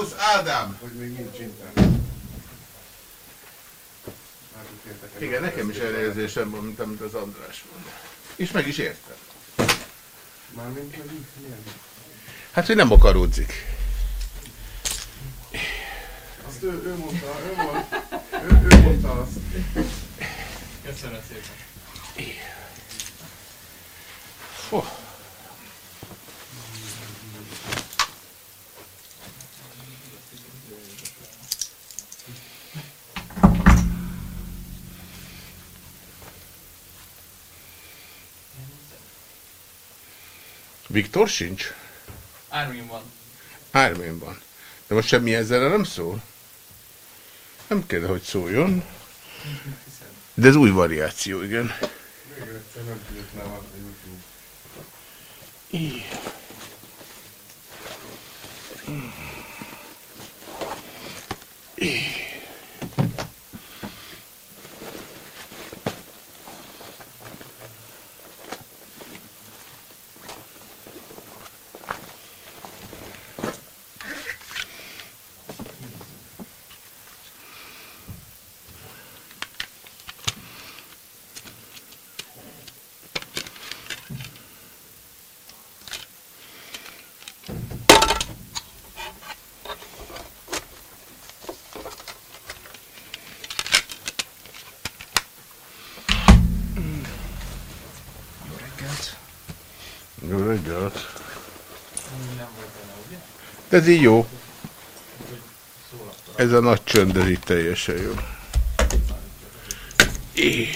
Szervusz Ádám! Hogy még nincs internet. Igen, nekem is érzésem van, mint amit az András mondta. És meg is értem. Mármint, hogy milyen? Hát, hogy nem akaródzik. Azt ő, ő mondta, ő mondta, ő, ő mondta azt. Köszönöm szépen. Oh. Viktor sincs? Ármin van. Ármén van. De most semmi ezzel nem szól? Nem kell, hogy szóljon. De ez új variáció, igen. Még egyszer nem tudjuk nem adni YouTube. Jó reggelt. Nem volt benne, ugye? De ez így jó. Ez a nagy csönd, ez itt teljesen jó. Éh.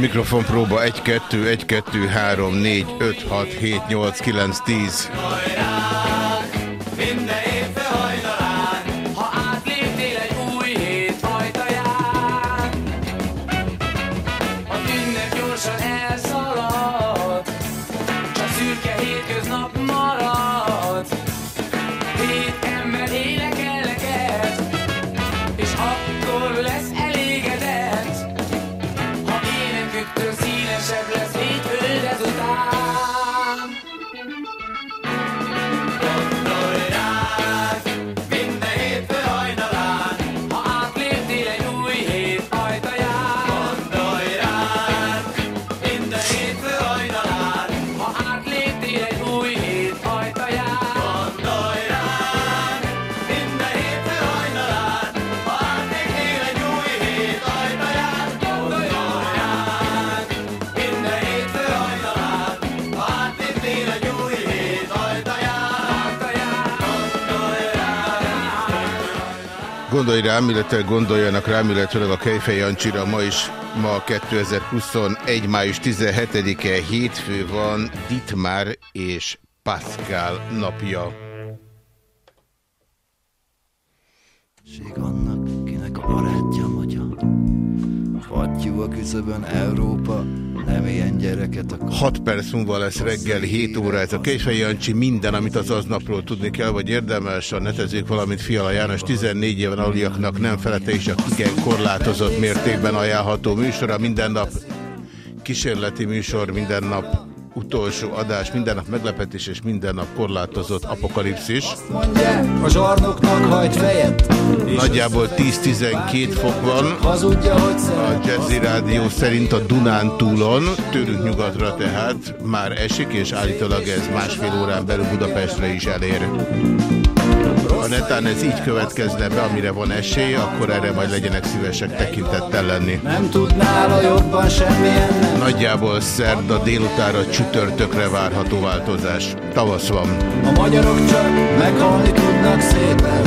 Mikrofon próba 1 2 1 2 3 4 5 6 7 8 9 10. Gondolj rám, illetve gondoljanak rám, illetve a Kejfej Jancsira ma is, ma 2021. május 17-e hétfő van, Dietmar és Pascal napja. 6 perc múlva lesz reggel 7 óra, ez a Késfej Jancsi minden, amit az aznapról tudni kell, vagy érdemes, a netezők, valamint Fiala János 14 éven aluliaknak nem felete és a igen korlátozott mértékben ajánlható műsora, minden nap kísérleti műsor, minden nap utolsó adás, minden nap meglepetés és minden nap korlátozott apokalipszis. a zsarnoknak hajt fejet. Nagyjából 10-12 fok van. A Jazzy Rádió szerint a Dunán túlon, tőlünk nyugatra tehát már esik, és állítólag ez másfél órán belül Budapestre is elér. Ha netán ez így következne be, amire van esély, akkor erre majd legyenek szívesek tekintettel lenni. Nem tudnál jobban semmilyen nem. Nagyjából szerda délutára csütörtökre várható változás. Tavasz van. A magyarok csak meghalni tudnak szépen.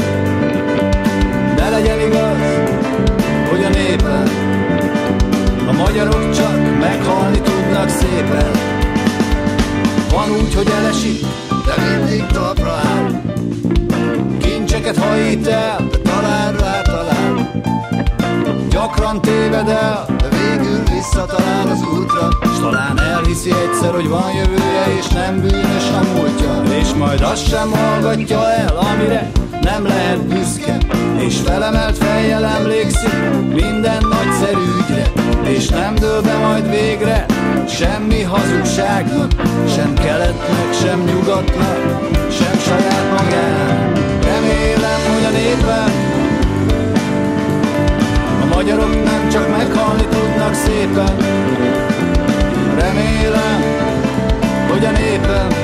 De legyen igaz, hogy a népen. A magyarok csak meghalni tudnak szépen. Van úgy, hogy elesik, de mindig talpra áll. Kincseket hajít el, de talán rá talál. Gyakran téved el, de végül visszatalál az útra. S talán elhiszi egyszer, hogy van jövője és nem bűnös a múltja. És majd azt sem hallgatja el, amire nem lehet büszke. És felemelt fejjel emlékszik minden nagyszerű ügyre. És nem dől be majd végre semmi hazugságnak Sem keletnek, sem nyugatnak, sem saját magának Remélem, hogy a népen a magyarok nem csak meghalni tudnak szépen. Remélem, hogy a népen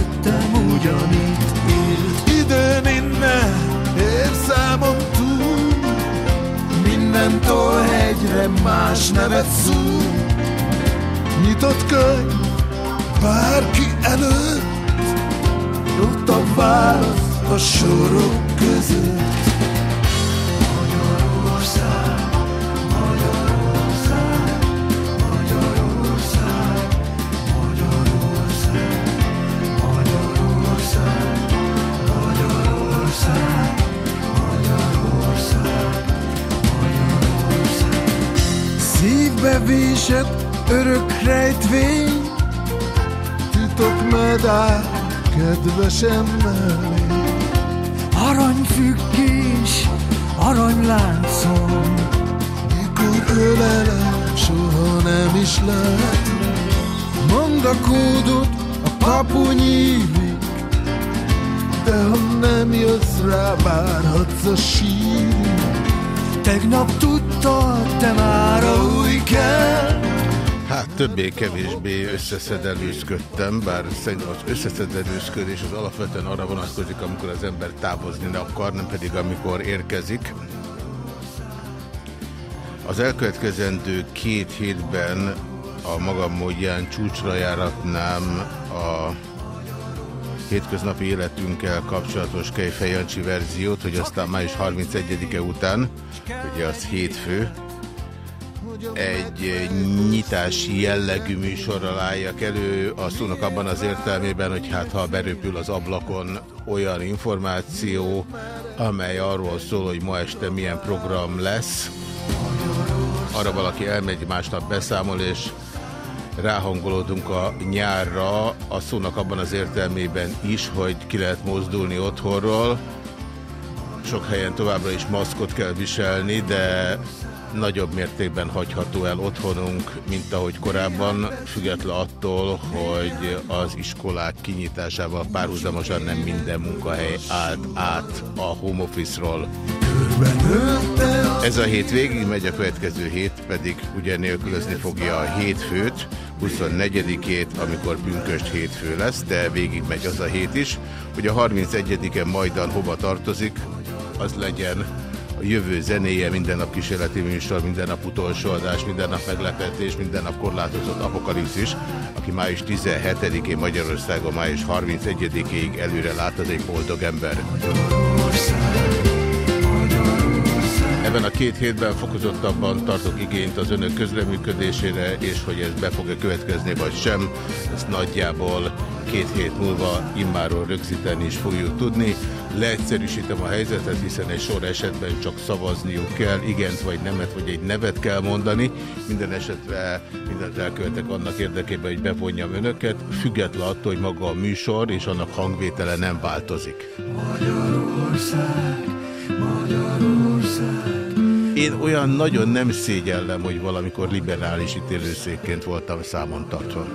előttem ugyanitt élt. Idő minden ér számon túl, minden hegyre más nevet szól. Nyitott könyv, bárki előtt, ott a válasz a sorok között. Vésett örök rejtvény, titok medál kedvesem mellé. Aranyfüggés, aranyláncom, Mikor ölelem, soha nem is lehet. Mondd a kódot, a kapu nyílik, de ha nem jössz rá, várhatsz a sírig. Tegnap tudtad, te már új kell. Hát többé-kevésbé összeszedelőzködtem, bár szerintem az összeszedelőzködés az alapvetően arra vonatkozik, amikor az ember távozni ne akar, nem pedig amikor érkezik. Az elkövetkezendő két hétben a magam módján csúcsra járatnám a hétköznapi életünkkel kapcsolatos Kejfej Jancsi verziót, hogy aztán május 31-e után, ugye az hétfő, egy nyitási jellegű műsorral álljak elő, a szónak abban az értelmében, hogy hát ha beröpül az ablakon olyan információ, amely arról szól, hogy ma este milyen program lesz, arra valaki elmegy, másnap beszámol, és ráhangolódunk a nyárra, a szónak abban az értelmében is, hogy ki lehet mozdulni otthonról. Sok helyen továbbra is maszkot kell viselni, de nagyobb mértékben hagyható el otthonunk, mint ahogy korábban, független attól, hogy az iskolák kinyitásával párhuzamosan nem minden munkahely állt át a home office-ról. Ez a hét végig megy, a következő hét pedig ugye nélkülözni fogja a hétfőt, 24-ét, amikor pünköst hétfő lesz, de végig megy az a hét is, hogy a 31-en majdan hova tartozik, az legyen a jövő zenéje, minden nap kísérleti műsor, minden nap utolsó adás, minden nap meglepetés, minden nap korlátozott apokalipszis. Aki május 17-én Magyarországon május 31-ig előre lát, az egy boldog ember. Ebben a két hétben fokozottabban tartok igényt az önök közleműködésére, és hogy ez be fog-e következni vagy sem, ezt nagyjából két hét múlva immáról rögzíteni is fogjuk tudni. Leegyszerűsítem a helyzetet, hiszen egy sor esetben csak szavazniuk kell, igent vagy nemet, vagy egy nevet kell mondani. Minden esetre mindent elkövetek annak érdekében, hogy bevonjam önöket, független attól, hogy maga a műsor és annak hangvétele nem változik. Magyarország, Magyarország. Én olyan nagyon nem szégyellem, hogy valamikor liberális ítélőszékként voltam számon tartva.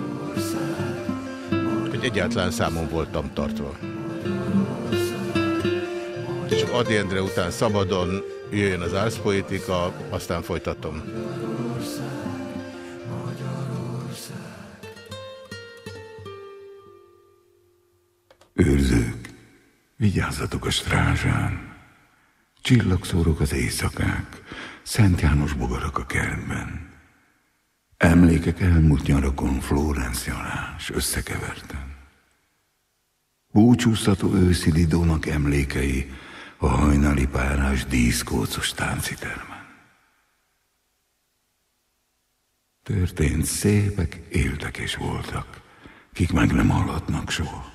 Hogy egyáltalán számon voltam tartva. És Adi Endre után szabadon jöjjön az árszpolitika, aztán folytatom. Őrzők, vigyázzatok a strázsán! Csillagszórok az éjszakák, Szent János bogarak a kertben. Emlékek elmúlt nyarakon Florencialás összekeverten. Búcsúztató őszi Lidónak emlékei a hajnali párás díszkócos táncitermen. Történt szépek, éltek és voltak, kik meg nem hallhatnak soha.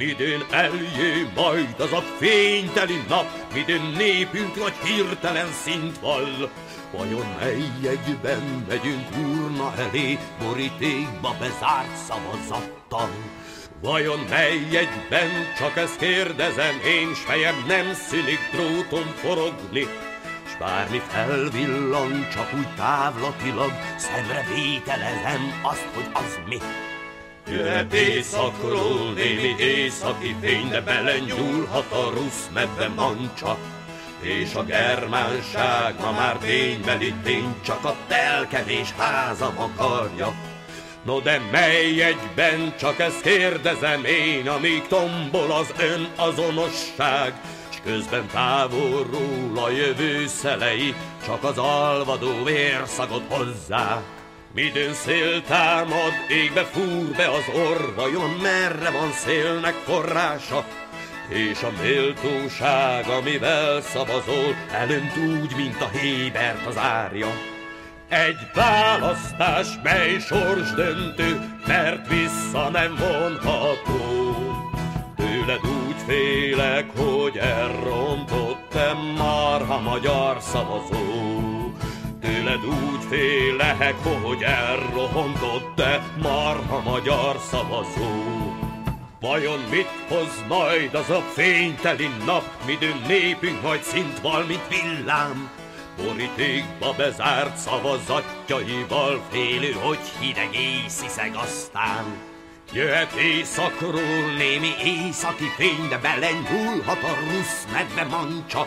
Midőn eljé majd az a fényteli nap, midőn népünk nagy hirtelen szint vall. Vajon mely egyben megyünk urna elé, borítékba bezárt szavazattal? Vajon mely egyben, csak ezt kérdezem én, s fejem nem szülik dróton forogni, s bármi felvillan, csak úgy távlatilag, szemre vételezem azt, hogy az mi. Jöhet éjszakról némi északi fény, de belenyúlhat a rusz medve mancsa. És a germánság ma már ténybeli tény, csak a telkevés háza akarja. No de mely egyben, csak ezt kérdezem én, amíg tombol az ön azonosság, s közben távolról a jövő szelei, csak az alvadó vérszagot hozzák. Midőn szél támad, égbe fúr be az orr, vajon merre van szélnek forrása? És a méltóság, amivel szavazol, elönt úgy, mint a hébert az árja. Egy választás, mely sors döntő, mert vissza nem vonható. Tőled úgy félek, hogy elrontott-e már a magyar szavazó. Tőled úgy félek, hogy elrohontott, de marha magyar szavazó. Vajon mit hoz majd az a fényteli nap, midőn népünk majd szint val, mint villám? Borítékba bezárt szavazatjaival félő, hogy hideg észiszeg aztán. Jöhet éjszakról némi északi fény, de belenyúlhat a rusz medve mancsa,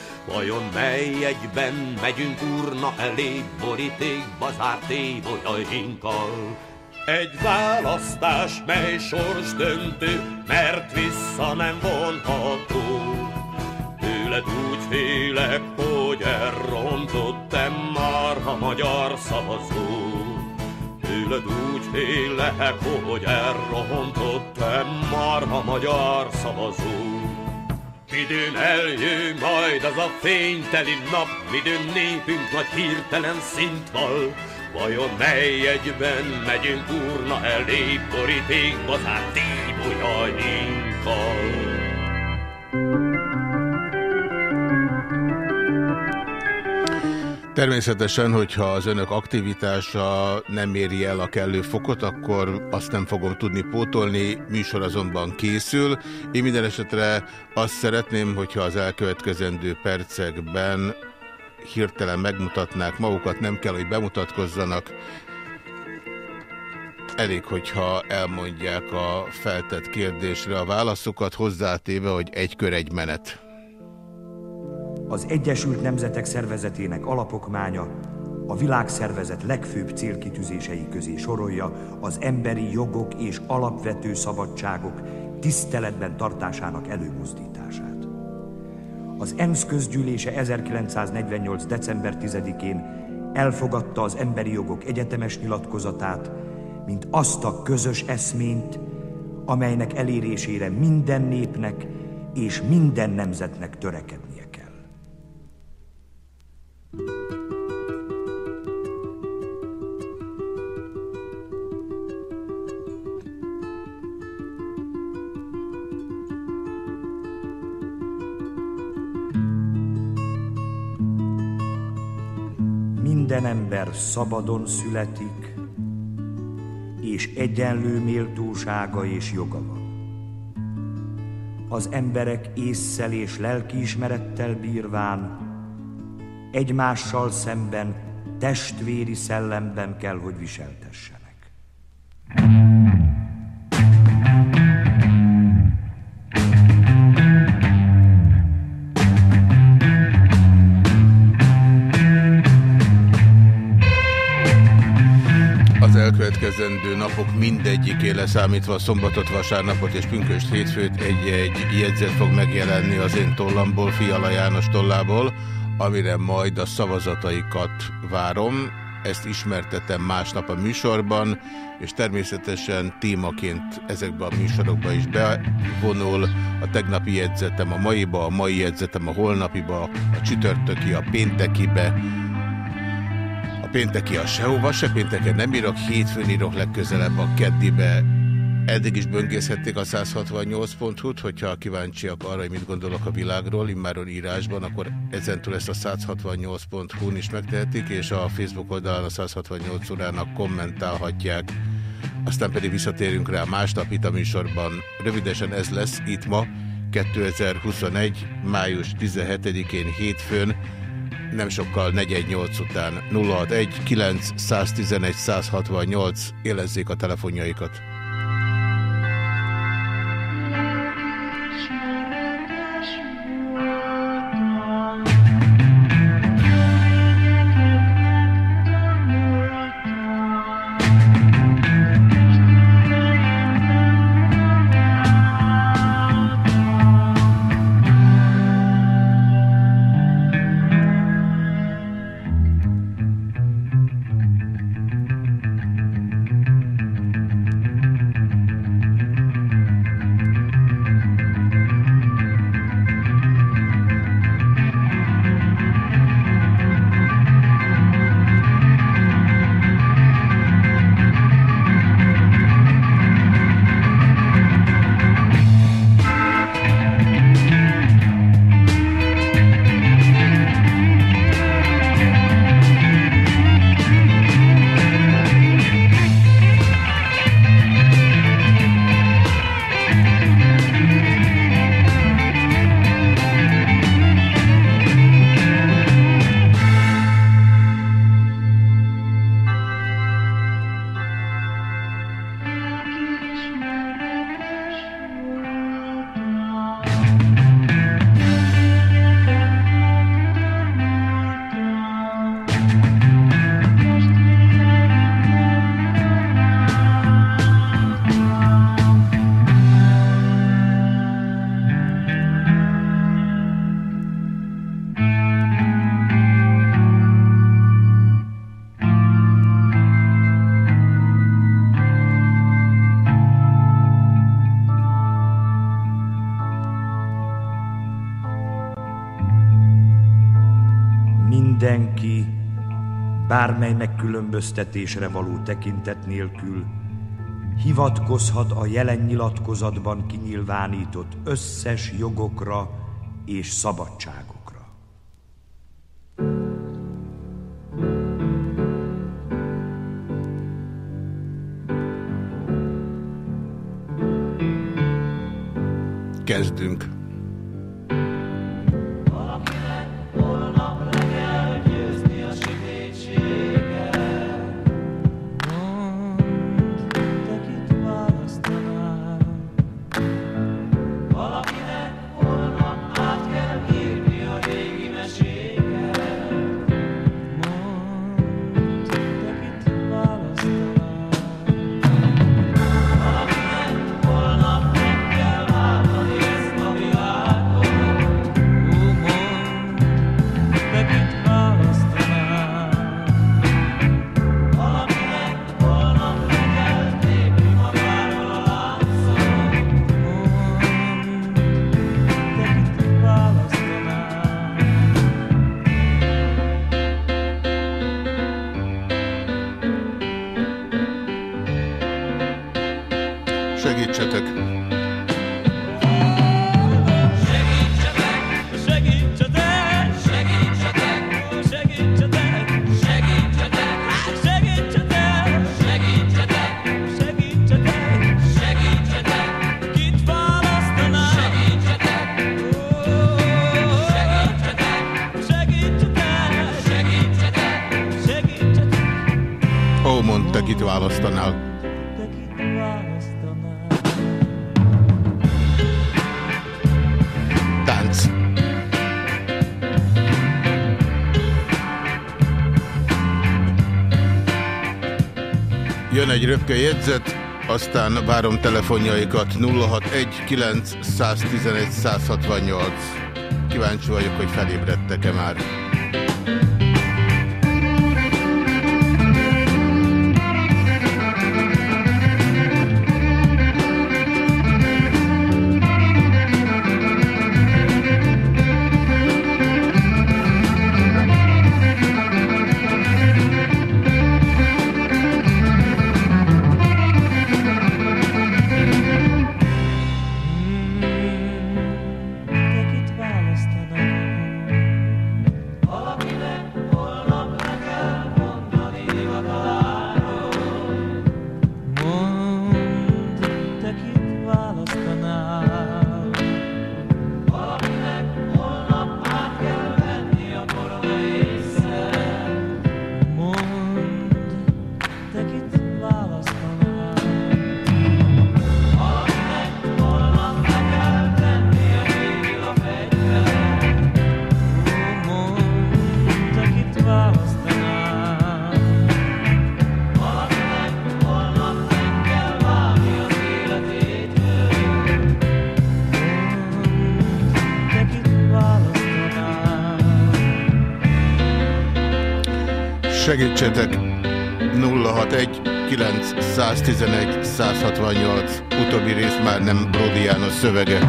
Vajon mely egyben megyünk urna elé, borítékba zárt évolyainkkal? Egy választás, mely sors döntő, mert vissza nem vonható. Tőled úgy félek, hogy elrontottam már a magyar szavazó. Tőled úgy félek, hogy elrontottam már a magyar szavazó. Midőn eljön majd az a fényteli nap, midőn népünk nagy hirtelen szintval, Vajon mely egyben megyünk urna elé, borítékba zárt tíbolyainkkal? Természetesen, hogyha az önök aktivitása nem éri el a kellő fokot, akkor azt nem fogom tudni pótolni, műsor azonban készül. Én minden esetre azt szeretném, hogyha az elkövetkezendő percekben hirtelen megmutatnák magukat, nem kell, hogy bemutatkozzanak. Elég, hogyha elmondják a feltett kérdésre a válaszokat, hozzátéve, hogy egy kör egy menet. Az Egyesült Nemzetek Szervezetének alapokmánya a világszervezet legfőbb célkitűzései közé sorolja az emberi jogok és alapvető szabadságok tiszteletben tartásának előmozdítását. Az ENSZ közgyűlése 1948. december 10-én elfogadta az emberi jogok egyetemes nyilatkozatát, mint azt a közös eszményt, amelynek elérésére minden népnek és minden nemzetnek törekednie Minden ember szabadon születik, és egyenlő méltósága és joga van. Az emberek észszel és lelkiismerettel bírván, egymással szemben testvéri szellemben kell, hogy viseltessenek. Elkövetkezendő napok mindegyik leszámítva szombatot, vasárnapot és pünköst hétfőt egy-egy jegyzet fog megjelenni az én tollamból, Fiala János tollából, amire majd a szavazataikat várom. Ezt ismertetem másnap a műsorban, és természetesen témaként ezekbe a műsorokba is bevonul a tegnapi jegyzetem a maiba, a mai jegyzetem a holnapiba, a csütörtöki a péntekibe, a pénteki a sehova, se pénteken nem írok, hétfőn írok legközelebb a keddibe. Eddig is böngészhették a 168.hu-t, hogyha kíváncsiak arra, hogy mit gondolok a világról, immáron írásban, akkor ezentúl ezt a 168.hu-n is megtehetik, és a Facebook oldalán a 168 órának kommentálhatják. Aztán pedig visszatérünk rá másnap itt a műsorban. Rövidesen ez lesz itt ma, 2021. május 17-én hétfőn, nem sokkal 418 után 061 9 111 168 élezzék a telefonjaikat. Bármely megkülönböztetésre való tekintet nélkül, hivatkozhat a jelen nyilatkozatban kinyilvánított összes jogokra és szabadságokra. Kezdünk. Egy röpke jegyzet, aztán várom telefonjaikat 061 911 168. Kíváncsi vagyok, hogy felébredtek-e már. Segítsetek! 061 911 168 utóbbi rész már nem Brody János szövege.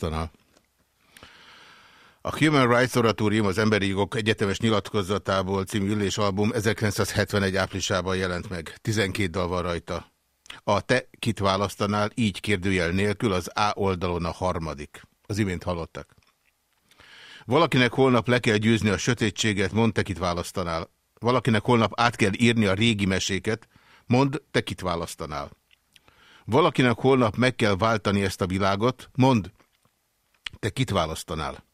Választana. A Human Rights Oratorium az Emberi Jogok Egyetemes Nyilatkozatából című ülésalbum 1971 áprilisában jelent meg. 12 dal van rajta. A te kit választanál így kérdőjel nélkül az A oldalon a harmadik. Az imént hallottak. Valakinek holnap le kell győzni a sötétséget, mond te kit választanál. Valakinek holnap át kell írni a régi meséket, mond te kit választanál. Valakinek holnap meg kell váltani ezt a világot, mond te kit választanál.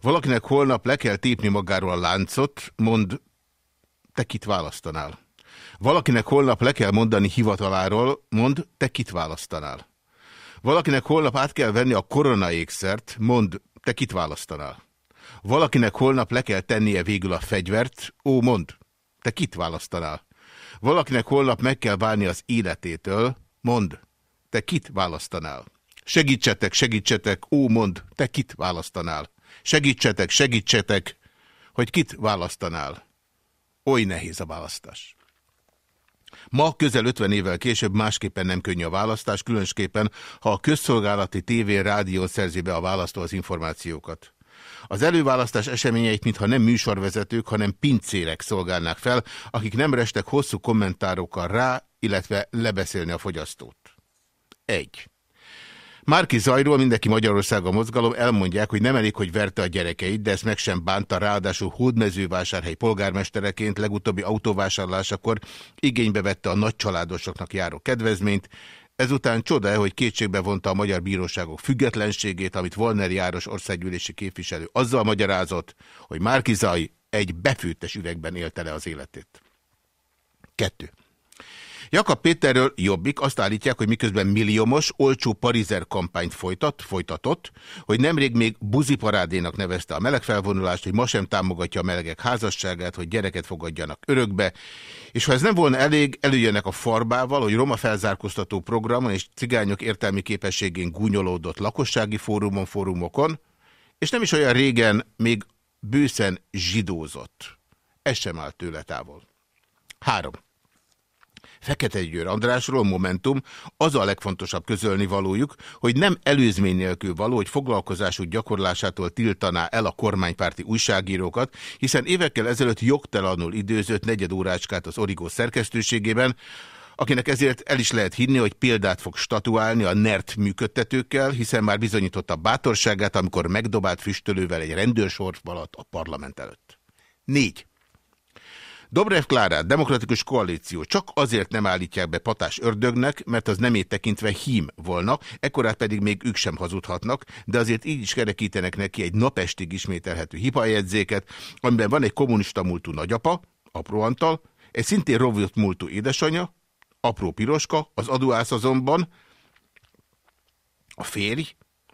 Valakinek holnap le kell tépni magáról a láncot, mond te kit választanál. Valakinek holnap le kell mondani hivataláról, mond te kit választanál. Valakinek holnap át kell venni a koronaékszert, mond te kit választanál. Valakinek holnap le kell tennie végül a fegyvert, ó, mond, te kit választanál? Valakinek holnap meg kell válni az életétől, mond, te kit választanál? Segítsetek, segítsetek, ó, mond, te kit választanál? Segítsetek, segítsetek, hogy kit választanál? Oly nehéz a választás. Ma közel 50 évvel később másképpen nem könnyű a választás, különösképpen, ha a közszolgálati tévé rádió szerzi be a választó az információkat. Az előválasztás eseményeit mintha nem műsorvezetők, hanem pincérek szolgálnák fel, akik nem restek hosszú kommentárokkal rá, illetve lebeszélni a fogyasztót. 1. Márki Zajról, mindenki Magyarország a mozgalom, elmondják, hogy nem elég, hogy verte a gyerekeit, de ezt meg sem bánta, ráadásul hódmezővásárhely polgármestereként legutóbbi autóvásárlásakor igénybe vette a nagy családosoknak járó kedvezményt, Ezután csoda, hogy kétségbe vonta a magyar bíróságok függetlenségét, amit Volner Járos országgyűlési képviselő azzal magyarázott, hogy Márki Zaj egy befűtes üvegben élte le az életét. Kettő. Jakab Péterről jobbik azt állítják, hogy miközben milliómos, olcsó parizer kampányt folytat, folytatott, hogy nemrég még buziparádénak nevezte a melegfelvonulást, hogy ma sem támogatja a melegek házasságát, hogy gyereket fogadjanak örökbe, és ha ez nem volna elég, előjönnek a farbával, hogy roma felzárkóztató programon és cigányok értelmi képességén gúnyolódott lakossági fórumon, fórumokon, és nem is olyan régen még bőszen zsidózott. Ez sem áll tőle távol. Három. Fekete Győr Andrásról, Momentum, az a legfontosabb közölni valójuk, hogy nem előzmény nélkül való, hogy foglalkozásuk gyakorlásától tiltaná el a kormánypárti újságírókat, hiszen évekkel ezelőtt jogtalanul időzött negyed órácskát az Origó szerkesztőségében, akinek ezért el is lehet hinni, hogy példát fog statuálni a NERT működtetőkkel, hiszen már bizonyította bátorságát, amikor megdobált füstölővel egy rendőrsor alatt a parlament előtt. 4. Dobrev Klárát, demokratikus koalíció csak azért nem állítják be patás ördögnek, mert az nem tekintve hím volna, ekkorát pedig még ők sem hazudhatnak, de azért így is kerekítenek neki egy napestig ismételhető hipajegyzéket, amiben van egy kommunista múltú nagyapa, apró Antal, egy szintén rovott múltú édesanyja, apró piroska, az adóász azonban, a férj,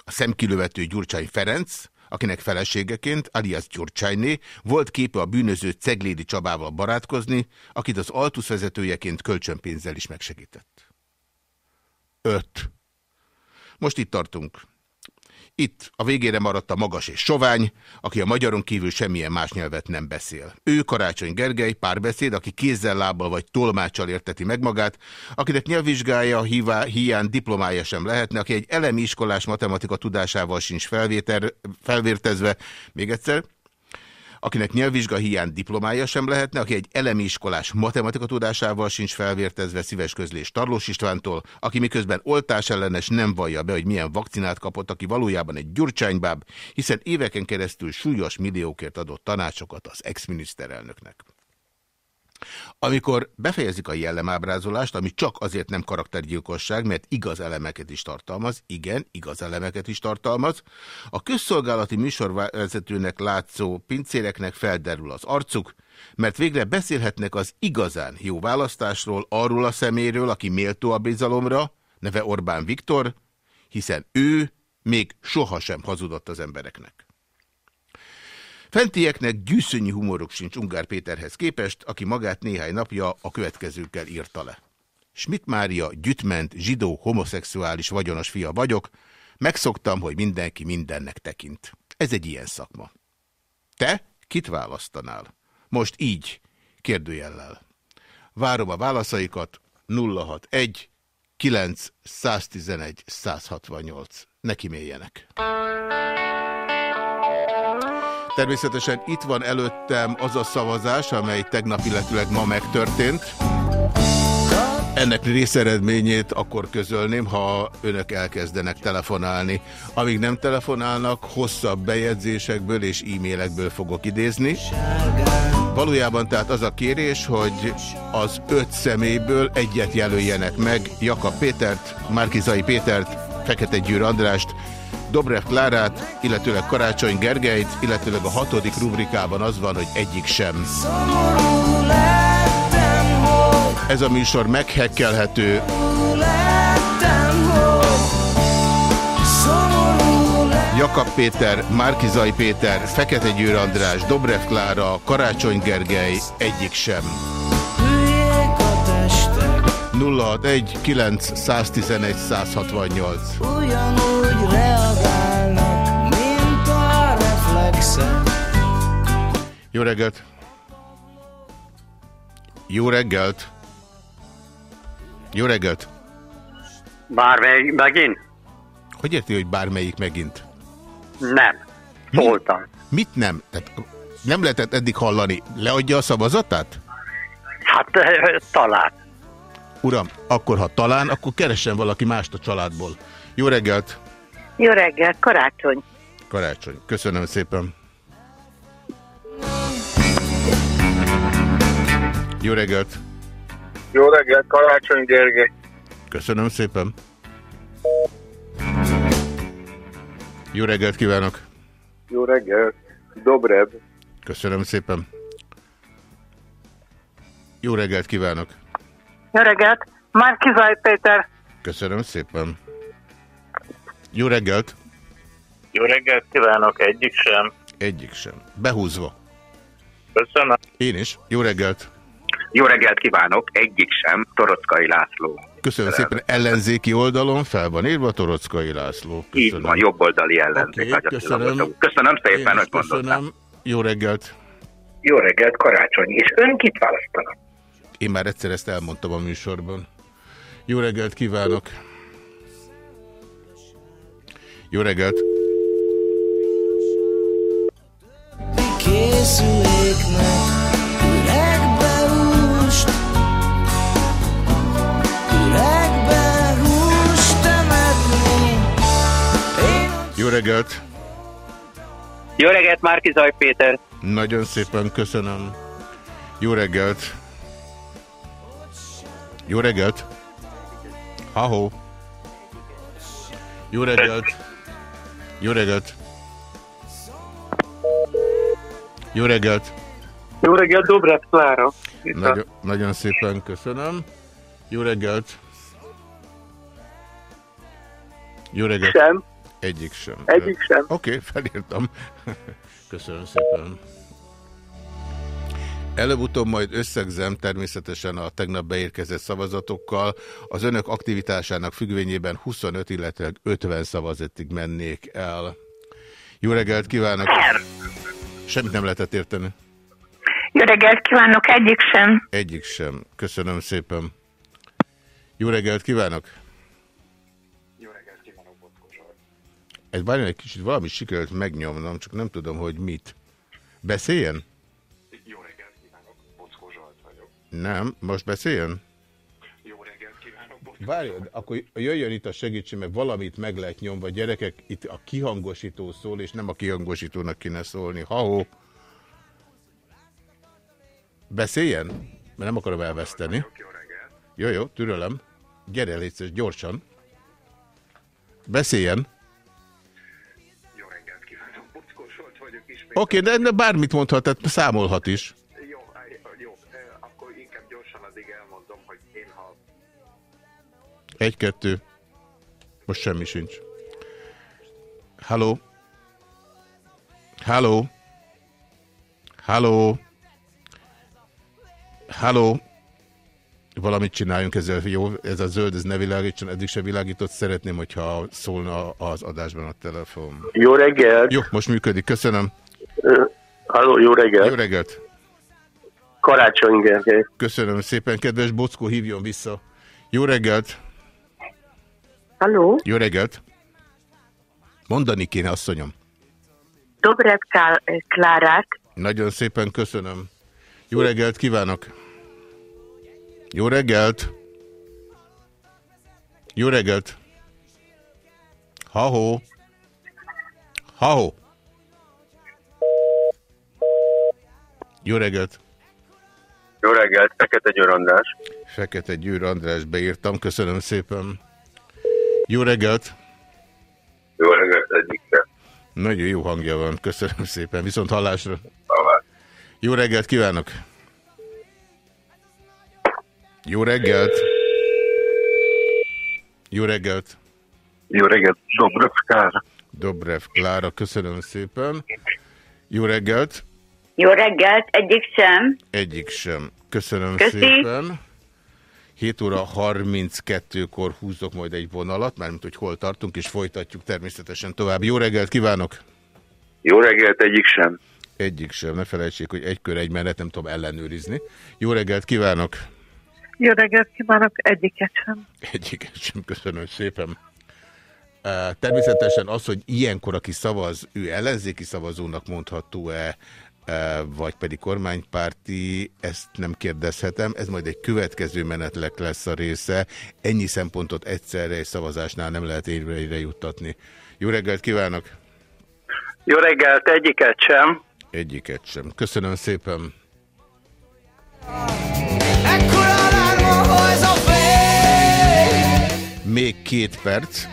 a szemkilövető Gyurcsány Ferenc, akinek feleségeként, alias Gyurcsányné, volt képe a bűnöző Ceglédi Csabával barátkozni, akit az Altusz vezetőjeként kölcsönpénzzel is megsegített. 5. Most itt tartunk. Itt a végére maradt a magas és sovány, aki a magyaron kívül semmilyen más nyelvet nem beszél. Ő Karácsony Gergely, párbeszéd, aki kézzel, lábbal vagy tolmácsal érteti meg magát, akinek nyelvvizsgája hívá, hiány diplomája sem lehetne, aki egy elemi iskolás matematika tudásával sincs felvétel, felvértezve. Még egyszer, akinek nyelvvizsga hiány diplomája sem lehetne, aki egy elemi iskolás matematika tudásával sincs felvértezve szíves közlés Tarlós Istvántól, aki miközben oltás ellenes nem vallja be, hogy milyen vakcinát kapott, aki valójában egy gyurcsánybáb, hiszen éveken keresztül súlyos milliókért adott tanácsokat az ex-miniszterelnöknek. Amikor befejezik a jellemábrázolást, ami csak azért nem karaktergyilkosság, mert igaz elemeket is tartalmaz, igen, igaz elemeket is tartalmaz, a közszolgálati műsorvezetőnek látszó pincéreknek felderül az arcuk, mert végre beszélhetnek az igazán jó választásról, arról a szeméről, aki méltó a bizalomra, neve Orbán Viktor, hiszen ő még sohasem hazudott az embereknek. Fentieknek gyűszönyi humoruk sincs Ungár Péterhez képest, aki magát néhány napja a következőkkel írta le. Schmidt Mária, gyütment, zsidó, homoszexuális, vagyonos fia vagyok, megszoktam, hogy mindenki mindennek tekint. Ez egy ilyen szakma. Te kit választanál? Most így, kérdőjellel. Várom a válaszaikat 061 9 111 168. Neki méljenek. Természetesen itt van előttem az a szavazás, amely tegnap, illetőleg ma megtörtént. Ennek részeredményét akkor közölném, ha önök elkezdenek telefonálni. Amíg nem telefonálnak, hosszabb bejegyzésekből és e-mailekből fogok idézni. Valójában tehát az a kérés, hogy az öt személyből egyet jelöljenek meg, Jakab Pétert, Márkizai Pétert, Fekete Győr Andrást, Dobrev Klárát, illetőleg Karácsony Gergelyt, illetőleg a hatodik rubrikában az van, hogy egyik sem. Ez a műsor meghekkelhető. Jakab Péter, Márkizai Péter, Fekete Győr András, Dobrev Klára, Karácsony Gergely, egyik sem. 061 9 111 168 Ugyanúgy reagálnak, mint a reflexek Jó reggelt! Jó reggelt! Jó reggelt! Bármelyik megint? Hogy érti, hogy bármelyik megint? Nem. Szóltam. Mi? Mit nem? Tehát nem lehetett eddig hallani. Leadja a szavazatát? Hát talán. Uram, akkor ha talán, akkor keressen valaki mást a családból. Jó reggelt! Jó reggelt, karácsony! Karácsony. Köszönöm szépen. Jó reggelt! Jó reggelt, Karácsony Gergely. Köszönöm szépen. Jó reggelt kívánok! Jó reggelt, Dobrev. Köszönöm szépen. Jó reggelt kívánok! Jó reggelt, Márkizaj Péter. Köszönöm szépen. Jó reggelt! Jó reggelt kívánok, egyik sem. Egyik sem. Behúzva. Köszönöm. Én is. Jó reggelt! Jó reggelt kívánok, egyik sem, Torockai László. Köszönöm szépen. Ellenzéki oldalon fel van írva Torockai László. Köszönöm. Így van, jobboldali ellenzék. Okay, köszönöm. köszönöm szépen, hogy Köszönöm. Jó reggelt. Jó reggelt, Karácsony. És ön kit választanak? Én már egyszer ezt elmondtam a műsorban. Jó reggelt kívánok! Jó reggelt! Készüléknek üregbe húst Üregbe húst temetni Jó reggelt! Jó reggelt, Márki Zaj Péter! Nagyon szépen köszönöm. Jó reggelt! Jó reggelt! Ahó! Jó reggelt! Jó reggelt! Jó reggelt! Jó reggelt, Dobrev Klára! Nagyon, nagyon szépen köszönöm. Jó reggelt! Jó reggelt! Sem. Egyik sem. Egyik sem. Oké, okay, felírtam. Köszönöm szépen. Előbb-utóbb majd összegzem természetesen a tegnap beérkezett szavazatokkal. Az önök aktivitásának függvényében 25, illetve 50 szavazatig mennék el. Jó reggelt kívánok! Semmit nem lehetett érteni. Jó reggelt kívánok, egyik sem. Egyik sem. Köszönöm szépen. Jó reggelt kívánok! Jó reggelt kívánok, Botkó Egy bármilyen egy kicsit valami sikerült megnyomnom, csak nem tudom, hogy mit. Beszéljen? Nem, most beszéljen? Jó reggelt kívánok! Várjon, akkor jöjjön itt a segítség, mert valamit meg lehet nyomva. Gyerekek, itt a kihangosító szól, és nem a kihangosítónak kéne szólni. Ha-ho! Beszéljen? Mert nem akarom elveszteni. Jó, jó, türelem. Gyere, légy gyorsan. Beszéljen. Jó reggelt kívánok, Oké, okay, de, de bármit mondhat, tehát számolhat is. Egy-kettő. Most semmi sincs. Halló? Halló? Halló? Halló? Valamit csináljunk ezzel, jó? Ez a zöld, ez ne világítson, eddig se világított. Szeretném, hogyha szólna az adásban a telefon. Jó reggelt! Jó, most működik, köszönöm. Halló, jó reggelt! Jó reggelt! Karácsony Gergely. Köszönöm szépen, kedves Bockó, hívjon vissza. Jó reggelt! Halló? Jó reggelt! Mondani kéne, asszonyom. Dobrev Klárát. Nagyon szépen köszönöm. Jó reggelt kívánok! Jó reggelt! Jó reggelt! Ha-ho! Ha-ho! Jó reggelt! Jó reggelt, Fekete Győr András. Fekete Győr András beírtam, köszönöm szépen. Jó reggelt! Jó reggelt, egyik Nagyon jó hangja van, köszönöm szépen. Viszont hallásra. Hallás. Jó reggelt kívánok! Jó reggelt! Jó reggelt! Jó reggelt, Dobrev Klára. Dobrev Klára, köszönöm szépen. Jó reggelt! Jó reggelt, egyik sem. Egyik sem. Köszönöm Köszi. szépen. 7 óra 32-kor húzok majd egy vonalat, mármint hogy hol tartunk, és folytatjuk természetesen tovább. Jó reggelt kívánok! Jó reggelt, egyik sem. Egyik sem, ne felejtsék, hogy egy kör egy menet nem tudom ellenőrizni. Jó reggelt kívánok! Jó reggelt kívánok, egyiket sem. Egyiket sem, köszönöm szépen. Természetesen az, hogy ilyenkor, aki szavaz, ő ellenzéki szavazónak mondható-e, vagy pedig kormánypárti, ezt nem kérdezhetem. Ez majd egy következő menetlek lesz a része. Ennyi szempontot egyszerre egy szavazásnál nem lehet érvére juttatni. Jó reggelt kívánok! Jó reggelt, egyiket sem. Egyiket sem. Köszönöm szépen! Még két perc,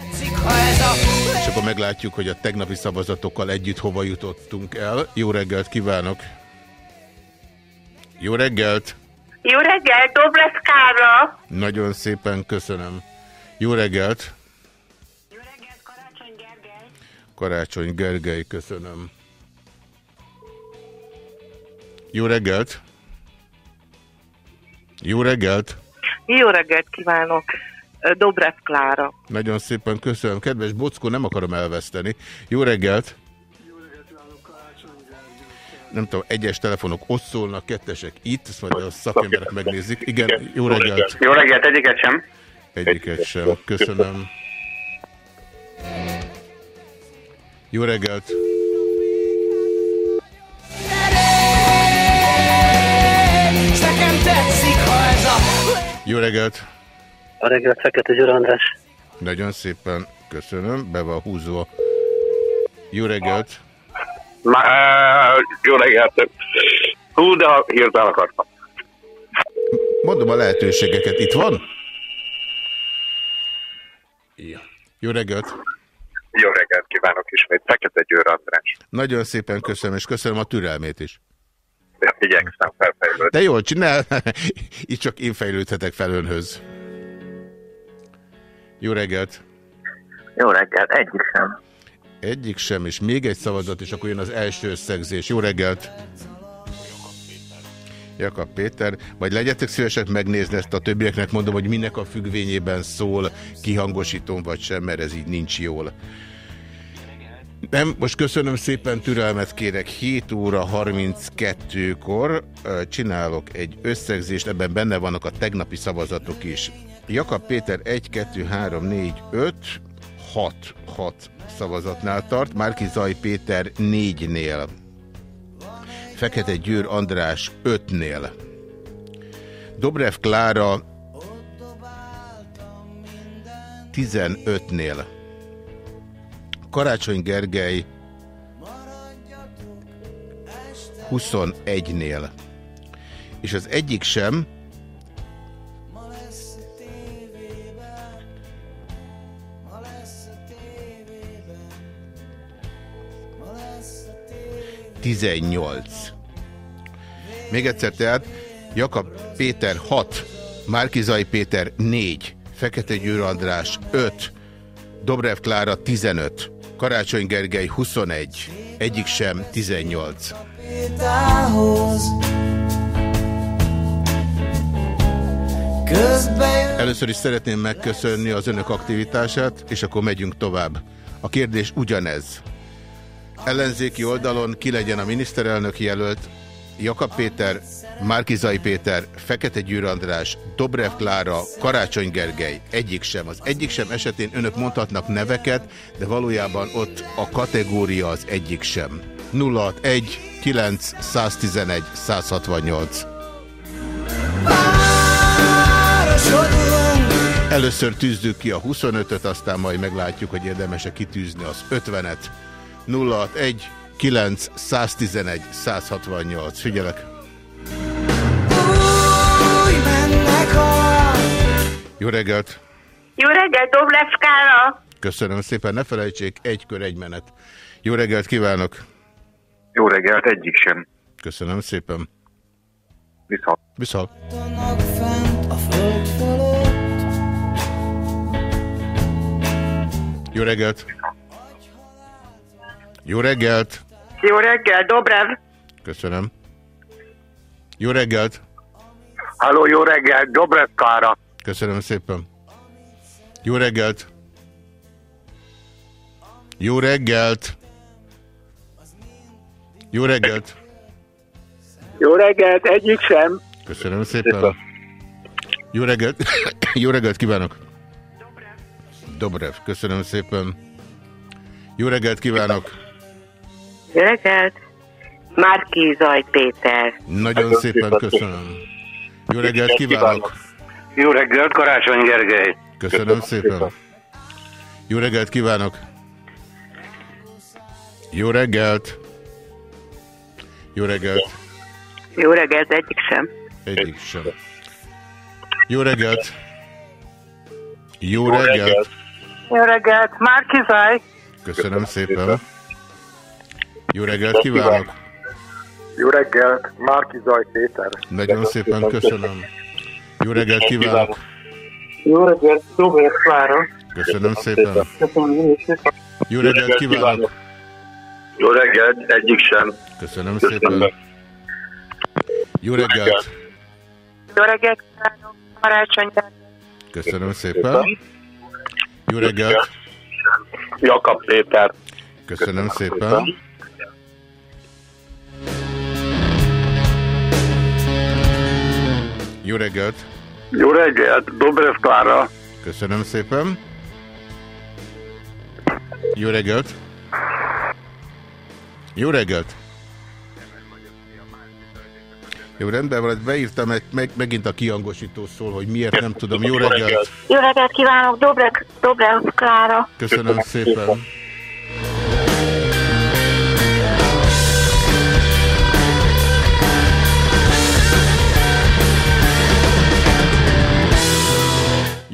és akkor meglátjuk, hogy a tegnapi szavazatokkal együtt hova jutottunk el. Jó reggelt kívánok! Jó reggelt! Jó reggelt, Dobrev Kára. Nagyon szépen köszönöm. Jó reggelt! Karácsony Gergely, köszönöm. Jó reggelt! Jó reggelt! Jó reggelt kívánok, Dobrev Klára. Nagyon szépen köszönöm. Kedves Bockó, nem akarom elveszteni. Jó reggelt! Nem tudom, egyes telefonok ott szólnak, kettesek itt, ezt majd a szakemberek megnézik. Igen, jó reggelt! Jó reggelt, egyiket sem. Egyiket sem. Köszönöm. Jó reggelt! Jó reggelt! A reggelt, Fekete Győr András. Nagyon szépen köszönöm, be van húzva. Jó reggelt! Ma, jó reggelt. Hú, de hirtelen akartam. Mondom a lehetőségeket. Itt van? Ja. Jó reggelt! Jó reggelt kívánok ismét, Fekete Győr András. Nagyon szépen köszönöm, és köszönöm a türelmét is. Igyekszem felfejlődni. De jól csinál, itt csak én fejlődhetek fel önhöz. Jó reggelt! Jó reggelt, egyik sem. Egyik sem, és még egy szavazat, és akkor jön az első összegzés. Jó reggelt! Jakab Péter, majd legyetek szívesek megnézni ezt a többieknek, mondom, hogy minek a függvényében szól, kihangosítom vagy sem, mert ez így nincs jól. Nem, most köszönöm szépen, türelmet kérek. 7 óra 32-kor csinálok egy összegzést, ebben benne vannak a tegnapi szavazatok is. Jakab Péter 1, 2, 3, 4, 5, 6, 6 szavazatnál tart, Márki Zaj Péter 4-nél. Fekete Győr András 5-nél. Dobrev Klára 15-nél. Karácsony Gergely 21-nél. És az egyik sem Tizennyolc. Még egyszer tehát, Jakab Péter 6, Márkizai Péter 4, Fekete Győr András 5, Dobrev Klára 15, Karácsony Gergely 21, egyik sem 18. Először is szeretném megköszönni az önök aktivitását, és akkor megyünk tovább. A kérdés ugyanez. Ellenzéki oldalon ki legyen a miniszterelnök jelölt, Jakab Péter, Márkizai Péter, Fekete Győr András, Dobrev Klára, Karácsony Gergely, egyik sem. Az egyik sem esetén önök mondhatnak neveket, de valójában ott a kategória az egyik sem. 061 9 111 168 Először tűzzük ki a 25-öt, aztán majd meglátjuk, hogy érdemes-e kitűzni az 50-et. 061 9 111 168. Figyelek! Jó reggelt! Jó reggelt, Doblevskára! Köszönöm szépen, ne felejtsék, egy kör, egy menet. Jó reggelt kívánok! Jó reggelt, egyik sem. Köszönöm szépen. Viszont. Viszont. Jó reggelt! Jó reggelt! Jó reggelt, Dobrev! Köszönöm. Jó reggelt! Halló, jó reggelt, Dobrevkára! Köszönöm szépen. Jó reggelt! Jó reggelt! Jó reggelt! Jó reggelt, egyik sem. Köszönöm szépen. Jó reggelt! Jó reggelt kívánok! Dobrev, köszönöm szépen. Jó reggelt kívánok! Jó reggelt! Márki Zaj Péter. Nagyon szépen köszönöm. Jó reggelt kívánok! Jó reggelt, Karácsony Gergely. Köszönöm szépen. Jó reggelt kívánok! Jó reggelt! Jó reggelt! Jó reggelt, egyik sem. Egyik sem. Jó reggelt! Jó reggelt! Jó reggelt, Márki Zaj. Köszönöm szépen. Jó reggelt kívánok! Jó reggelt, Márki Zaj Péter. Nagyon szépen köszönöm. Jó reggelt kívánok! Jó reggelt, Dobrev Klára. Köszönöm szépen. Jó reggelt kívánok! Jó reggelt, egyik sem. Köszönöm szépen. Jó reggelt! Jó reggelt, kívánok, Karácsony Gergely. Köszönöm szépen. Jó reggelt! Jakab Péter. Köszönöm szépen. Jó reggelt! Jó reggelt, Dobrev Klára. Köszönöm szépen. Jó reggelt! Jó reggelt! Jó, rendben van, beírtam, egy, meg, megint a kiangosító szól, hogy miért nem tudom. Jó reggelt! Jó reggelt kívánok, Dobrev, Dobrev Klára. Köszönöm szépen.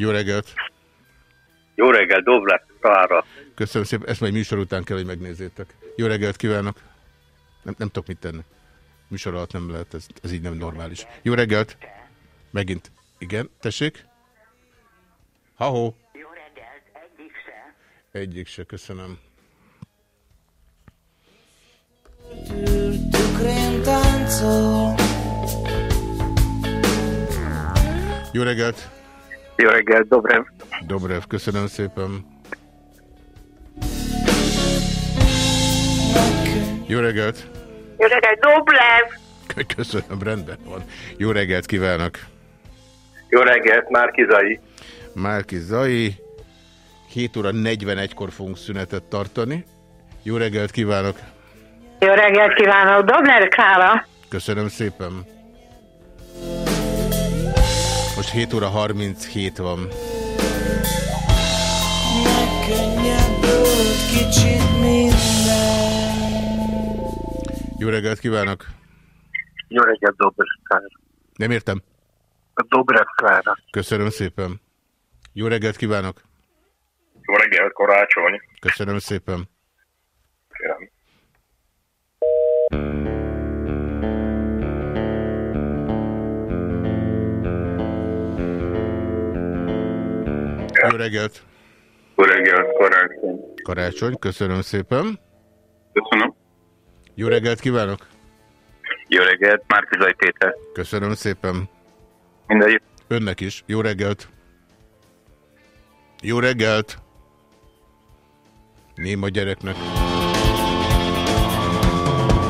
Jó reggelt! Jó reggelt, Dobrev Klára. Köszönöm szépen, ezt majd műsor után kell, hogy megnézzétek. Jó reggelt kívánok! Nem, nem tudok mit tenni. Műsor alatt nem lehet, ez, ez így nem normális. Jó reggelt! Megint. Igen, tessék? Ha-ho! Jó reggelt, egyik se. Egyik se, köszönöm. Tükrén táncol Jó reggelt! Jó reggelt, Dobrev. Dobrev, köszönöm szépen. Jó reggelt! Jó reggelt, Dobrev. Köszönöm, rendben van. Jó reggelt kívánok! Jó reggelt, Márki Zai. Márki Zai. 7 óra 41-kor fogunk szünetet tartani. Jó reggelt kívánok! Jó reggelt kívánok, Dobrev Klára. Köszönöm szépen. Most 7 óra 37 van. Jó reggelt kívánok! Jó reggelt, Dobrev Klára. Nem értem. Dobrev Klára. Köszönöm szépen. Jó reggelt kívánok! Jó reggelt, Karácsony. Köszönöm szépen. Kérem. Jó reggelt! Jó reggelt, Karácsony. Karácsony, köszönöm szépen. Köszönöm. Jó reggelt kívánok! Jó reggelt, Márki Zaj Péter. Köszönöm szépen. Mindegy. Önnek is. Jó reggelt! Jó reggelt! Néma gyereknek.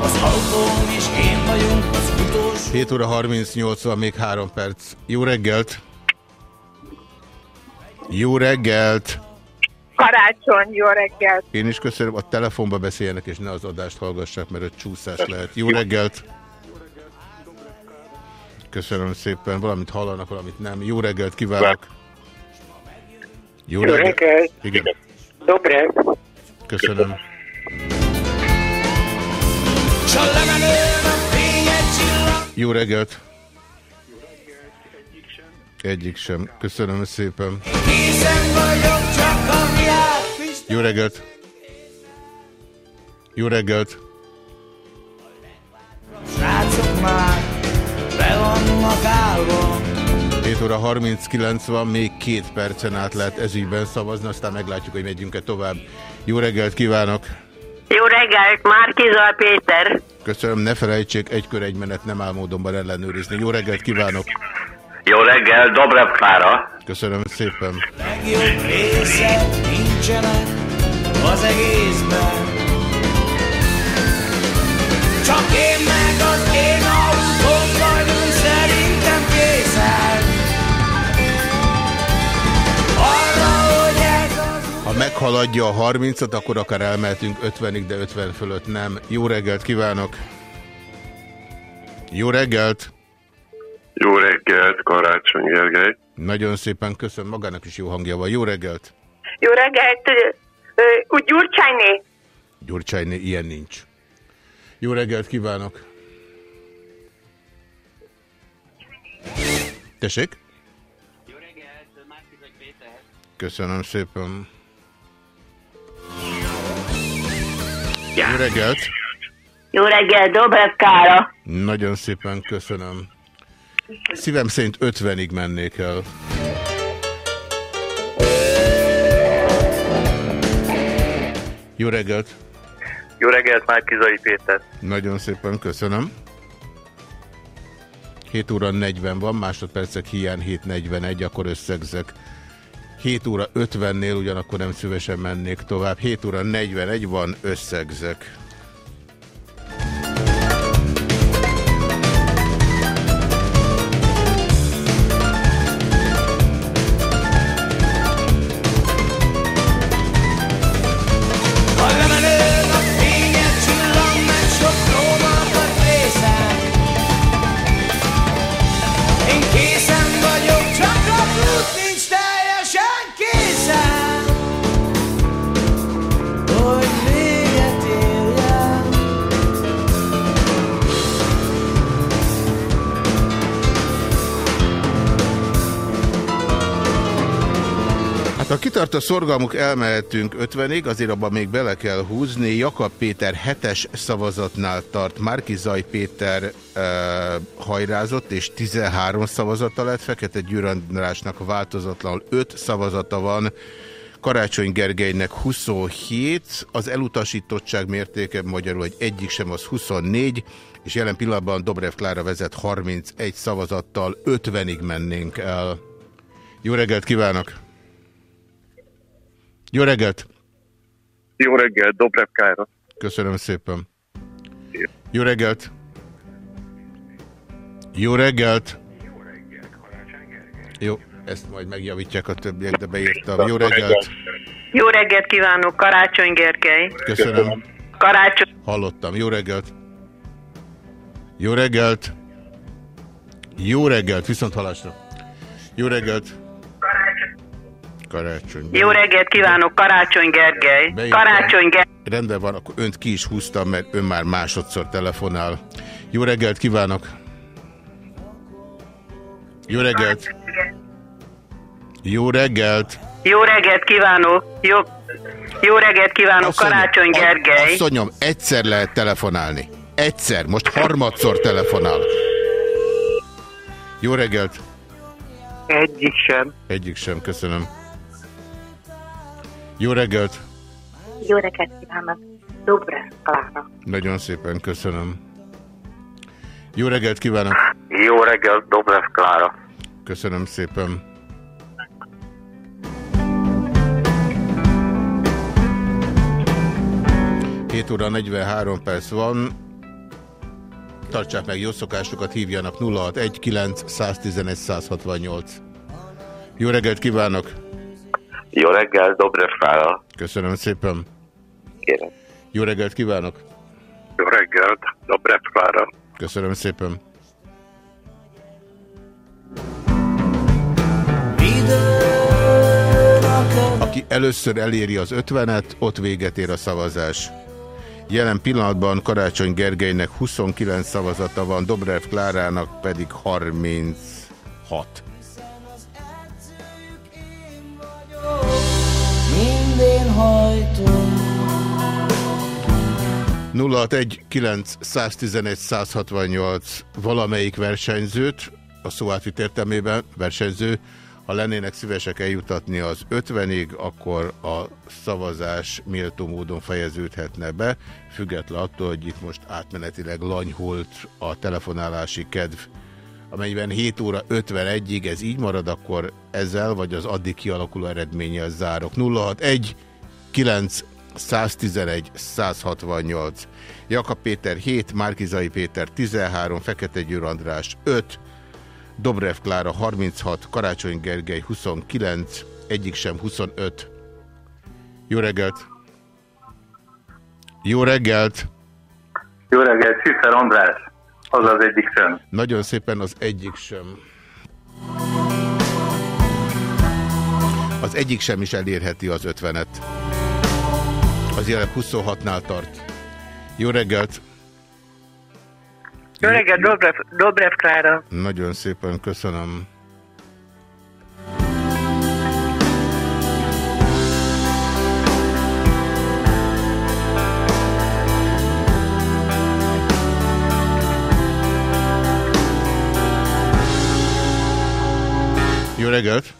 Az autóm is én vagyunk az utolsó 7 óra 38 van, még 3 perc. Jó reggelt! Jó reggelt! Karácsony, jó reggelt. Én is köszönöm, a telefonba beszéljenek, és ne az adást hallgassák, mert ott csúszás lehet. Jó reggelt! Köszönöm szépen, valamit hallanak, valamit nem. Jó reggelt kívánok! Jó reggelt! Igen. Dobrev. Köszönöm. Jó reggelt! Egyik sem. Köszönöm szépen. Jó reggelt! Jó reggelt! Srácok már be vannak állva 7 óra 39 van, még két percen át lehet ezügyben szavazni, aztán meglátjuk, hogy megyünk-e tovább. Jó reggelt kívánok! Jó reggelt, Márkizal Péter. Köszönöm, ne felejtsék, egy kör egy menet nem áll módonban ellenőrizni. Jó reggelt kívánok! Jó reggel, Dobrev Klára. Köszönöm szépen. Legjobb részek nincsenek az egészben Csak én meg az én autóm vagyunk szerintem készen Arra, hogy ez az Ha meghaladja a 30-at, akkor akár elmehetünk 50-ig, de 50 fölött nem. Jó reggelt kívánok! Jó reggelt! Jó reggelt, Karácsony Gergely. Nagyon szépen köszönöm, magának is jó hangja van. Jó reggelt! Jó reggelt, úgy Gyurcsányné. Gyurcsányné, ilyen nincs. Jó reggelt kívánok! Tessék? Jó reggelt, Márkizaj Péter. Köszönöm szépen. Jó reggelt! Jó reggelt, Dobrev Kára. Nagyon szépen köszönöm. Szívem szerint 50-ig mennék el. Jó reggelt! Jó reggelt, Márkizai Péter. Nagyon szépen köszönöm. 7 óra 40 van, másodpercek hiány 7.41, akkor összegzek. 7 óra 50-nél ugyanakkor nem szívesen mennék tovább. 7 óra 41 van, összegzek. Ha kitart a szorgalmuk, elmehetünk 50-ig, azért abban még bele kell húzni. Jakab Péter hetes szavazatnál tart, Márki Zaj Péter e, hajrázott, és 13 szavazata lett, Fekete Győr Andrásnak változatlanul 5 szavazata van, Karácsony Gergelynek 27, az elutasítottság mértéke magyarul, hogy egyik sem az 24, és jelen pillanatban Dobrev Klára vezet 31 szavazattal, 50-ig mennénk el. Jó reggelt kívánok! Jó reggelt! Jó reggelt, Dobrev Kára. Köszönöm szépen. Jó reggelt! Jó reggelt! Jó, ezt majd megjavítják a többiek, de beírtam. Jó reggelt! Jó reggelt kívánok, Karácsony Gergely. Köszönöm. Karácsony. Hallottam. Jó reggelt! Jó reggelt! Jó reggelt! Viszont halásra! Jó reggelt! Karácsony. Jó reggelt kívánok, Karácsony Gergely. Beírtam. Karácsony Gergely. Rendben van, akkor önt ki is húztam, mert ön már másodszor telefonál. Jó reggelt kívánok! Jó reggelt! Jó reggelt! Jó reggelt kívánok. Jó, jó reggelt kívánok, Asszonyom, Karácsony Gergely. Asszonyom, egyszer lehet telefonálni. Egyszer, most harmadszor telefonál. Jó reggelt! Egyik sem. Egyik sem, köszönöm. Jó reggelt! Jó reggelt kívánok, Dobrev Klára. Nagyon szépen köszönöm. Jó reggelt kívánok! Jó reggelt, Dobrev Klára. Köszönöm szépen. Hét óra 43 perc van. Tartsák meg jó szokásukat, hívjanak 0619 111 168. Jó reggelt kívánok! Jó reggelt, Dobrev Klára. Köszönöm szépen. Kérem. Jó reggelt kívánok! Jó reggelt, Dobrev Klára. Köszönöm szépen. Aki először eléri az 50-et, ott véget ér a szavazás. Jelen pillanatban Karácsony Gergelynek 29 szavazata van, Dobrev Klárának pedig 36. hajtom 061 911 168 valamelyik versenyzőt, a szó átvit értelmében versenyző, ha lennének szívesek eljutatni az 50-ig, akkor a szavazás méltó módon fejeződhetne be, független attól, hogy itt most átmenetileg lanyhult a telefonálási kedv. Amennyiben 7 óra 51-ig ez így marad, akkor ezzel vagy az addig kialakuló eredménnyel zárok. 061 9 111 168. Jakab Péter 7, Márkizai Péter 13, Fekete Győr András 5, Dobrev Klára 36, Karácsony Gergely 29, egyik sem 25. Jó reggelt! Jó reggelt! Jó reggelt, Schiffer András, az az egyik sem. Nagyon szépen az egyik sem. Az egyik sem is elérheti az ötvenet. Az jelenleg 26-nál tart. Jó reggelt! Jó reggelt, Dobrev, Dobrev Klára. Nagyon szépen köszönöm. Jó reggelt!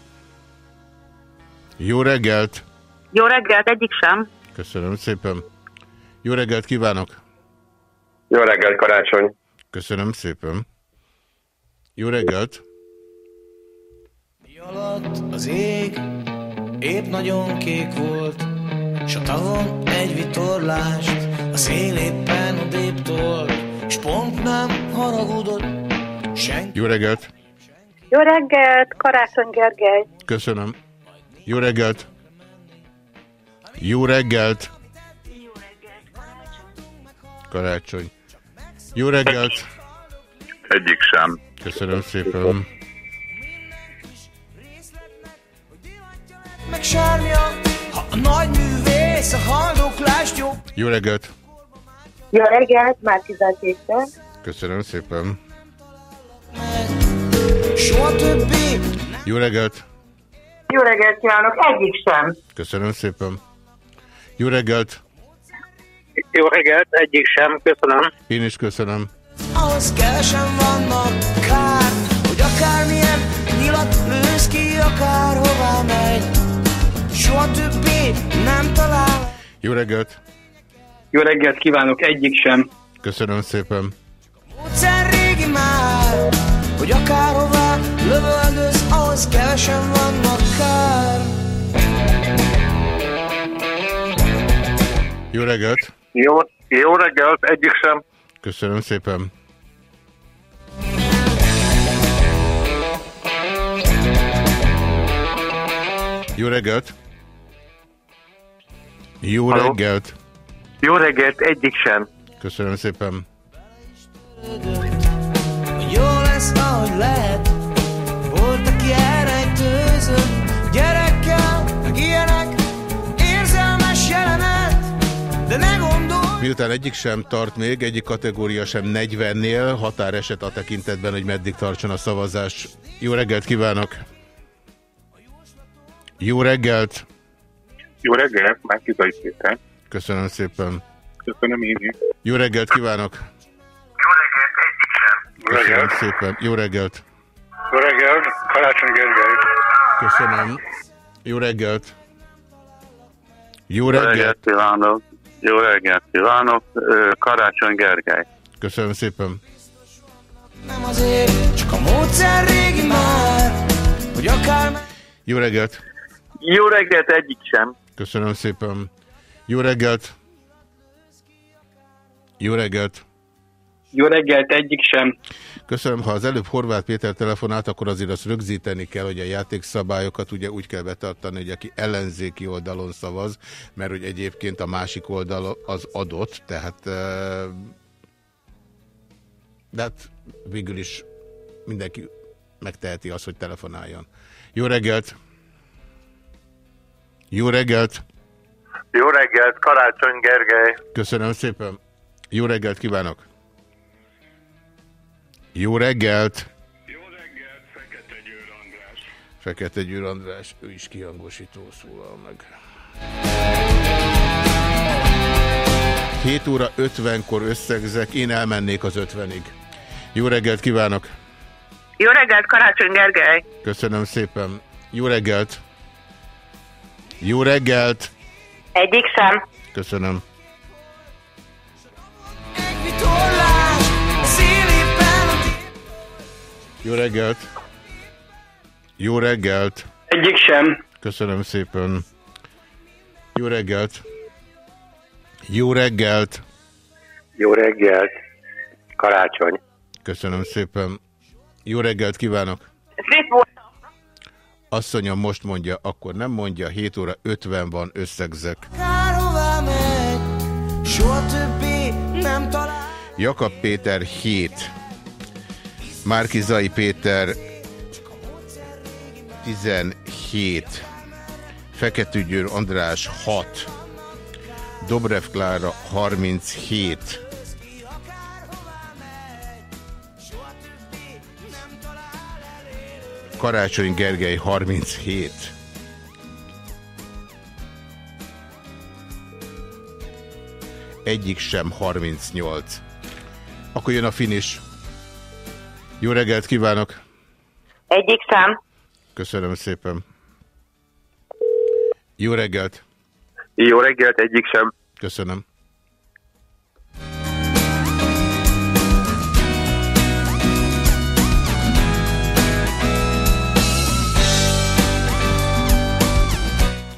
Jó reggelt! Jó reggelt, egyik sem. Köszönöm szépen. Jó reggelt kívánok! Jó reggelt, Karácsony! Köszönöm szépen. Jó reggelt! alatt az ég épp nagyon kék volt, s a tavon egy vitorlást a szél éppen odébb tolt, s pont nem haragudott senki. Jó reggelt! Jó reggelt, Karácsony Gergely. Köszönöm. Jó reggelt! Jó reggelt! Karácsony. Jó reggelt! Egyik sem. Köszönöm szépen. Meg sárnya, ha a nagy művész a haldoklást jó. Jó reggelt! Jó reggelt, Márkizaj Péter. Köszönöm szépen. Soha többé Jó reggelt! Jó reggelt kívánok, egyik sem. Köszönöm szépen. Jó reggelt! Jó reggelt, egyik sem, köszönöm. Én is köszönöm. ahhoz kevesen vannak kár, hogy akármilyen nyilat lősz ki, akárhová megy. Soha többé nem talál. Jó reggelt! Jó reggelt kívánok, egyik sem. Köszönöm szépen. Módszer régi már, hogy akárhová lövöldöz, ahhoz kevesen vannak kár. Jó reggelt! Jó, jó reggelt, egyik sem. Köszönöm szépen. Jó reggelt! Jó Halló? reggelt! Jó reggelt, egyik sem. Köszönöm szépen. Jó lesz, ahogy lehet. Volt, aki elrejtőzött, gyerekkel, meg ilyenek, érzelmes jelenet, de ne gondolj. Miután egyik sem tart még, egyik kategória sem 40-nél, határeset a tekintetben, hogy meddig tartson a szavazás. Jó reggelt kívánok! Jó reggelt! Jó reggelt, Márkizai Péter. Köszönöm szépen. Köszönöm én is. Jó reggelt kívánok! Jó Köszönöm reggelt. szépen. Jó reggelt! Jó reggelt, Karácsony Gergely. Köszönöm. Jó reggelt! Jó reggelt! kívánok. Jó reggelt kívánok. Karácsony Gergely. Köszönöm szépen. Nem azért, csak a módszer régi már, hogy akár Jó reggelt! Jó reggelt, egyik sem. Köszönöm szépen. Jó reggelt! Jó reggelt! Jó reggelt, egyik sem. Köszönöm, ha az előbb Horváth Péter telefonált, akkor azért azt rögzíteni kell, hogy a játékszabályokat ugye úgy kell betartani, hogy aki ellenzéki oldalon szavaz, mert hogy egyébként a másik oldal az adott, tehát eh, de hát végül is mindenki megteheti azt, hogy telefonáljon. Jó reggelt! Jó reggelt! Jó reggelt, Karácsony Gergely. Köszönöm szépen. Jó reggelt kívánok! Jó reggelt! Jó reggelt, Fekete Győr András. Fekete Győr András, ő is kihangosító szólal meg. 7 óra 50-kor összegzek, én elmennék az 50-ig. Jó reggelt kívánok! Jó reggelt, Karácsony Gergely! Köszönöm szépen. Jó reggelt! Jó reggelt! Egyik szem. Köszönöm. Jó reggelt! Jó reggelt! Egyik sem. Köszönöm szépen. Jó reggelt! Jó reggelt! Jó reggelt, Karácsony. Köszönöm szépen. Jó reggelt kívánok! Asszonyom most mondja, akkor nem mondja, 7 óra 50 van, összegzek. Akárhová megy, soha többé nem talál. Jakab Péter 7. Márkizai Péter 17. Feketügyőr András 6. Dobrev Klára 37. Karácsony Gergely 37. Egyik sem 38. Akkor jön a finish. Jó reggelt kívánok! Egyik szám. Köszönöm szépen. Jó reggelt! Jó reggelt, egyik sem. Köszönöm.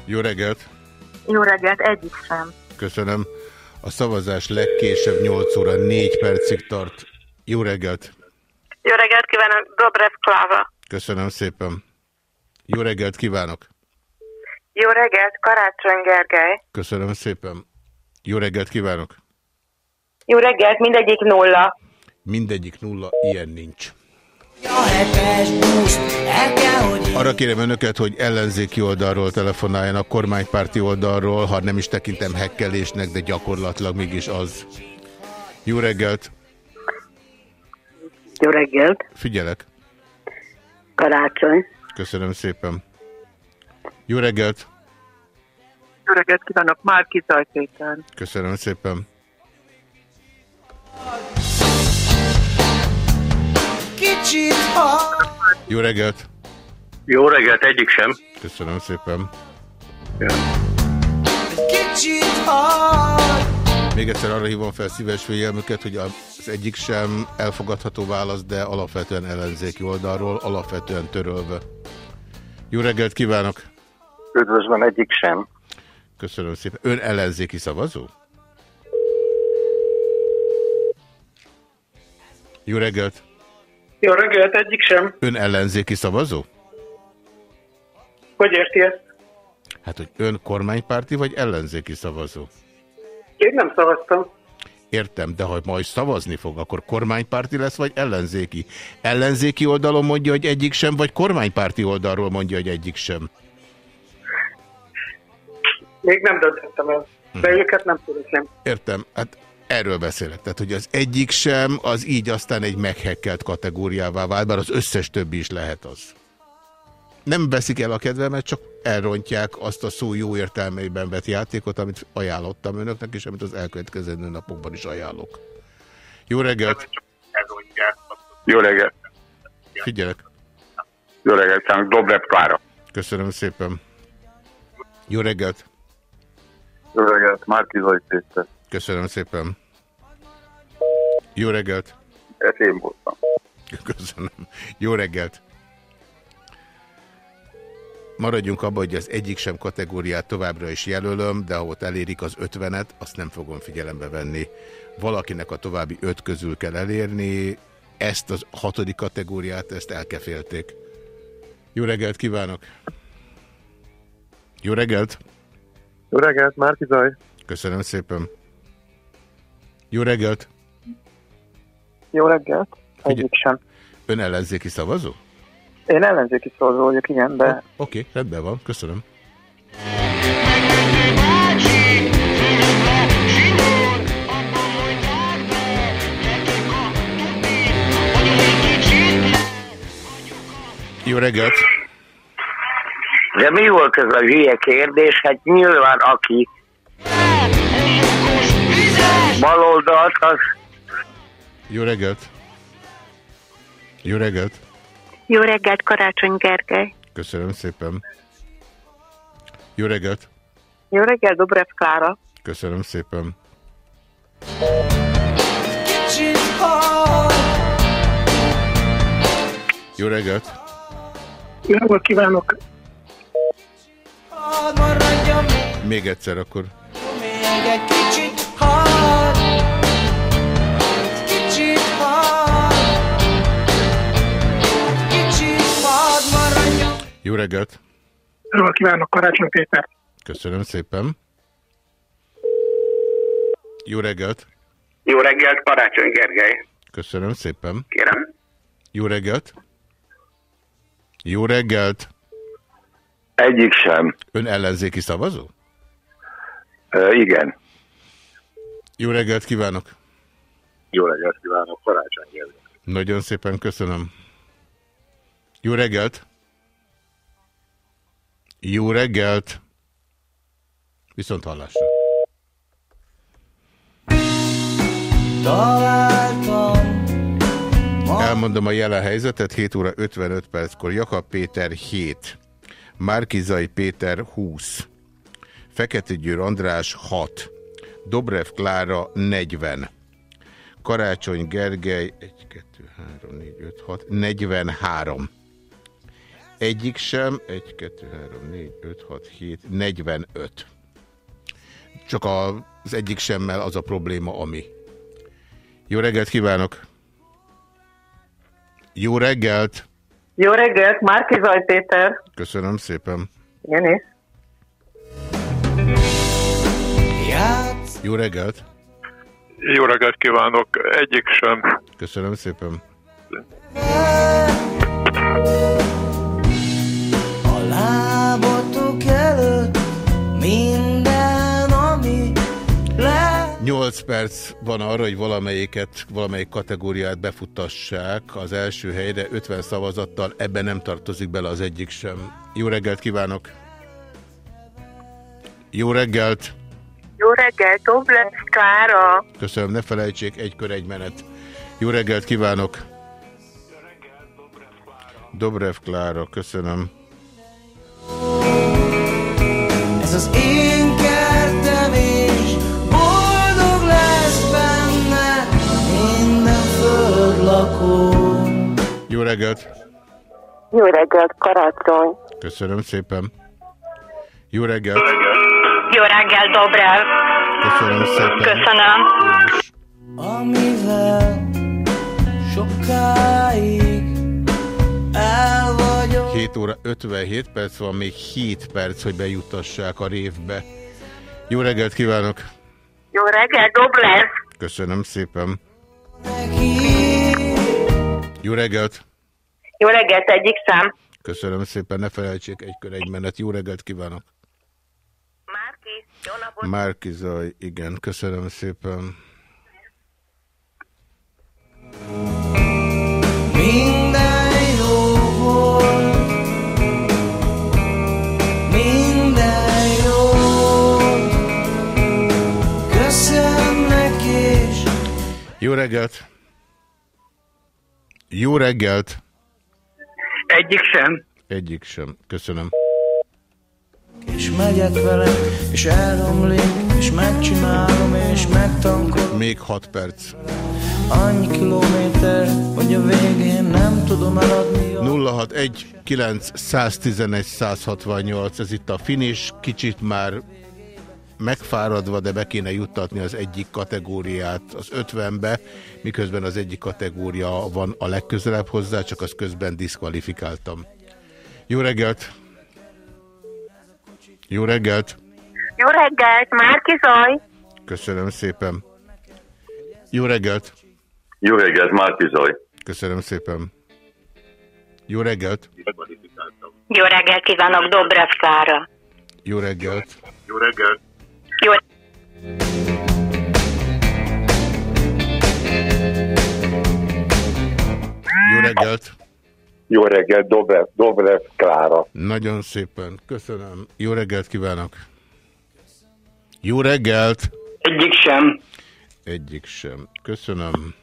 Jó reggelt! Jó reggelt, egyik szám. Köszönöm. A szavazás legkésőbb 8 óra 4 percig tart. Jó reggelt! Jó reggelt kívánok, Dobrev Kláva. Köszönöm szépen. Jó reggelt kívánok! Jó reggelt, Karácsony Gergely. Köszönöm szépen. Jó reggelt kívánok! Jó reggelt, mindegyik nulla. Mindegyik nulla, ilyen nincs. Arra kérem önöket, hogy ellenzéki oldalról telefonáljanak, kormánypárti oldalról, ha nem is tekintem hekkelésnek, de gyakorlatilag mégis az. Jó reggelt! Jó reggelt, Figyelek. Karácsony. Köszönöm szépen. Jó reggelt! Jó reggelt kívánok, Márki Zajpéter. Köszönöm szépen. kicsit. Jó reggelt! Jó reggelt, egyik sem. Köszönöm szépen. Kicsit ha... Még egyszer arra hívom fel szíves figyelmüket, hogy az egyik sem elfogadható válasz, de alapvetően ellenzéki oldalról, alapvetően törölve. Jó reggelt kívánok! Üdvözlöm, egyik sem. Köszönöm szépen. Ön ellenzéki szavazó? Jó reggelt! Jó reggelt, egyik sem. Ön ellenzéki szavazó? Hogy érti ezt? Hát, hogy ön kormánypárti vagy ellenzéki szavazó? Én nem szavaztam. Értem, de ha majd szavazni fog, akkor kormánypárti lesz, vagy ellenzéki? Ellenzéki oldalon mondja, hogy egyik sem, vagy kormánypárti oldalról mondja, hogy egyik sem? Még nem döntöttem el. De őket nem tudom. Értem, hát erről beszélek. Tehát, hogy az egyik sem, az így aztán egy meghekkelt kategóriává vált, bár az összes többi is lehet az. Nem veszik el a kedvemet, csak elrontják azt a szó jó értelmeiben vett játékot, amit ajánlottam önöknek, és amit az elkövetkező napokban is ajánlok. Jó reggelt! Jó reggelt. Figyelek! Jó reggelt, kívánok, Dobrev Klára. Köszönöm szépen! Jó reggelt! Jó reggelt, Márki Péter. Köszönöm szépen! Jó reggelt! Ez én voltam. Köszönöm. Jó reggelt! Maradjunk abban, hogy az egyik sem kategóriát továbbra is jelölöm, de ha ott elérik az ötvenet, azt nem fogom figyelembe venni. Valakinek a további öt közül kell elérni, ezt az hatodik kategóriát, ezt elkefélték. Jó reggelt kívánok! Jó reggelt! Jó reggelt, Márki Zaj. Köszönöm szépen! Jó reggelt! Jó reggelt, egyik sem. Ön ellenzéki szavazó? Én ellenzéki szavazó vagyok, igen, de... Oké, okay, rendben van, köszönöm. Jó reggelt! De mi volt ez a hülye kérdés? Hát nyilván aki baloldalt, az... Jó reggelt! Jó reggelt! Jó reggelt, Karácsony Gergely. Köszönöm szépen. Jó reggelt! Jó reggelt, Dobrev Klára. Köszönöm szépen. Jó reggelt! Jó reggelt kívánok! Még egyszer akkor. Még egy kicsit Jó reggelt! Jó reggelt kívánok, Karácsony Péter. Köszönöm szépen. Jó reggelt! Jó reggelt, Karácsony Gergely. Köszönöm szépen. Kérem. Jó reggelt! Jó reggelt! Egyik sem. Ön ellenzéki szavazó? E, igen. Jó reggelt kívánok! Jó reggelt kívánok, Karácsony Gergely. Nagyon szépen köszönöm. Jó reggelt! Jó reggelt! Viszont hallásra. Találtam Elmondom a jelen helyzetet, 7 óra 55 perckor Jakab Péter 7, Márkizai Péter 20, Fekete Győr András 6, Dobrev Klára 40, Karácsony Gergely 1, 2, 3, 4, 5, 6, 43. Egyik sem, 1, 2, 3, 4, 5, 6, 7, 45. Csak az egyik semmel az a probléma, ami. Jó reggelt kívánok! Jó reggelt! Jó reggelt, Márki Zaj Péter. Köszönöm szépen. Én is. Jó reggelt! Jó reggelt kívánok! Egyik sem. Köszönöm szépen. A minden, ami le... 8 perc van arra, hogy valamelyiket, valamelyik kategóriát befuttassák az első helyre 50 szavazattal, ebben nem tartozik bele az egyik sem. Jó reggelt kívánok! Jó reggelt! Jó reggelt, Dobrev Klára. Köszönöm, ne felejtsék, egy kör, egy menet. Jó reggelt kívánok! Dobrev Klára, köszönöm. Jó reggelt! Jó reggelt, Karácsony. Köszönöm szépen. Jó reggelt! Jó reggel, Dobrev. Köszönöm szépen. Köszönöm. Amivel sokáig el vagyok. 7 óra 57 perc van, még 7 perc, hogy bejutassák a révbe. Jó reggelt kívánok! Jó reggelt, Dobrev. Köszönöm szépen. Jó reggelt! Jó reggelt, egyik szám. Köszönöm szépen, ne felejtsék, egy kör, egy menet. Jó reggelt kívánok! Márki, jó napot. Márki Zaj, igen, köszönöm szépen. Minden jó volt, minden jó. Köszönnek és Jó reggelt! Jó reggelt! Egyik sem. Egyik sem. Köszönöm. és megyek vele, és elromlik, és megcsinálom, és megtankolom. Még 6 perc. Annyi kilométer, hogy a végén nem tudom eladni. 061 9 111 168, ez itt a finish, kicsit már megfáradva, de be kéne juttatni az egyik kategóriát az 50-be, miközben az egyik kategória van a legközelebb hozzá, csak az közben diszkvalifikáltam. Jó reggelt! Jó reggelt! Jó reggelt, Márki Zaj. Köszönöm szépen. Jó reggelt! Jó reggelt, Márki Zaj. Köszönöm szépen. Jó reggelt! Jó reggelt kívánok, Dobrev Klára. Jó reggelt! Jó reggelt. Jó Jó reggelt! Jó reggelt, Dobrev, Dobrev Klára. Nagyon szépen, köszönöm. Jó reggelt kívánok. Jó reggelt! Egyik sem. Egyik sem. Köszönöm.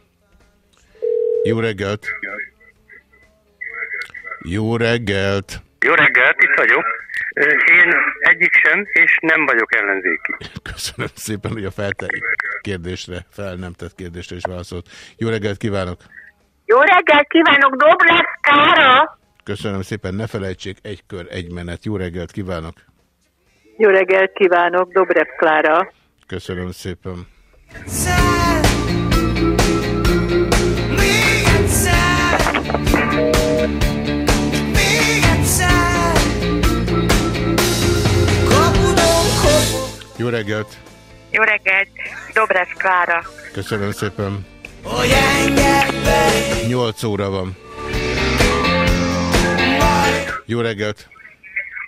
Jó reggelt! Jó reggelt! Jó reggelt, itt vagyok. Én egyik sem, és nem vagyok ellenzéki. Köszönöm szépen, hogy a feltett kérdésre, fel nem tett kérdésre is válaszolt. Jó reggelt kívánok! Jó reggelt kívánok, Dobrev Kára! Köszönöm szépen, ne felejtsék, egy kör, egy menet. Jó reggelt kívánok! Jó reggelt kívánok, Dobrev Klára! Köszönöm szépen! Jó reggelt! Jó reggelt, Dobrev Klára. Köszönöm szépen! 8 óra van. Jó reggelt!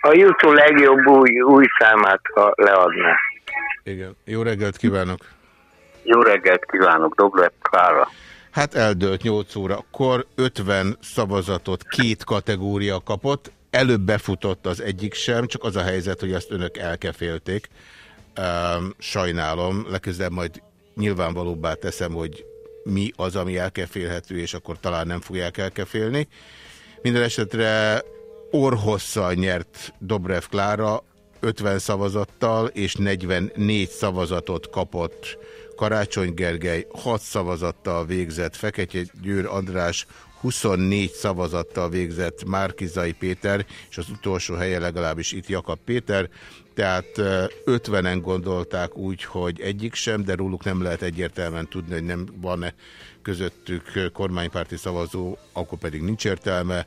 A YouTube legjobb új, új számát, ha leadná. Igen. Jó reggelt kívánok! Jó reggelt kívánok, Dobrev Klára. Hát eldőlt 8 óra. Akkor 50 szavazatot két kategória kapott. Előbb befutott az egyik sem, csak az a helyzet, hogy azt önök elkefélték. Sajnálom, legközelebb majd nyilvánvalóbbá teszem, hogy mi az, ami elkefélhető, és akkor talán nem fogják elkefélni. Minden esetre orhosszal nyert Dobrev Klára, 50 szavazattal és 44 szavazatot kapott Karácsony Gergely, 6 szavazattal végzett Fekete Győr András, 24 szavazattal végzett Márkizai Péter, és az utolsó helye legalábbis itt Jakab Péter, tehát 50-en gondolták úgy, hogy egyik sem, de róluk nem lehet egyértelműen tudni, hogy nem van-e közöttük kormánypárti szavazó, akkor pedig nincs értelme.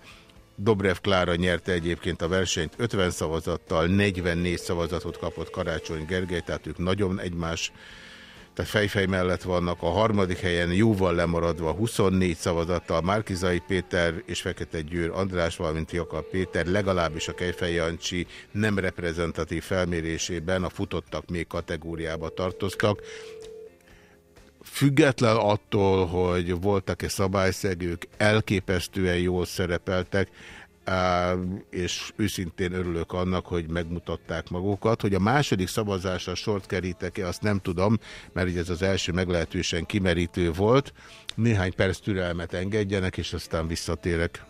Dobrev Klára nyerte egyébként a versenyt 50 szavazattal, 44 szavazatot kapott Karácsony Gergely, tehát ők nagyon egymás tehát fejfej mellett vannak a harmadik helyen jóval lemaradva 24 szavazattal Márkizai Péter és Fekete Győr András, valamint Jakab Péter legalábbis a Kejfej Jancsi nem reprezentatív felmérésében a futottak még kategóriába tartoztak. Független attól, hogy voltak-e szabályszegők, elképesztően jól szerepeltek, és őszintén örülök annak, hogy megmutatták magukat. Hogy a második szavazásra sort kerítek-e, azt nem tudom, mert ugye ez az első meglehetősen kimerítő volt. Néhány perc türelmet engedjenek, és aztán visszatérek.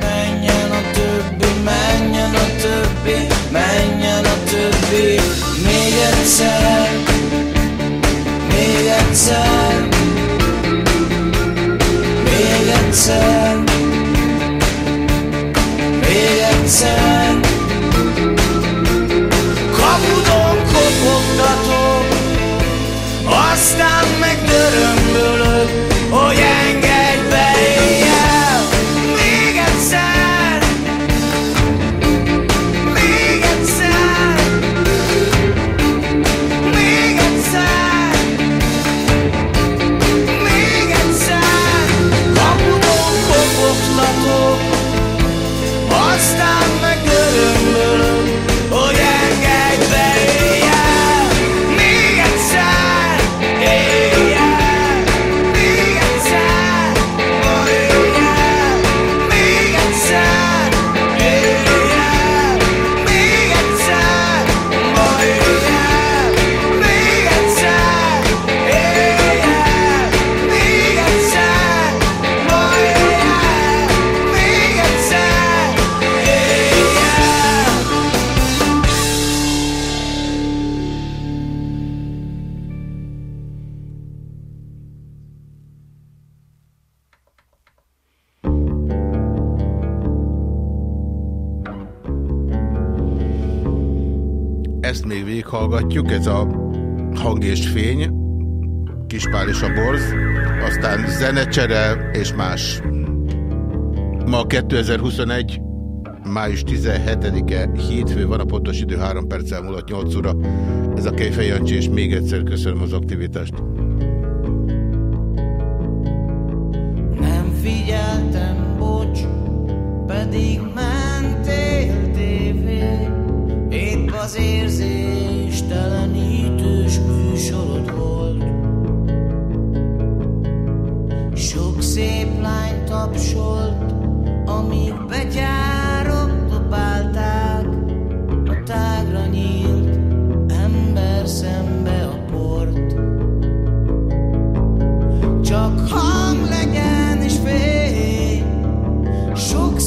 Menjen a többi, menjen a többi, menjen a többi, még egyszer, még egyszer, még egyszer, még egyszer. Kapudon kopogtatok, aztán meg dörömbölök, hogy engedj még végighallgatjuk, ez a hang és fény, Kispál és a borz, aztán zenecsere és más. Ma 2021, május 17-e, hétfő van, a pontos idő 3 perccel múlott 8 óra. Ez a Kejfej és még egyszer köszönöm az aktivitást. Nem figyeltem, bocs, pedig mentél tévé. Épp az érzéstelenítős műsorod volt. Sok szép lány tapsolt, amíg begyárok dobálták A tágra nyílt ember szembe a port. Csak hang legyen és fény Sok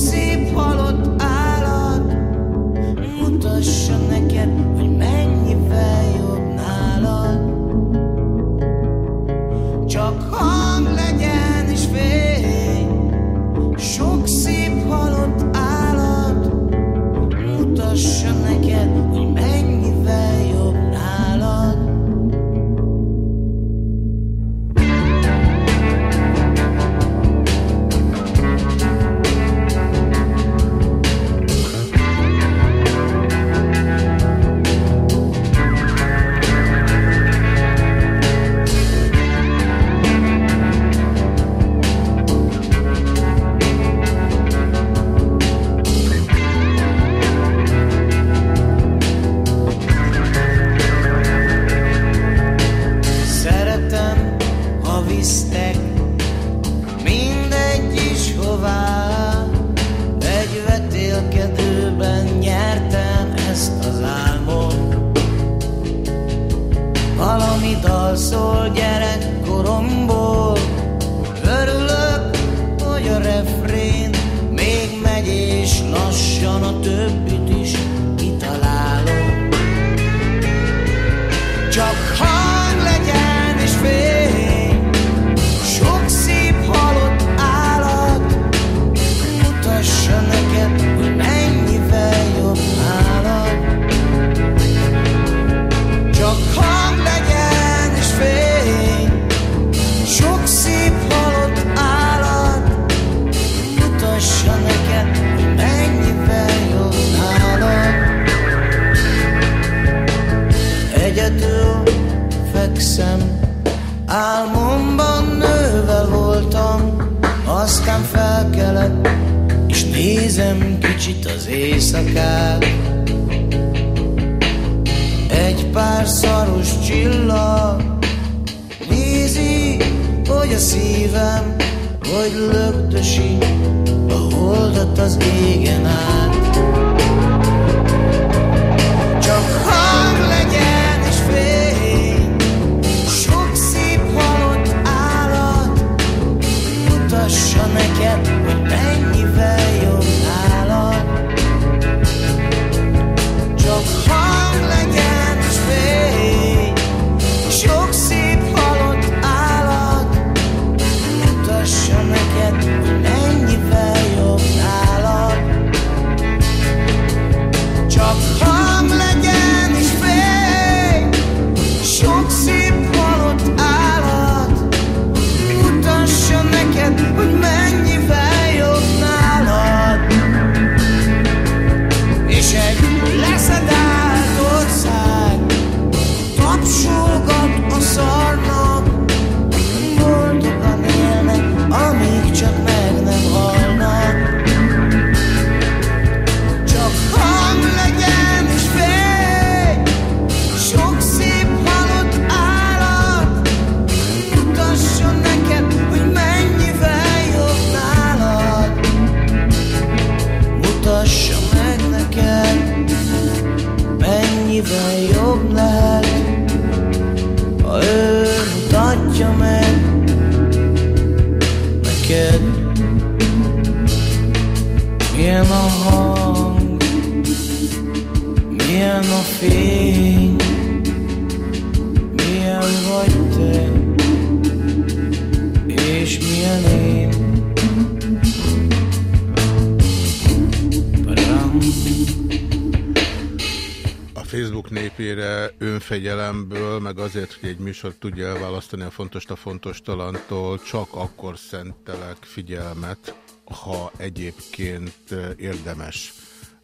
műsor tudja elválasztani a fontos a fontos talantól, csak akkor szentelek figyelmet, ha egyébként eh, érdemes.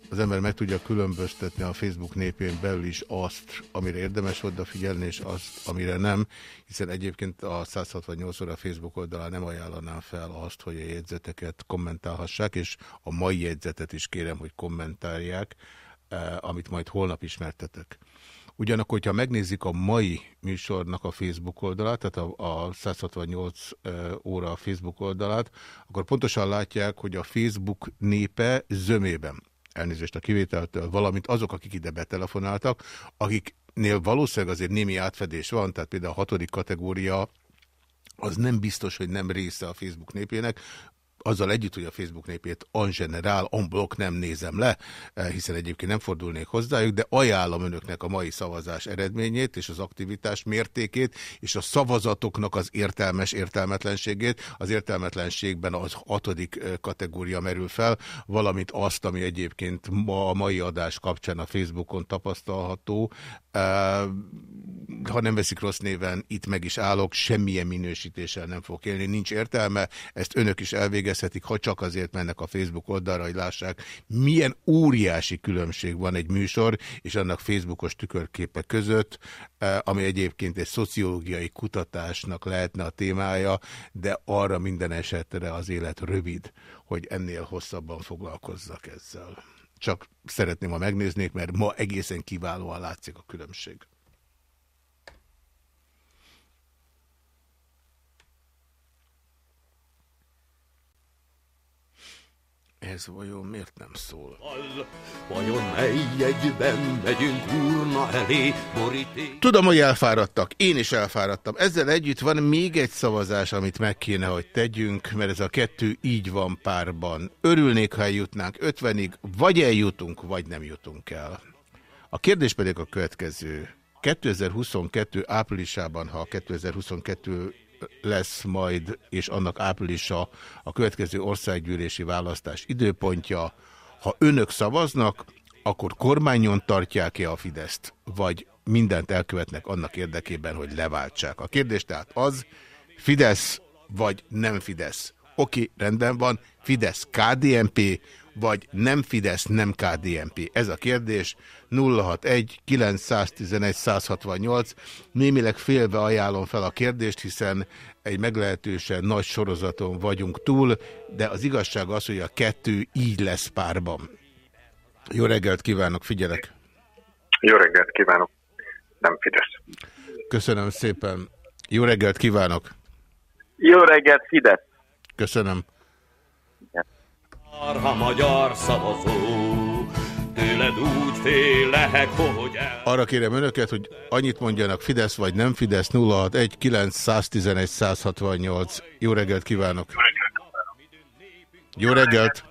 Az ember meg tudja különböztetni a Facebook népén belül is azt, amire érdemes odafigyelni, és azt, amire nem, hiszen egyébként a 168 óra Facebook oldalán nem ajánlanám fel azt, hogy a jegyzeteket kommentálhassák, és a mai jegyzetet is kérem, hogy kommentálják, eh, amit majd holnap ismertetek. Ugyanakkor, hogyha megnézik a mai műsornak a Facebook oldalát, tehát a, a 168 óra a Facebook oldalát, akkor pontosan látják, hogy a Facebook népe zömében, elnézést a kivételtől, valamint azok, akik ide betelefonáltak, akiknél valószínűleg azért némi átfedés van, tehát például a hatodik kategória az nem biztos, hogy nem része a Facebook népének, azzal együtt, hogy a Facebook népét en general, en bloc nem nézem le, eh, hiszen egyébként nem fordulnék hozzájuk, de ajánlom önöknek a mai szavazás eredményét és az aktivitás mértékét, és a szavazatoknak az értelmes értelmetlenségét. Az értelmetlenségben az hatodik eh, kategória merül fel, valamint azt, ami egyébként ma a mai adás kapcsán a Facebookon tapasztalható. Eh, ha nem veszik rossz néven, itt meg is állok, semmilyen minősítéssel nem fog élni, nincs értelme, ezt önök is elvégezhetik végezhetik, ha csak azért mennek a Facebook oldalra, hogy lássák, milyen óriási különbség van egy műsor és annak Facebookos tükörképe között, eh, ami egyébként egy szociológiai kutatásnak lehetne a témája, de arra minden esetre az élet rövid, hogy ennél hosszabban foglalkozzak ezzel. Csak szeretném, ha megnéznék, mert ma egészen kiválóan látszik a különbség. Ez vajon miért nem szól? Vajon mely egyben megyünk urna elé, boríték? Tudom, hogy elfáradtak. Én is elfáradtam. Ezzel együtt van még egy szavazás, amit meg kéne, hogy tegyünk, mert ez a kettő így van párban. Örülnék, ha eljutnánk 50-ig, vagy eljutunk, vagy nem jutunk el. A kérdés pedig a következő. 2022 áprilisában, ha 2022 lesz majd, és annak áprilisa a következő országgyűlési választás időpontja. Ha önök szavaznak, akkor kormányon tartják-e a Fideszt, vagy mindent elkövetnek annak érdekében, hogy leváltsák. A kérdés tehát az, Fidesz vagy nem Fidesz. Oké, rendben van, Fidesz KDNP, vagy nem Fidesz, nem KDNP? Ez a kérdés. 061 911 168. Némileg félve ajánlom fel a kérdést, hiszen egy meglehetősen nagy sorozaton vagyunk túl, de az igazság az, hogy a kettő így lesz párban. Jó reggelt kívánok, figyelek! Jó reggelt kívánok! Nem Fidesz. Köszönöm szépen. Jó reggelt kívánok! Jó reggelt, Fidesz! Köszönöm ha magyar szavazó, tőled úgy félek, hogy el... Arra kérem önöket, hogy annyit mondjanak Fidesz vagy nem Fidesz 061 911 168. Jó reggelt kívánok! Jó reggelt!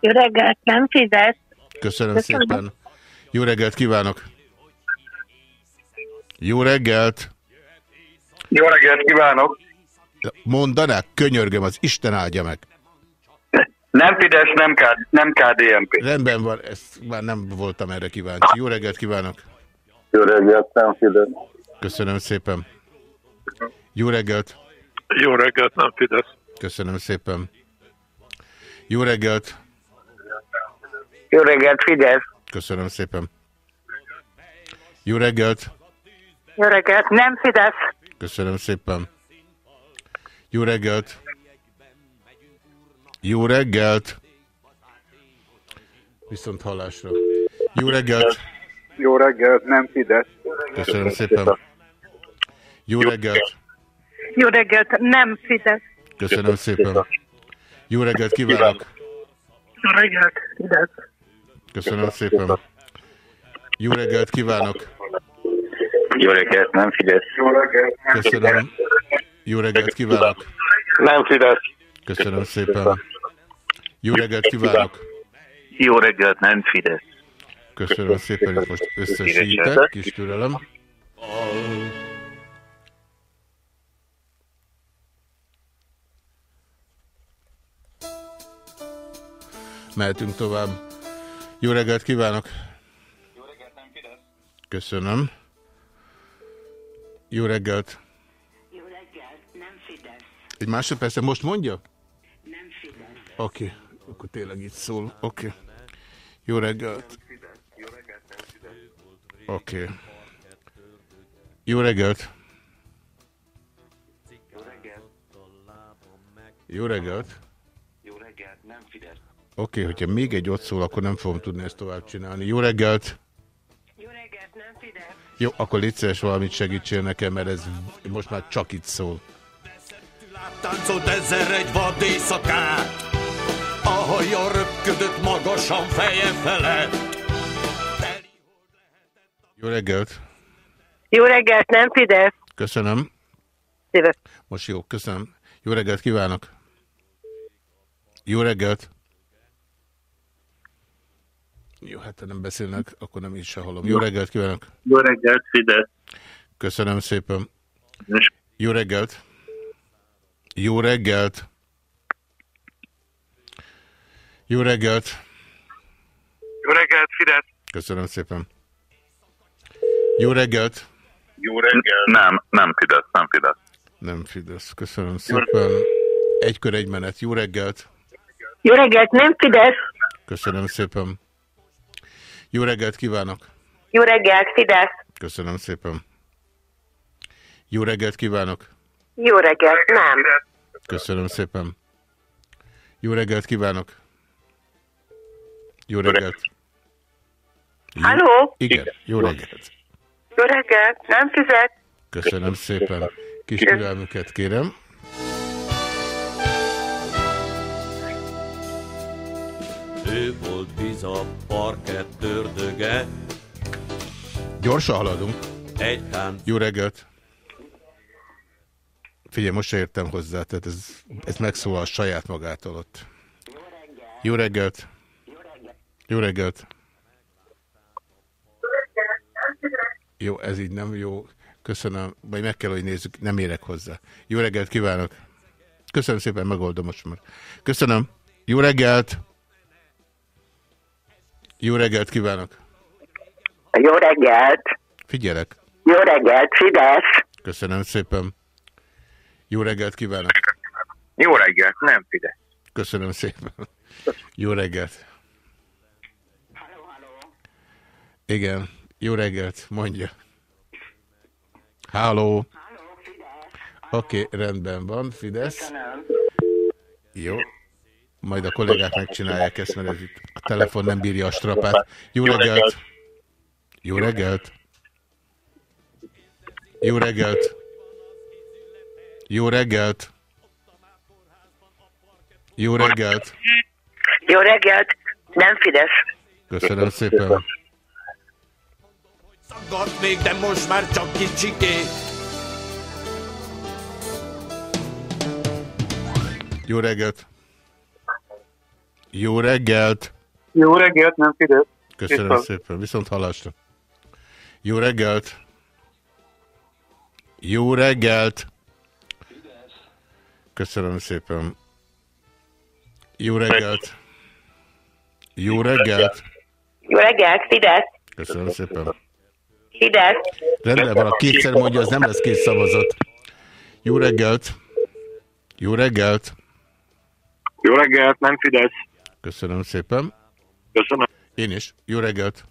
Jó reggelt, nem Fidesz. Köszönöm, Köszönöm. szépen. Jó reggelt kívánok! Jó reggelt! Jó reggelt kívánok! Mondanák, könyörgöm, az Isten áldja meg. Nem Fidesz, nem, K nem KDNP. Rendben van, ezt már nem voltam erre kíváncsi. Jó reggelt kívánok! Jó reggelt, nem Fidesz. Köszönöm szépen. Jó reggelt! Jó reggelt, nem Fidesz. Köszönöm szépen. Jó reggelt! Jó reggelt, Fidesz! Köszönöm szépen. Jó reggelt! Jó reggelt, nem Fidesz! Köszönöm szépen. Jó reggelt! Jó reggelt! Viszont hallásra. Jó reggelt! Jó reggelt, nem Fidesz. Köszönöm szépen. Jó reggelt! Jó reggelt, nem Fidesz. Köszönöm szépen. Jó reggelt kívánok! Jó reggelt, Fidesz. Köszönöm szépen. Jó reggelt kívánok! Jó reggelt, nem Fidesz. Jó reggelt, Köszönöm. Jó reggelt kívánok! Nem Fidesz. Köszönöm szépen. Jó reggelt kívánok! Jó reggelt, nem Fidesz. Köszönöm szépen, hogy most összesítek, kis türelem. Mehetünk tovább. Jó reggelt kívánok! Jó reggelt, nem Fidesz. Köszönöm. Jó reggelt! Jó reggelt, nem Fidesz. Egy másodpercen most mondja? Fidesz. Oké, okay. akkor tényleg itt szól. Oké. Okay. Jó reggelt! Oké. Okay. Jó reggelt! Jó reggelt! Jó reggelt, nem Fidesz. Oké, okay, hogyha még egy ott szól, akkor nem fogom tudni ezt tovább csinálni. Jó reggelt! Jó reggelt, nem Jó, akkor légy szíves valamit segítsél nekem, mert ez most már csak itt szól. Táncolt ezer egy vad éjszakát, a haja röpködött magasan feje felett. Jó reggelt! Jó reggelt, nem Fidesz? Köszönöm. Szíves. Most jó, köszönöm. Jó reggelt kívánok! Jó reggelt! Jó, hát ha nem beszélnek, akkor nem is hallom. Jó reggelt kívánok! Jó reggelt, Fidesz. Köszönöm szépen. Jó reggelt! Jó reggelt! Jó reggelt! Jó reggelt, Fidesz. Köszönöm szépen. Jó reggelt! Jó reggelt. Nem, nem Fidesz, nem Fidesz. Nem Fidesz. Köszönöm szépen. Egy kör, egy menet. Jó reggelt! Jó reggelt, nem Fidesz? Köszönöm szépen. Jó reggelt kívánok! Jó reggelt, Fidesz! Köszönöm szépen. Jó reggelt kívánok! Jó reggelt, nem. Köszönöm szépen. Jó reggelt kívánok! Jó reggelt! Jó- Halló? Igen, jó reggelt! Jó reggelt, nem fizet? Köszönöm szépen. Kis türelmüket kérem. Ő volt biza parkett ördöge, Gyorsan haladunk. egy tánc Jó reggelt! Figyelj, most se értem hozzá, tehát ez, ez megszólal saját magától ott. Jó reggelt! Jó reggelt! Jó, ez így nem jó. Köszönöm. Vagy meg kell, hogy nézzük. Nem érek hozzá. Jó reggelt kívánok! Köszönöm szépen, megoldom most már. Köszönöm. Jó reggelt! Jó reggelt kívánok! Jó reggelt! Figyelek. Jó reggelt, Fidesz! Köszönöm szépen. Jó reggelt kívánok! Jó reggelt, nem Fidesz. Köszönöm szépen. Jó reggelt. Igen, jó reggelt, mondja. Háló. Oké, okay, rendben van, Fidesz. Jó. Majd a kollégák megcsinálják ezt, mert ez itt a telefon nem bírja a strapát. Jó reggelt. Jó reggelt. Jó reggelt. Jó reggelt. Jó reggelt. Jó reggelt, nem Fidesz. Köszönöm szépen. Szaggat még, de most már csak kicsiké. Jó reggelt. Jó reggelt. Jó reggelt, nem Fidesz. Köszönöm Viszont. szépen. Viszont hallásra. Jó reggelt. Jó reggelt. Köszönöm szépen. Jó reggelt. Jó reggelt. Jó reggelt, Fidesz! Köszönöm szépen. Fidesz! Rendben van, a kétszer mondja, az nem lesz két szavazat. Jó reggelt. Jó reggelt. Jó reggelt, nem Fidesz. Köszönöm szépen. Köszönöm. Én is. Jó reggelt.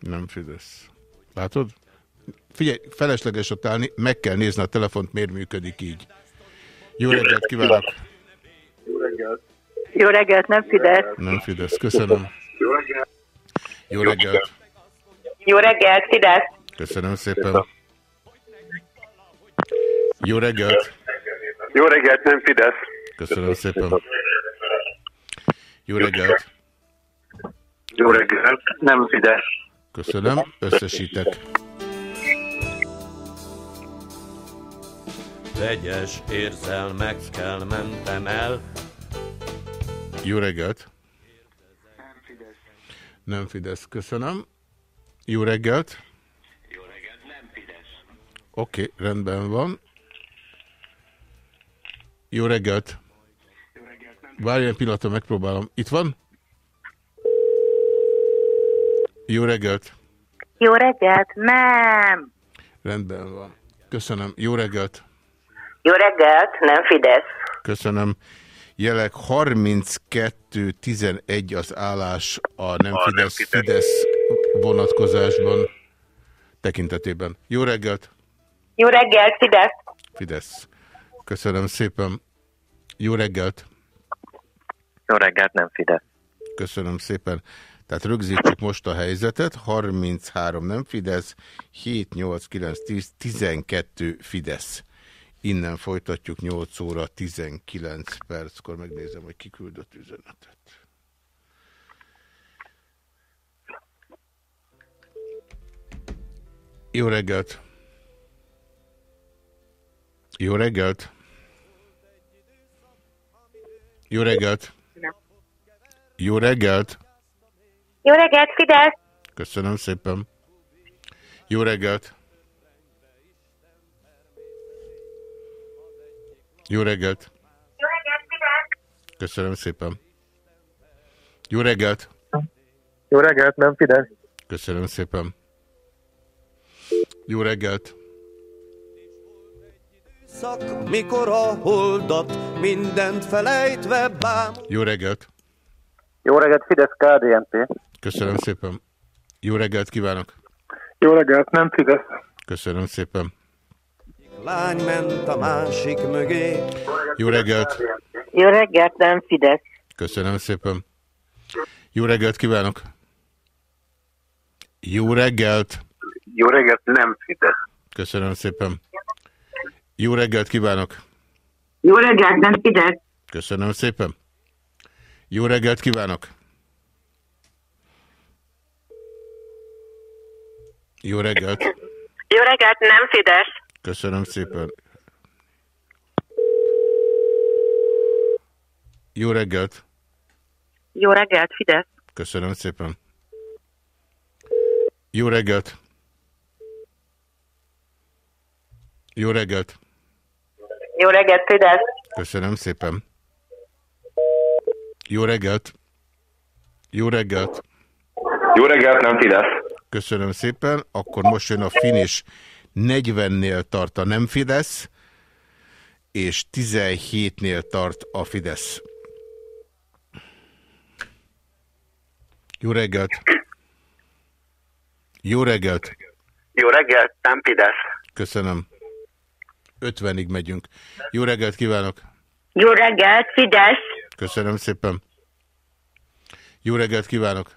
Nem Fidesz. Látod? Figyelj, felesleges ott állni, meg kell nézni a telefont, miért működik így. Jó reggelt kívánok. Jó reggelt. Jó reggelt, nem Fidesz? Nem Fidesz. Köszönöm. Jó reggelt. Jó reggelt. Jó reggelt, Fidesz! Köszönöm szépen. Jó reggelt. Jó reggelt, nem Fidesz. Köszönöm szépen. Jó reggelt. Jó reggelt, nem Fidesz. Köszönöm. Összesítek. Vegyes érzelmekkel mentem el. Jó reggelt. Nem Fidesz. Köszönöm. Jó reggelt. Jó reggelt, nem Fidesz. Oké, okay, rendben van. Jó reggelt. Várj egy pillanatra, megpróbálom. Itt van? Jó reggelt. Jó reggelt, nem. Rendben van. Köszönöm. Jó reggelt. Jó reggelt, nem Fidesz! Köszönöm. Jelek 32-11 az állás a nem Fidesz, Fidesz vonatkozásban tekintetében. Jó reggelt, Jó reggelt, Fidesz! Fidesz. Köszönöm szépen. Jó reggelt. Jó reggelt, nem Fidesz. Köszönöm szépen. Tehát rögzítsük most a helyzetet, 33 nem Fidesz, 7, 8, 9, 10, 12 Fidesz. Innen folytatjuk 8 óra 19 perckor, megnézem, hogy ki küldött üzenetet. Jó reggelt! Jó reggelt! Jó reggelt! Jó reggelt! Jó reggelt, Fidesz! Köszönöm szépen. Jó reggelt! Jó reggelt! Jó reggelt, Fidesz! Köszönöm szépen. Jó reggelt! Jó reggelt, nem Fidesz. Köszönöm szépen. Jó reggelt! Szak, mikor a holdat mindent felejtve bám. Jó reggelt! Jó reggelt, Fidesz KDNP. Köszönöm szépen. Jó reggelt kívánok! Jó reggelt, nem Fidesz. Köszönöm szépen. Lány ment a másik mögé. Jó reggelt! Jó reggelt, nem Fidesz. Köszönöm szépen. Jó reggelt kívánok! Jó reggelt! Jó reggelt, nem Fidesz. Köszönöm szépen. Jó reggelt kívánok! Jó reggelt, nem Fidesz. Köszönöm szépen. Jó reggelt kívánok! Jó reggelt! Jó reggelt, nem Fidesz. Köszönöm szépen. Jó reggelt! Jó reggelt, Fidesz. Köszönöm szépen. Jó reggelt! Jó reggelt! Jó reggelt, Fidesz. Köszönöm szépen. Jó reggelt! Jó reggelt! Jó reggelt, nem Fidesz. Köszönöm szépen. Akkor most jön a finish. 40-nél tart a nem Fidesz, és 17-nél tart a Fidesz. Jó reggelt! Jó reggelt! Jó reggelt, nem Fidesz. Köszönöm. 50-ig megyünk. Jó reggelt kívánok! Jó reggelt, Fidesz. Köszönöm szépen. Jó reggelt kívánok!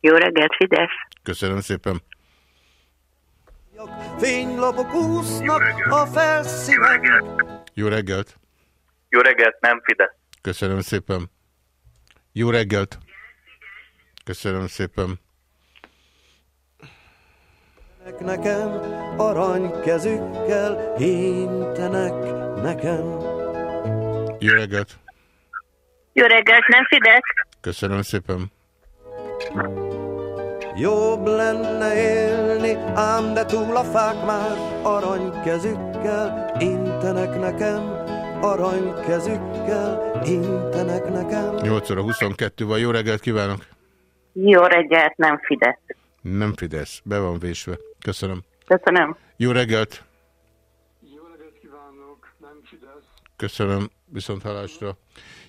Jó reggelt, Fidesz. Köszönöm szépen. Fénylapok úsznak a felszínen. Jó reggelt! Jó reggelt, nem Fidesz. Köszönöm szépen. Jó reggelt! Köszönöm szépen. Nekem aranykezükkel hintenek nekem. Jó reggelt! Jó reggelt, nem Fidesz. Köszönöm szépen. Jobb lenne élni, ám de túl a fák már aranykezükkel intenek nekem. Aranykezükkel intenek nekem. 8 óra 22 van. Jó reggelt kívánok! Jó reggelt, nem Fidesz. Nem Fidesz. Be van vésve. Köszönöm. Köszönöm. Jó reggelt! Köszönöm. Viszont hallásra.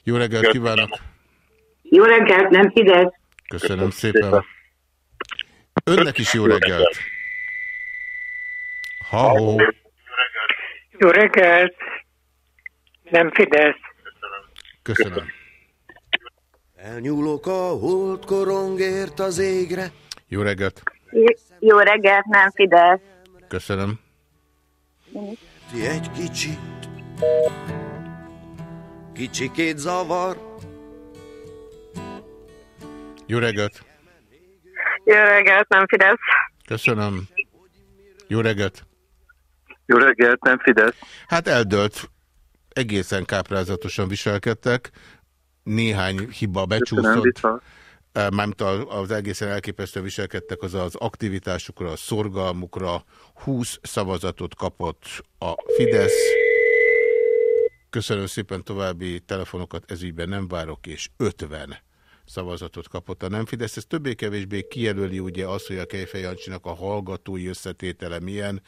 Jó reggelt kívánok! Jó reggelt, nem Fidesz. Köszönöm szépen. Önnek is jó reggelt! Ha-ho! Jó reggelt, nem Fidesz. Köszönöm. Elnyúlok a holdkorongért az égre. Jó reggelt! Jó reggelt, nem Fidesz. Köszönöm. Ti egy kicsit, kicsikét zavar. Jó reggelt! Jó reggelt, nem Fidesz. Köszönöm. Jó reggelt! Jó reggelt, nem Fidesz. Hát eldölt. Egészen káprázatosan viselkedtek. Néhány hiba becsúszott. Mármint az egészen elképesztően viselkedtek, az az aktivitásukra, a szorgalmukra. 20 szavazatot kapott a Fidesz. Köszönöm szépen további telefonokat ezügyben nem várok, és 50 szavazatot kapott a nem Fidesz. Ez többé-kevésbé kijelöli ugye azt, hogy a Kejfej Jancsinak a hallgatói összetétele milyen.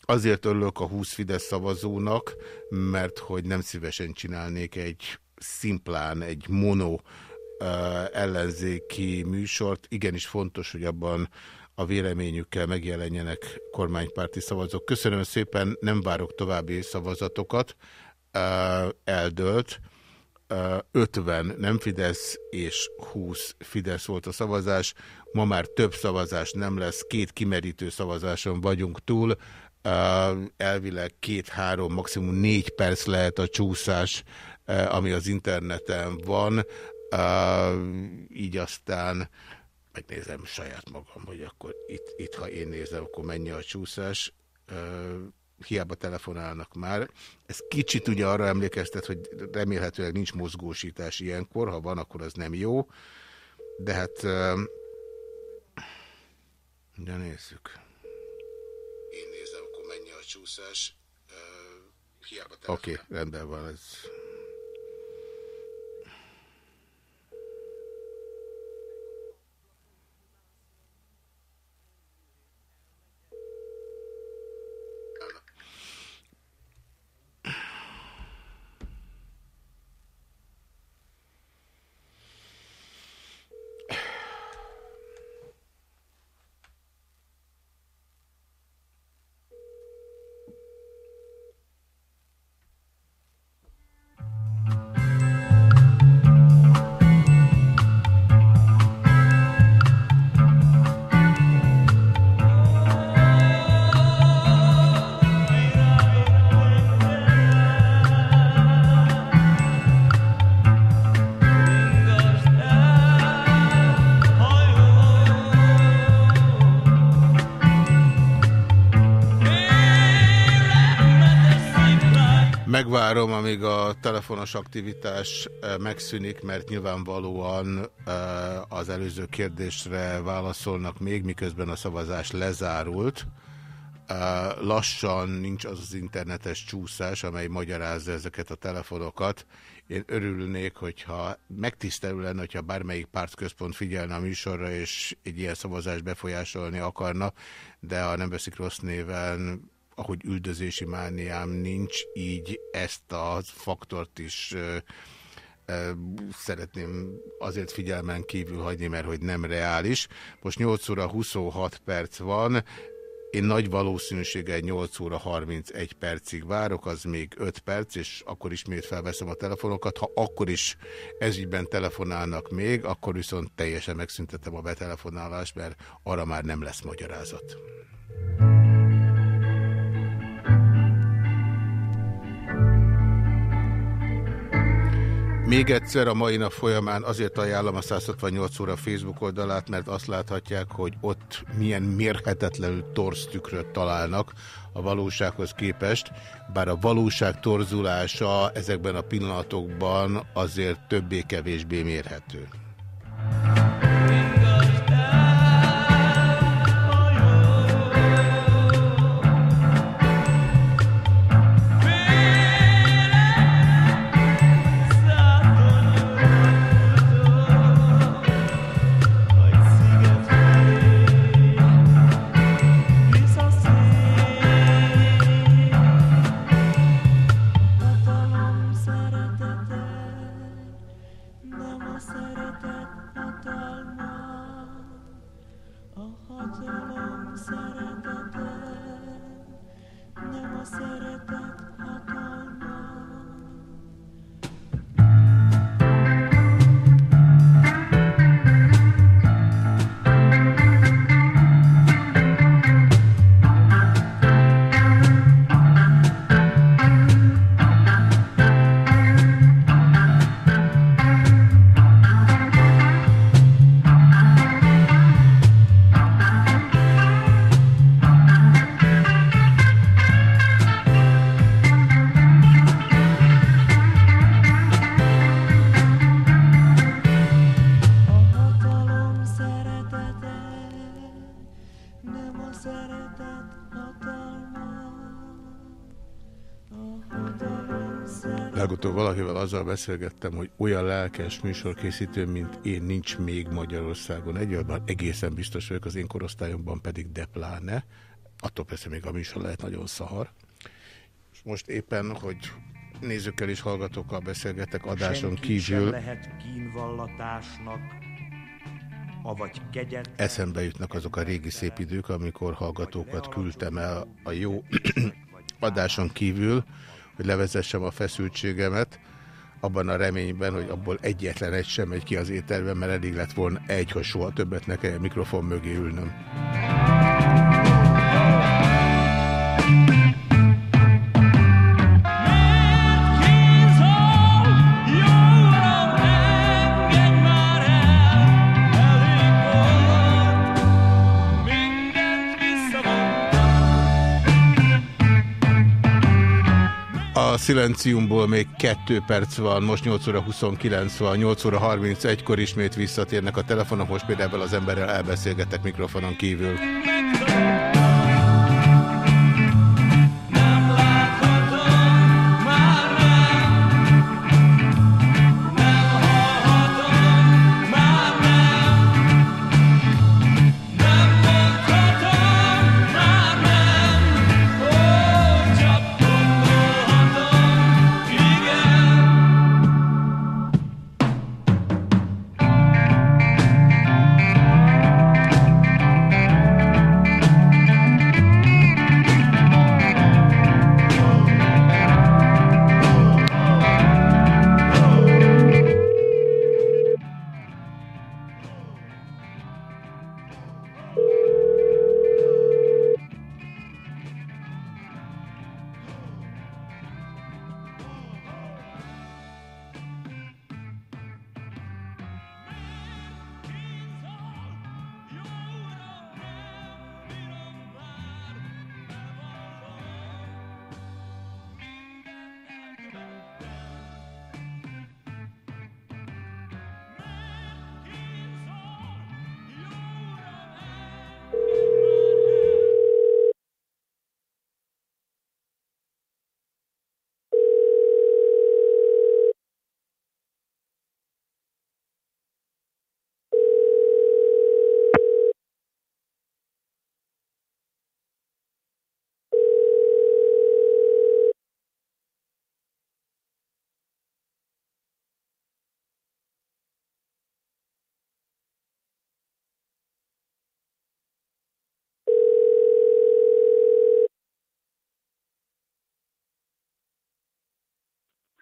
Azért örülök a 20 Fidesz szavazónak, mert hogy nem szívesen csinálnék egy szimplán, egy mono ellenzéki műsort. Igenis fontos, hogy abban a véleményükkel megjelenjenek kormánypárti szavazók. Köszönöm szépen, nem várok további szavazatokat. Eldőlt. 50 nem Fidesz és 20 Fidesz volt a szavazás. Ma már több szavazás nem lesz, két kimerítő szavazáson vagyunk túl. Elvileg két-három, maximum négy perc lehet a csúszás, ami az interneten van. Így aztán megnézem saját magam, hogy akkor itt, itt ha én nézem, akkor mennyi a csúszás hiába telefonálnak már. Ez kicsit ugye arra emlékeztet, hogy remélhetőleg nincs mozgósítás ilyenkor, ha van, akkor az nem jó. De hát, de nézzük. Én nézem, akkor mennyi a csúszás. Hiába Oké, okay, rendben van ez. Megvárom, amíg a telefonos aktivitás eh, megszűnik, mert nyilvánvalóan eh, az előző kérdésre válaszolnak még, miközben a szavazás lezárult. Eh, lassan nincs az az internetes csúszás, amely magyarázza ezeket a telefonokat. Én örülnék, hogyha megtisztelő lenne, hogyha bármelyik pártközpont figyelne a műsorra, és egy ilyen szavazást befolyásolni akarna, de ha nem veszik rossz néven, ahogy üldözési mániám nincs, így ezt a faktort is szeretném azért figyelmen kívül hagyni, mert hogy nem reális. Most 8 óra 26 perc van, én nagy valószínűséggel 8 óra 31 percig várok, az még 5 perc, és akkor ismét felveszem a telefonokat. Ha akkor is ezügyben telefonálnak még, akkor viszont teljesen megszüntetem a betelefonálást, mert arra már nem lesz magyarázat. Még egyszer a mai nap folyamán azért ajánlom a 168 óra Facebook oldalát, mert azt láthatják, hogy ott milyen mérhetetlenül torz tükröt találnak a valósághoz képest, bár a valóság torzulása ezekben a pillanatokban azért többé-kevésbé mérhető. hatalom szeretete, nem a szeretet azzal beszélgettem, hogy olyan lelkes műsorkészítő, mint én nincs még Magyarországon. Egyébként egészen biztos vagyok, az én korosztályomban pedig depláne. Attól persze még a műsor lehet nagyon szahar. És most éppen, hogy nézőkkel és hallgatókkal beszélgetek adáson Senki kívül. lehet kínvallatásnak, avagy kegyet. Eszembe jutnak azok a régi szép idők, amikor hallgatókat küldtem el a jó adáson kívül, hogy levezessem a feszültségemet abban a reményben, hogy abból egyetlen egy sem megy ki az éterben, mert eddig lett volna egy, hogy soha többet ne kell mikrofon mögé ülnöm. Szilenciumból még kettő perc van, most 8 óra 29 van, 8 óra 31-kor ismét visszatérnek a telefonok, most például az emberrel elbeszélgetek mikrofonon kívül.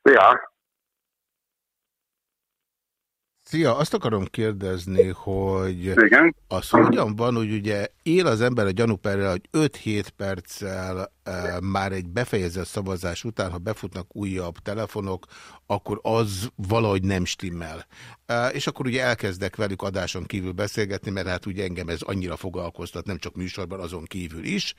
Szia! Szia, azt akarom kérdezni, hogy Igen? az hogyan van, hogy ugye él az ember a gyanúperrel, hogy 5-7 perccel e, már egy befejezett szavazás után, ha befutnak újabb telefonok, akkor az valahogy nem stimmel. E, és akkor ugye elkezdek velük adáson kívül beszélgetni, mert hát ugye engem ez annyira foglalkoztat, nem csak műsorban, azon kívül is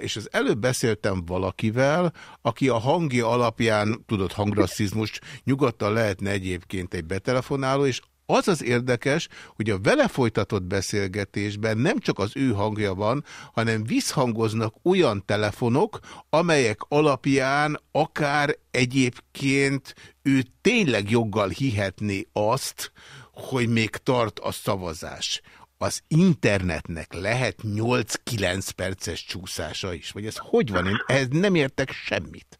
és az előbb beszéltem valakivel, aki a hangja alapján tudott hangrasszizmust, nyugodtan lehetne egyébként egy betelefonáló, és az az érdekes, hogy a vele folytatott beszélgetésben nem csak az ő hangja van, hanem visszhangoznak olyan telefonok, amelyek alapján akár egyébként ő tényleg joggal hihetné azt, hogy még tart a szavazás az internetnek lehet 8-9 perces csúszása is? Vagy ez hogy van? Én ehhez nem értek semmit.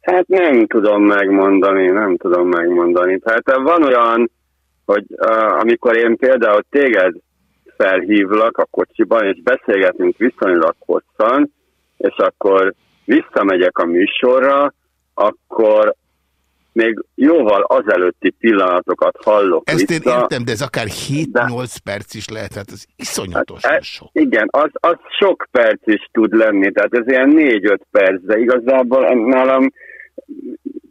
Hát nem tudom megmondani, nem tudom megmondani. Tehát van olyan, hogy uh, amikor én például téged felhívlak a kocsiban, és beszélgetünk viszonylag hosszan, és akkor visszamegyek a műsorra, akkor még jóval azelőtti pillanatokat hallok Ezt vissza. én értem, de ez akár 7-8 de... perc is lehet, hát az iszonyatosan hát, sok. Igen, az, az sok perc is tud lenni, tehát ez ilyen 4-5 perc, de igazából nálam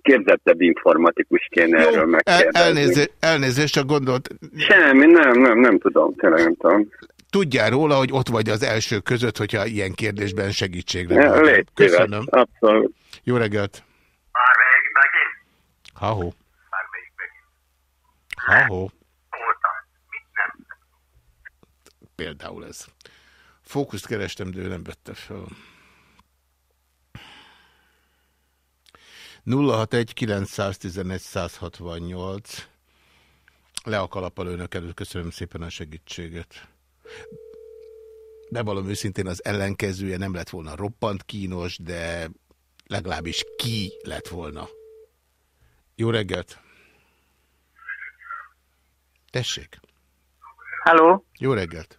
képzettebb informatikus kéne Jó, erről megkérdezni. Elnézést, elnézést, csak gondolt... Semmi, nem, nem, nem tudom, tényleg nem tudom. Tudjál róla, hogy ott vagy az első között, hogyha ilyen kérdésben segítségre Légy Köszönöm. Abszolút. Jó reggelt! Ha-ho. Ha-ho. Például ez. Fókuszt kerestem, de ő nem vette fel. 061-911-168 Le a kalappal önök előtt. Köszönöm szépen a segítséget. Bevallom őszintén az ellenkezője nem lett volna roppant kínos, de legalábbis ki lett volna. Jó reggelt! Tessék! Halló! Jó reggelt!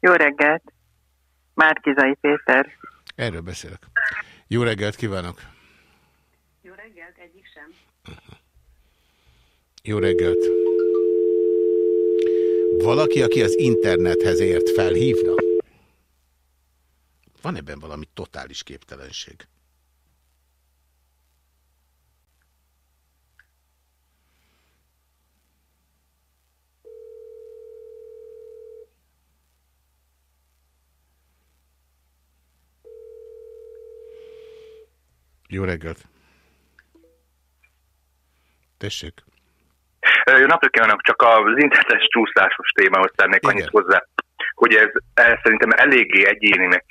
Jó reggelt! Márkizai Péter. Erről beszélek. Jó reggelt kívánok! Jó reggelt, egyik sem. Jó reggelt! Valaki, aki az internethez ért, felhívna? Van ebben valami totális képtelenség. Jó reggelt! Tessék! Jó napot kívánok, csak az internetes csúszásos témához tennék annyit hozzá, hogy ez, ez szerintem eléggé egyéninek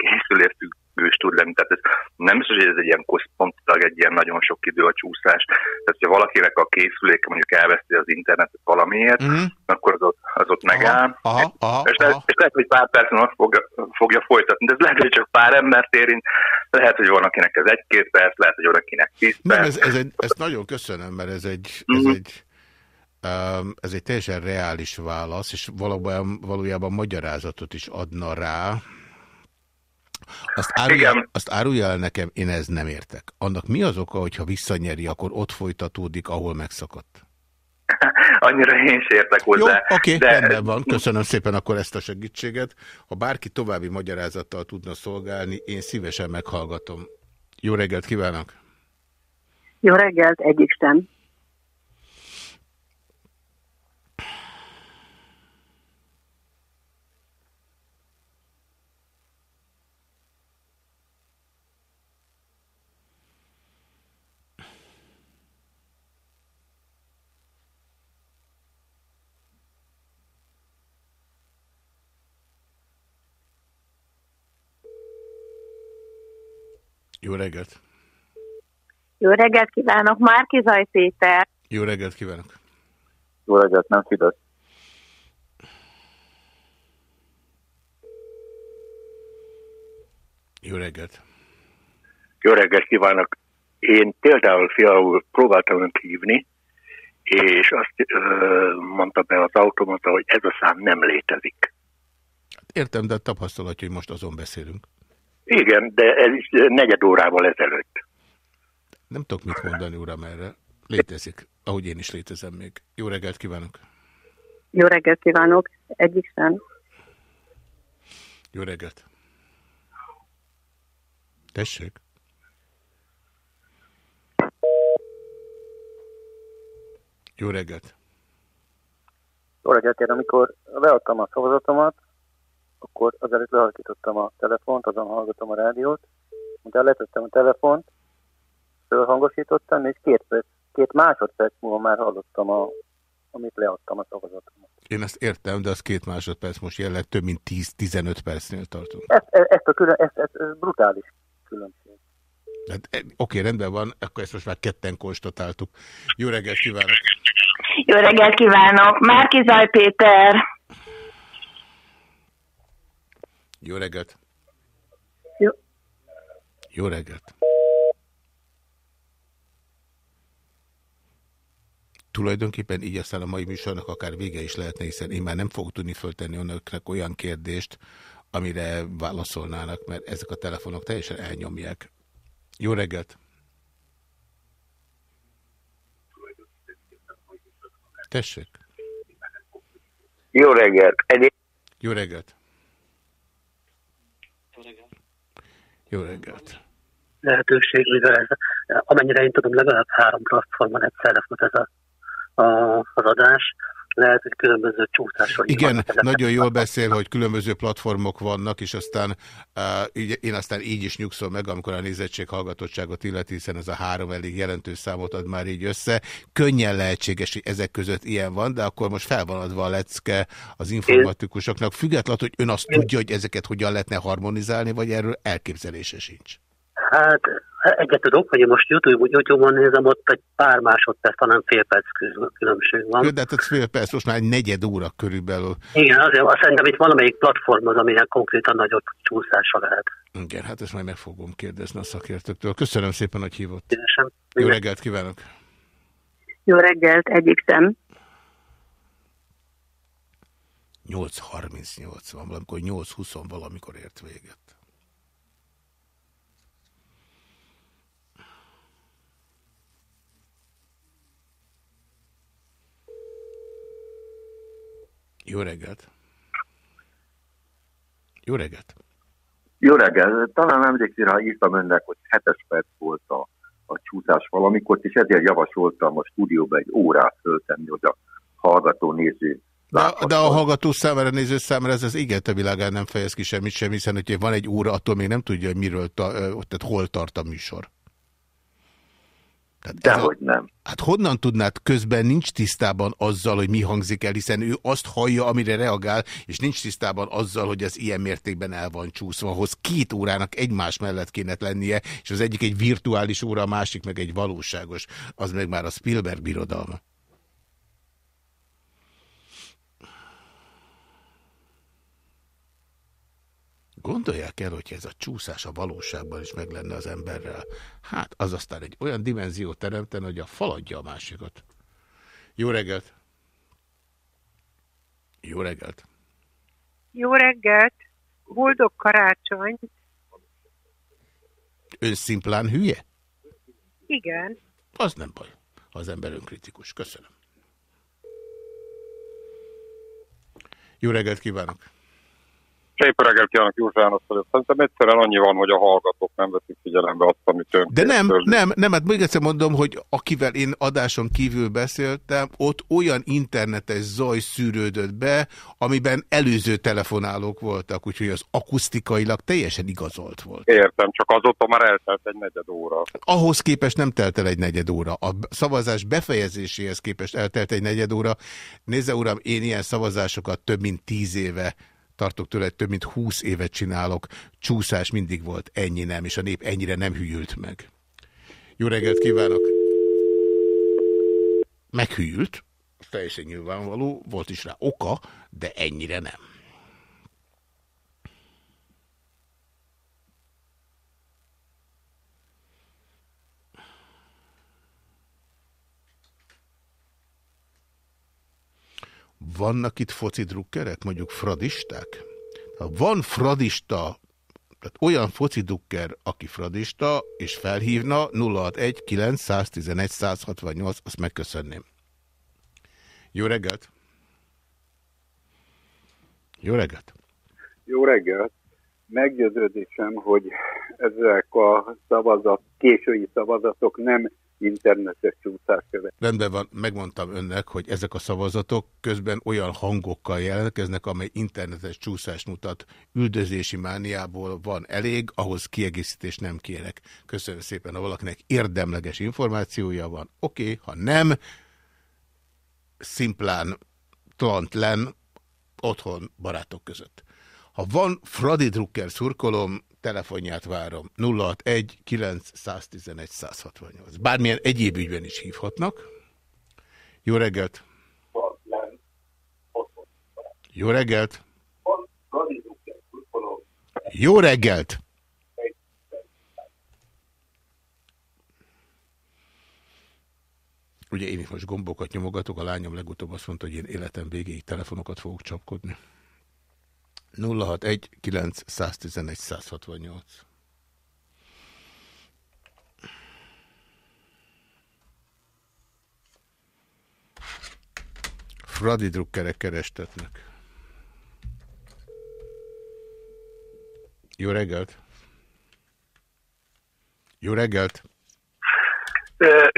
készülértűgős tud lenni. Tehát ez nem biztos, hogy ez egy ilyen központilag egy ilyen nagyon sok idő a csúszás. Tehát, hogyha valakinek a készüléke mondjuk elveszti az internetet valamiért, mm-hmm. akkor az ott, az ott megáll. Aha, aha, és, lehet, és lehet, hogy pár percen azt fogja, fogja folytatni, de ez lehet, hogy csak pár embert érint, lehet, hogy van akinek ez egy-két perc, lehet, hogy van akinek tíz perc. Nem, ez, ez egy, ezt nagyon köszönöm, mert ez egy, ez mm-hmm. egy ez egy teljesen reális válasz, és valójában, valójában magyarázatot is adna rá. Azt árulja, azt árulja el nekem, én ez nem értek. Annak mi az oka, hogyha visszanyeri, akkor ott folytatódik, ahol megszakadt? Annyira én is értek hozzá. Jó, oké, okay, de... rendben van. Köszönöm szépen akkor ezt a segítséget. Ha bárki további magyarázattal tudna szolgálni, én szívesen meghallgatom. Jó reggelt kívánok! Jó reggelt, egyik sem. Jó reggelt! Jó reggelt kívánok, Márki Zaj Péter. Jó reggelt kívánok! Jó reggelt, nem Fidesz. Jó reggelt! Jó reggelt kívánok! Én például fialul próbáltam önt hívni, és azt ö, mondta be az automata, hogy ez a szám nem létezik. Értem, de tapasztalat, hogy most azon beszélünk. Igen, de ez is negyed órával ezelőtt. Nem tudok mit mondani, uram, erre. Létezik, ahogy én is létezem még. Jó reggelt kívánok! Jó reggelt kívánok! Egyik sem. Jó reggelt! Tessék! Jó reggelt! Jó reggelt, én amikor beadtam a szavazatomat, akkor azelőtt lehalkítottam a telefont, azon hallgatom a rádiót, utána letettem a telefont, fölhangosítottam, és két, perc, két másodperc múlva már hallottam, a, amit leadtam a szavazatomat. Én ezt értem, de az két másodperc most jelenleg több mint 10-15 percnél tartunk. Ezt, ezt a külön, ezt, ezt, ez brutális különbség. Hát, e, oké, rendben van, akkor ezt most már ketten konstatáltuk. Jó reggelt kívánok! Jó reggelt kívánok! Márki Zaj Péter! Jó reggelt! Jó. Jó reggelt! Tulajdonképpen így aztán a mai műsornak akár vége is lehetne, hiszen én már nem fogok tudni föltenni önöknek olyan kérdést, amire válaszolnának, mert ezek a telefonok teljesen elnyomják. Jó reggelt! Tessék! Jó reggelt! Egy... Jó reggelt! Jó reggelt! Lehetőség, mivel ez, amennyire én tudom, legalább három platformon egyszerre fut ez a, a, az adás. Lehet, hogy különböző csúszások. Igen, vannak, nagyon jól beszél, hogy különböző platformok vannak, és aztán uh, én aztán így is nyugszom meg, amikor a nézettség hallgatottságot illeti, hiszen ez a három elég jelentős számot ad már így össze. Könnyen lehetséges, hogy ezek között ilyen van, de akkor most fel van adva a lecke az informatikusoknak, függetlenül, hogy ön azt tudja, hogy ezeket hogyan lehetne harmonizálni, vagy erről elképzelése sincs. Hát egyet tudok, hogy most YouTube, YouTube-on nézem, ott egy pár másodperc, hanem fél perc különbség van. Jó, de hát fél perc, most már egy negyed óra körülbelül. Igen, azért azt szerintem itt valamelyik platform az, amilyen konkrétan nagyobb csúszása lehet. Igen, hát ezt majd meg fogom kérdezni a szakértőktől. Köszönöm szépen, hogy hívott. Szívesen. Jó reggelt kívánok! Jó reggelt, egyik szem. 8.38 van, valamikor 8.20 valamikor ért véget. Jó reggelt! Jó reggelt! Jó reggelt! Talán emlékszik rá, írtam önnek, hogy hetes perc volt a, a csúszás valamikor, és ezért javasoltam a stúdióba egy órát föltenni, hogy a hallgató néző de, de a hallgató számára, néző számára ez az égete világán nem fejez ki semmit sem, hiszen hogyha van egy óra, attól még nem tudja, hogy miről, ta, tehát hol tart a műsor. Tehát Dehogy a, nem. Hát honnan tudnád, közben nincs tisztában azzal, hogy mi hangzik el, hiszen ő azt hallja, amire reagál, és nincs tisztában azzal, hogy ez ilyen mértékben el van csúszva. Ahhoz két órának egymás mellett kéne lennie, és az egyik egy virtuális óra, a másik meg egy valóságos. Az meg már a Spielberg birodalma. Gondolják el, hogy ez a csúszás a valóságban is meg lenne az emberrel. Hát, az aztán egy olyan dimenziót teremten, hogy a faladja a másikat. Jó reggelt! Jó reggelt! Jó reggelt! Boldog karácsony! Ön szimplán hülye? Igen. Az nem baj, az ember önkritikus. Köszönöm. Jó reggelt kívánok! Szép reggelt kívánok, József János vagyok. Szerintem egyszerűen annyi van, hogy a hallgatók nem veszik figyelembe azt, amit ön De nem, nem, nem, hát még egyszer mondom, hogy akivel én adáson kívül beszéltem, ott olyan internetes zaj szűrődött be, amiben előző telefonálók voltak, úgyhogy az akusztikailag teljesen igazolt volt. Értem, csak azóta már eltelt egy negyed óra. Ahhoz képest nem telt el egy negyed óra. A szavazás befejezéséhez képest eltelt egy negyed óra. Nézze, uram, én ilyen szavazásokat több mint tíz éve tartok tőle, több mint húsz évet csinálok, csúszás mindig volt, ennyi nem, és a nép ennyire nem hűült meg. Jó reggelt kívánok! Meghűlt, teljesen nyilvánvaló, volt is rá oka, de ennyire nem. Vannak itt foci drukkerek, mondjuk fradisták? Ha van fradista, tehát olyan foci drukker, aki fradista, és felhívna 061 911 168, azt megköszönném. Jó reggelt! Jó reggelt! Jó reggelt! Meggyőződésem, hogy ezek a szavazat, késői szavazatok nem internetes csúszás követ. Rendben van, megmondtam önnek, hogy ezek a szavazatok közben olyan hangokkal jelentkeznek, amely internetes csúszást mutat. Üldözési mániából van elég, ahhoz kiegészítés nem kérek. Köszönöm szépen, ha valakinek érdemleges információja van. Oké, okay, ha nem, szimplán len otthon barátok között. Ha van Fradi Drucker szurkolom, telefonját várom. 061 911 168. Bármilyen egyéb ügyben is hívhatnak. Jó reggelt! Jó reggelt! Jó reggelt! Ugye én is most gombokat nyomogatok, a lányom legutóbb azt mondta, hogy én életem végéig telefonokat fogok csapkodni. 061 911 168. Fradi drukkerek kerestetnek. Jó reggelt! Jó reggelt!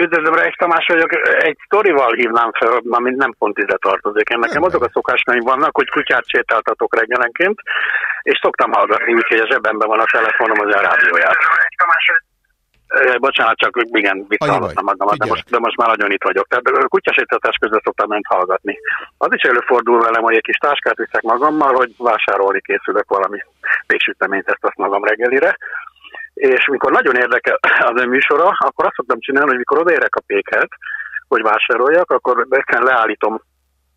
Üdvözlöm, Reis Tamás vagyok. Egy sztorival hívnám fel, amit nem pont ide tartozik. Én nekem azok a szokásnaim vannak, hogy kutyát sétáltatok reggelenként, és szoktam hallgatni, úgyhogy a zsebemben van a telefonom, az a rádióját. Bocsánat, csak igen, visszahallottam magamat, de most, de most már nagyon itt vagyok. Tehát kutyasétatás közben szoktam ment hallgatni. Az is előfordul velem, hogy egy kis táskát viszek magammal, hogy vásárolni készülök valami végsüteményt ezt azt magam reggelire és mikor nagyon érdekel az ön műsora, akkor azt szoktam csinálni, hogy mikor odaérek a pékhez, hogy vásároljak, akkor beszélni leállítom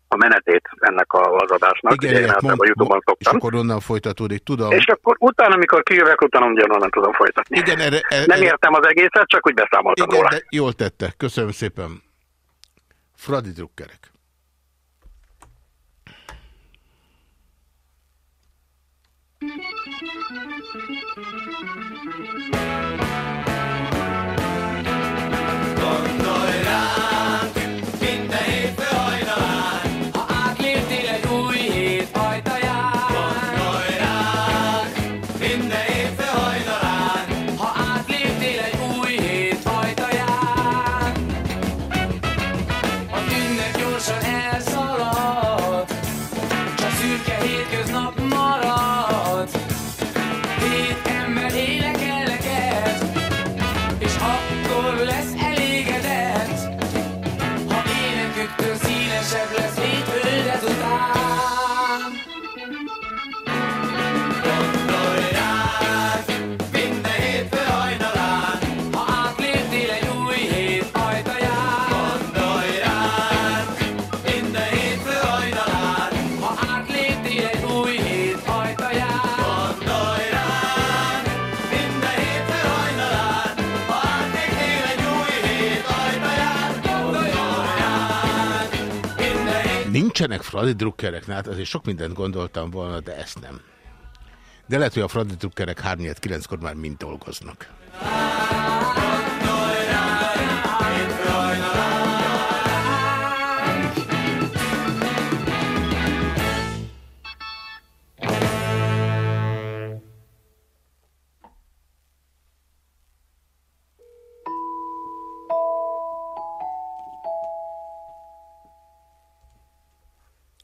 a menetét ennek az adásnak. Igen, Ugye, mond, a YouTube-on szoktam. És akkor onnan folytatódik, tudom. És akkor utána, amikor kijövök, utána ugyanonnan tudom folytatni. Igen, erre, erre, Nem értem az egészet, csak úgy beszámoltam igen, róla. De jól tette, köszönöm szépen. Fradi drukkerek. Gondolj ránk, minden hétfő nincsenek Fradi drukkerek, hát azért sok mindent gondoltam volna, de ezt nem. De lehet, hogy a Fradi drukkerek 3-9-kor már mind dolgoznak.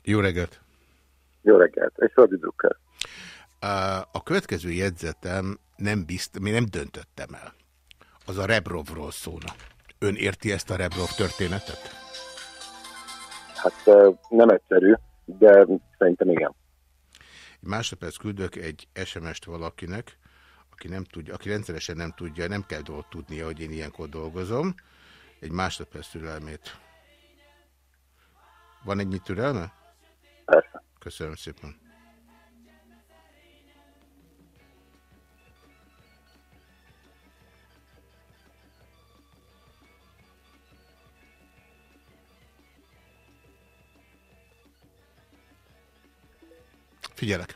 Jó reggelt! Jó reggelt! Egy Fradi Drucker. A következő jegyzetem nem bizt, még nem döntöttem el. Az a Rebrovról szólna. Ön érti ezt a Rebrov történetet? Hát nem egyszerű, de szerintem igen. Másodperc küldök egy SMS-t valakinek, aki, nem tudja, aki rendszeresen nem tudja, nem kell tudnia, hogy én ilyenkor dolgozom. Egy másodperc türelmét. Van egy türelme? Persze. Köszönöm szépen. Figyelek.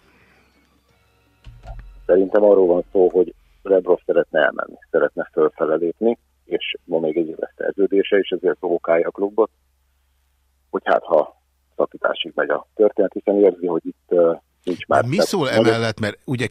Szerintem arról van szó, hogy Rebrov szeretne elmenni, szeretne fölfele lépni, és ma még egy éves szerződése, és ezért provokálja a klubot, hogy hát ha szakításig megy a történet, hiszen érzi, hogy itt nincs már... Mi szól emellett, mert ugye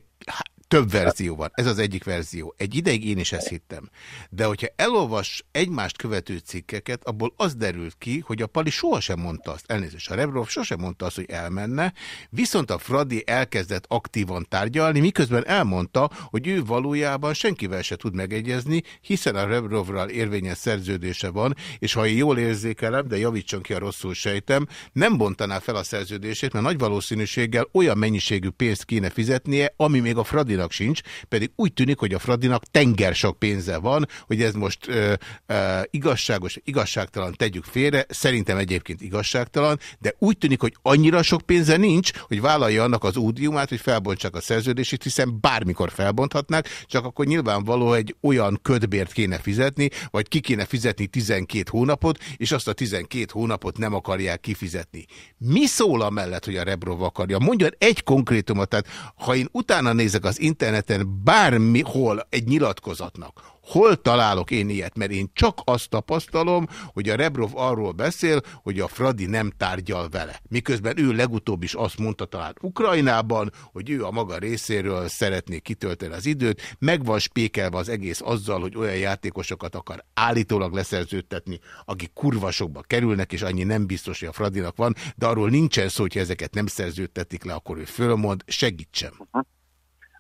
több verzió van, ez az egyik verzió. Egy ideig én is ezt hittem. De hogyha elolvas egymást követő cikkeket, abból az derült ki, hogy a Pali sohasem mondta azt, elnézést, a Rebrov sosem mondta azt, hogy elmenne, viszont a Fradi elkezdett aktívan tárgyalni, miközben elmondta, hogy ő valójában senkivel se tud megegyezni, hiszen a Rebrovral érvényes szerződése van, és ha én jól érzékelem, de javítson ki a rosszul sejtem, nem bontaná fel a szerződését, mert nagy valószínűséggel olyan mennyiségű pénzt kéne fizetnie, ami még a Fradi Fradinak sincs, pedig úgy tűnik, hogy a Fradinak tenger sok pénze van, hogy ez most ö, ö, igazságos, igazságtalan tegyük félre, szerintem egyébként igazságtalan, de úgy tűnik, hogy annyira sok pénze nincs, hogy vállalja annak az údiumát, hogy felbontsák a szerződését, hiszen bármikor felbonthatnák, csak akkor nyilvánvaló egy olyan ködbért kéne fizetni, vagy ki kéne fizetni 12 hónapot, és azt a 12 hónapot nem akarják kifizetni. Mi szól mellett, hogy a Rebrov akarja? Mondjon egy konkrétumot, tehát ha én utána nézek az interneten bármihol egy nyilatkozatnak, Hol találok én ilyet? Mert én csak azt tapasztalom, hogy a Rebrov arról beszél, hogy a Fradi nem tárgyal vele. Miközben ő legutóbb is azt mondta talán Ukrajnában, hogy ő a maga részéről szeretné kitölteni az időt, meg van spékelve az egész azzal, hogy olyan játékosokat akar állítólag leszerződtetni, akik kurvasokba kerülnek, és annyi nem biztos, hogy a Fradinak van, de arról nincsen szó, hogy ezeket nem szerződtetik le, akkor ő fölmond, segítsem. Uh -huh.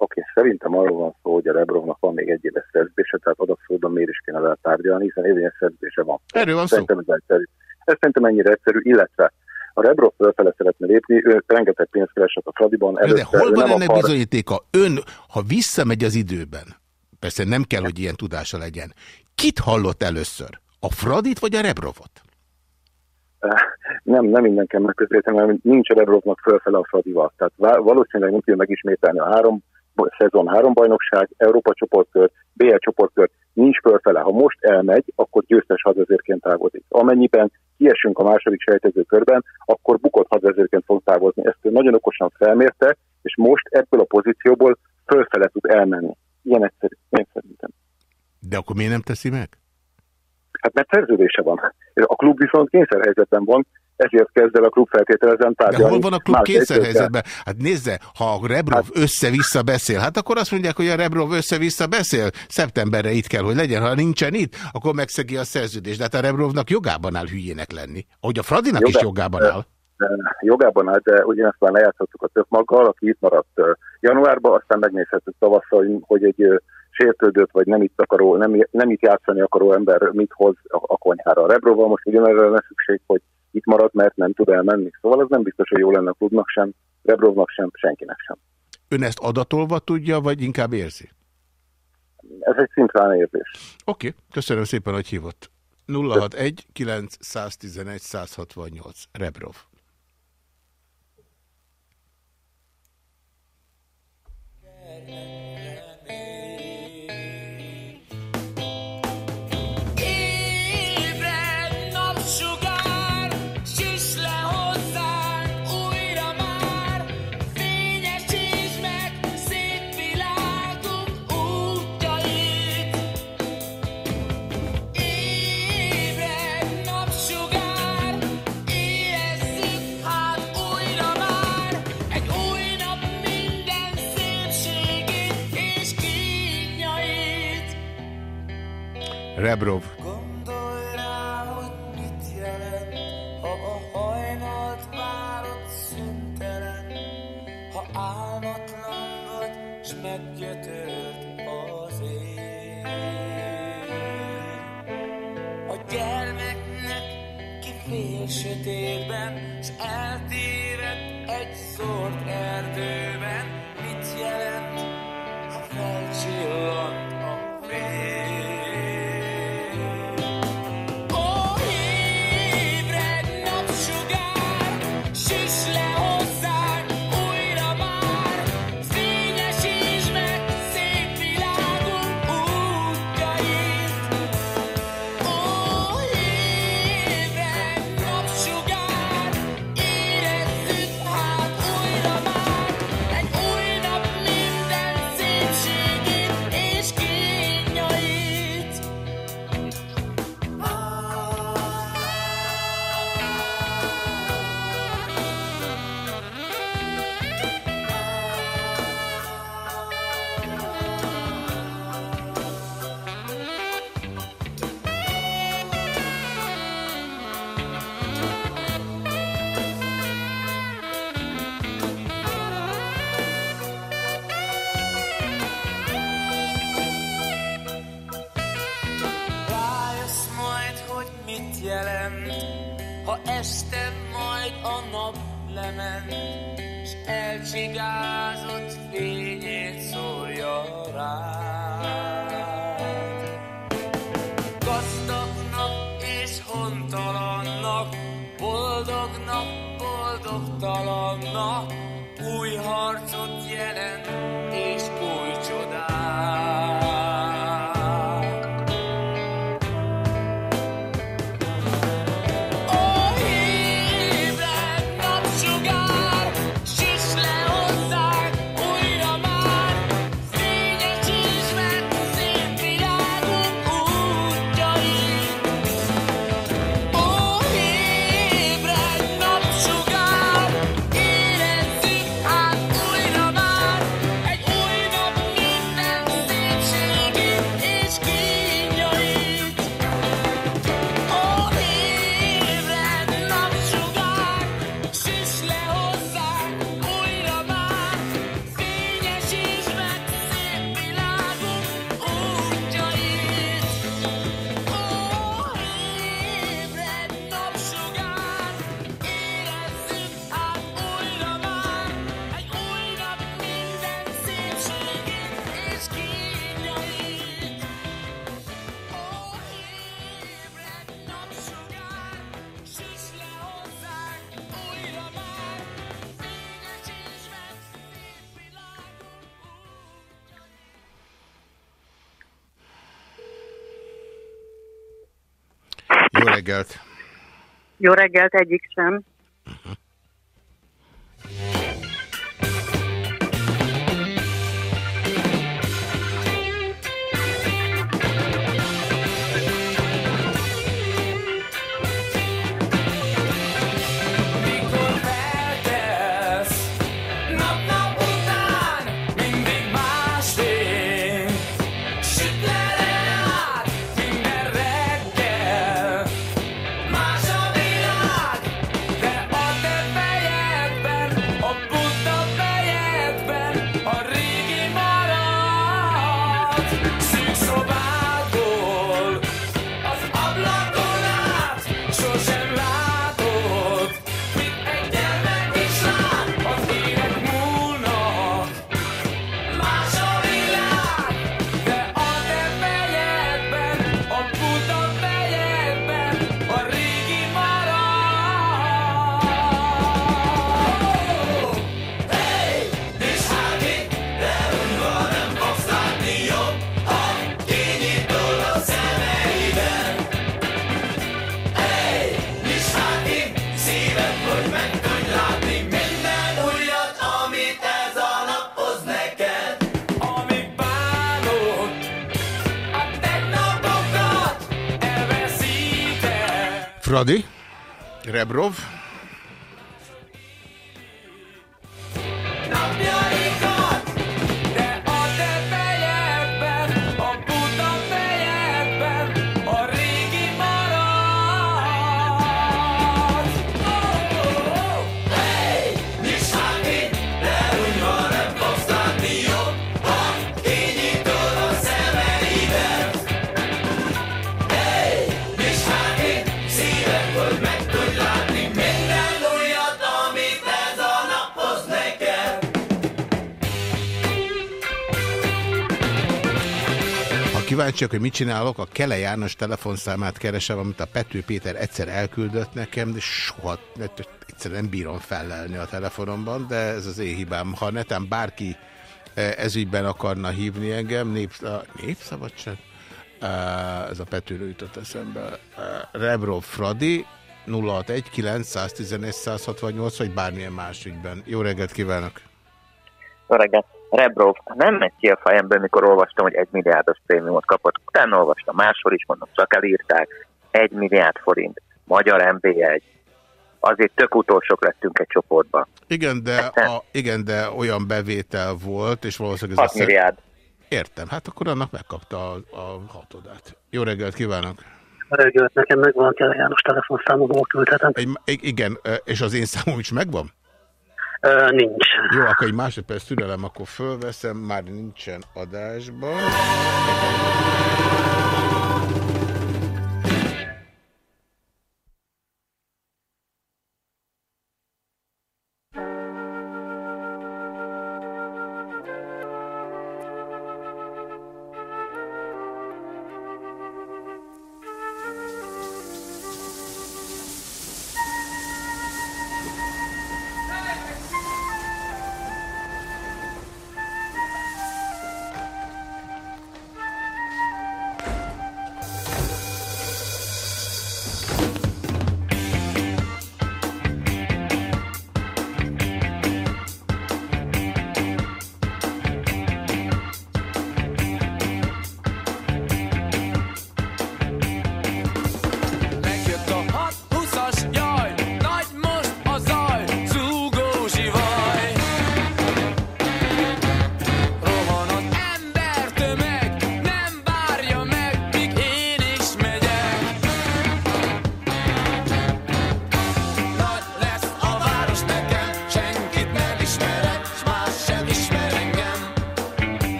Oké, szerintem arról van szó, hogy a Rebrovnak van még egy éves szerződése, tehát adott miért is kéne vele tárgyalni, hiszen érvényes szerződése van. Erről van szerintem szó. Ez, egyszerű. ez szerintem ennyire egyszerű, illetve a Rebrov fölfele szeretne lépni, ő rengeteg pénzt keresett a Fradiban. Előtte, de hol van ennek akar... bizonyítéka? Ön, ha visszamegy az időben, persze nem kell, hogy ilyen tudása legyen, kit hallott először? A Fradit vagy a Rebrovot? Nem, nem minden kell megközelíteni, mert nincs a Rebrovnak fölfele a Fradival. Tehát valószínűleg nem tudja megismételni a három szezon három bajnokság, Európa csoportkör, BL csoportkör, nincs fölfele. Ha most elmegy, akkor győztes hadvezérként távozik. Amennyiben kiesünk a második sejtező körben, akkor bukott hadvezérként fog távozni. Ezt ő nagyon okosan felmérte, és most ebből a pozícióból fölfele tud elmenni. Ilyen egyszerű, én szerintem. De akkor miért nem teszi meg? Hát mert szerződése van. A klub viszont kényszerhelyzetben van, ezért kezd el a klub feltételezen tárgyalni. De hol van a klub kényszerhelyzetben? Hát nézze, ha a Rebrov hát... össze-vissza beszél, hát akkor azt mondják, hogy a Rebrov össze-vissza beszél. Szeptemberre itt kell, hogy legyen. Ha nincsen itt, akkor megszegi a szerződést. De hát a Rebrovnak jogában áll hülyének lenni. Ahogy a Fradinak Jogá... is jogában áll. Jogában áll, de ugyanezt már lejátszottuk a több maggal, aki itt maradt januárban, aztán megnézhetjük tavasszal, hogy egy sértődött, vagy nem itt, akaró, nem, nem itt játszani akaró ember mit hoz a, a konyhára. A Rebrovval most ugyanerre lesz szükség, hogy itt marad, mert nem tud elmenni. Szóval ez nem biztos, hogy jó lenne a klubnak sem, Rebrovnak sem, senkinek sem. Ön ezt adatolva tudja, vagy inkább érzi? Ez egy szintrán érzés. Oké, okay. köszönöm szépen, hogy hívott. 061 911 168 Rebrov. Rebrov Jó reggelt, egyik sem. Elveszíted. Fradi? Rebrov? Kíváncsiak, hogy mit csinálok, a Kele János telefonszámát keresem, amit a Pető Péter egyszer elküldött nekem, de soha egyszerűen nem bírom fellelni a telefonomban, de ez az én hibám. Ha netán bárki ezügyben akarna hívni engem, népsz, népszabadság? Ez a Petőről jutott eszembe. Rebrov Fradi, 061 911 168, vagy bármilyen más ügyben. Jó reggelt kívánok! Jó reggelt! Rebrov nem megy ki a fejemből, mikor olvastam, hogy egy milliárdos prémiumot kapott. Utána olvastam máshol is, mondom, csak elírták. Egy milliárd forint. Magyar MB1. Azért tök utolsók lettünk egy csoportban. Igen, de, a, igen, de olyan bevétel volt, és valószínűleg ez 6 milliárd. Értem, hát akkor annak megkapta a, a hatodát. Jó reggelt kívánok! reggelt, nekem megvan kell János telefonszámom, ahol küldhetem. Egy, igen, és az én számom is megvan? Nincs. Jó, akkor egy másodperc türelem, akkor fölveszem, már nincsen adásban.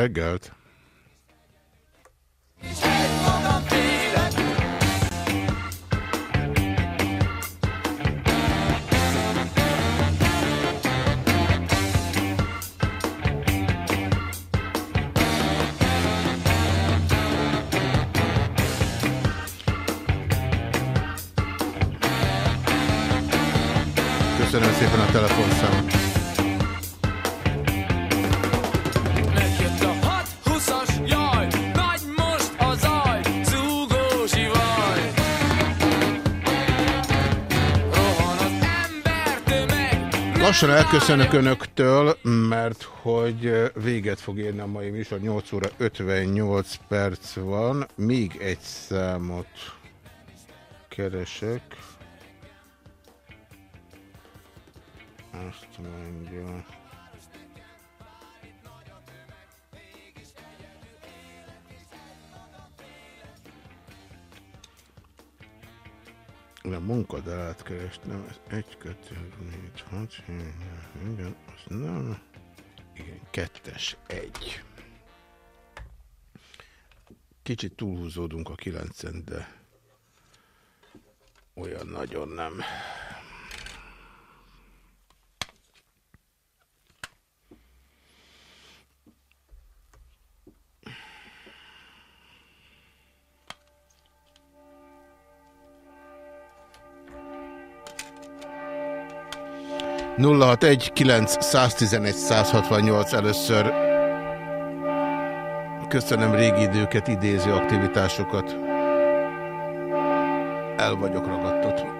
Reggelt! Lassan elköszönök Önöktől, mert hogy véget fog érni a mai műsor, 8 óra 58 perc van. Még egy számot keresek. Azt mondja... A munkadalát kerestem, ez 1, 2, 4, 6, 7, igen, az nem, igen, kettes, egy. Kicsit túlhúzódunk a kilencen, de olyan nagyon nem. 061 911 168 először. Köszönöm régi időket idéző aktivitásokat. El vagyok ragadtatva.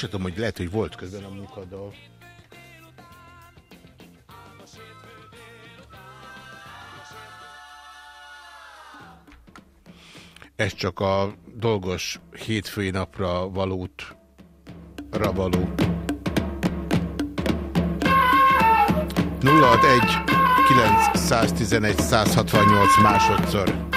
Azt tudom, hogy lehet, hogy volt közben a munkadal. Ez csak a dolgos hétfői napra valót, való 061 911 168 másodszor.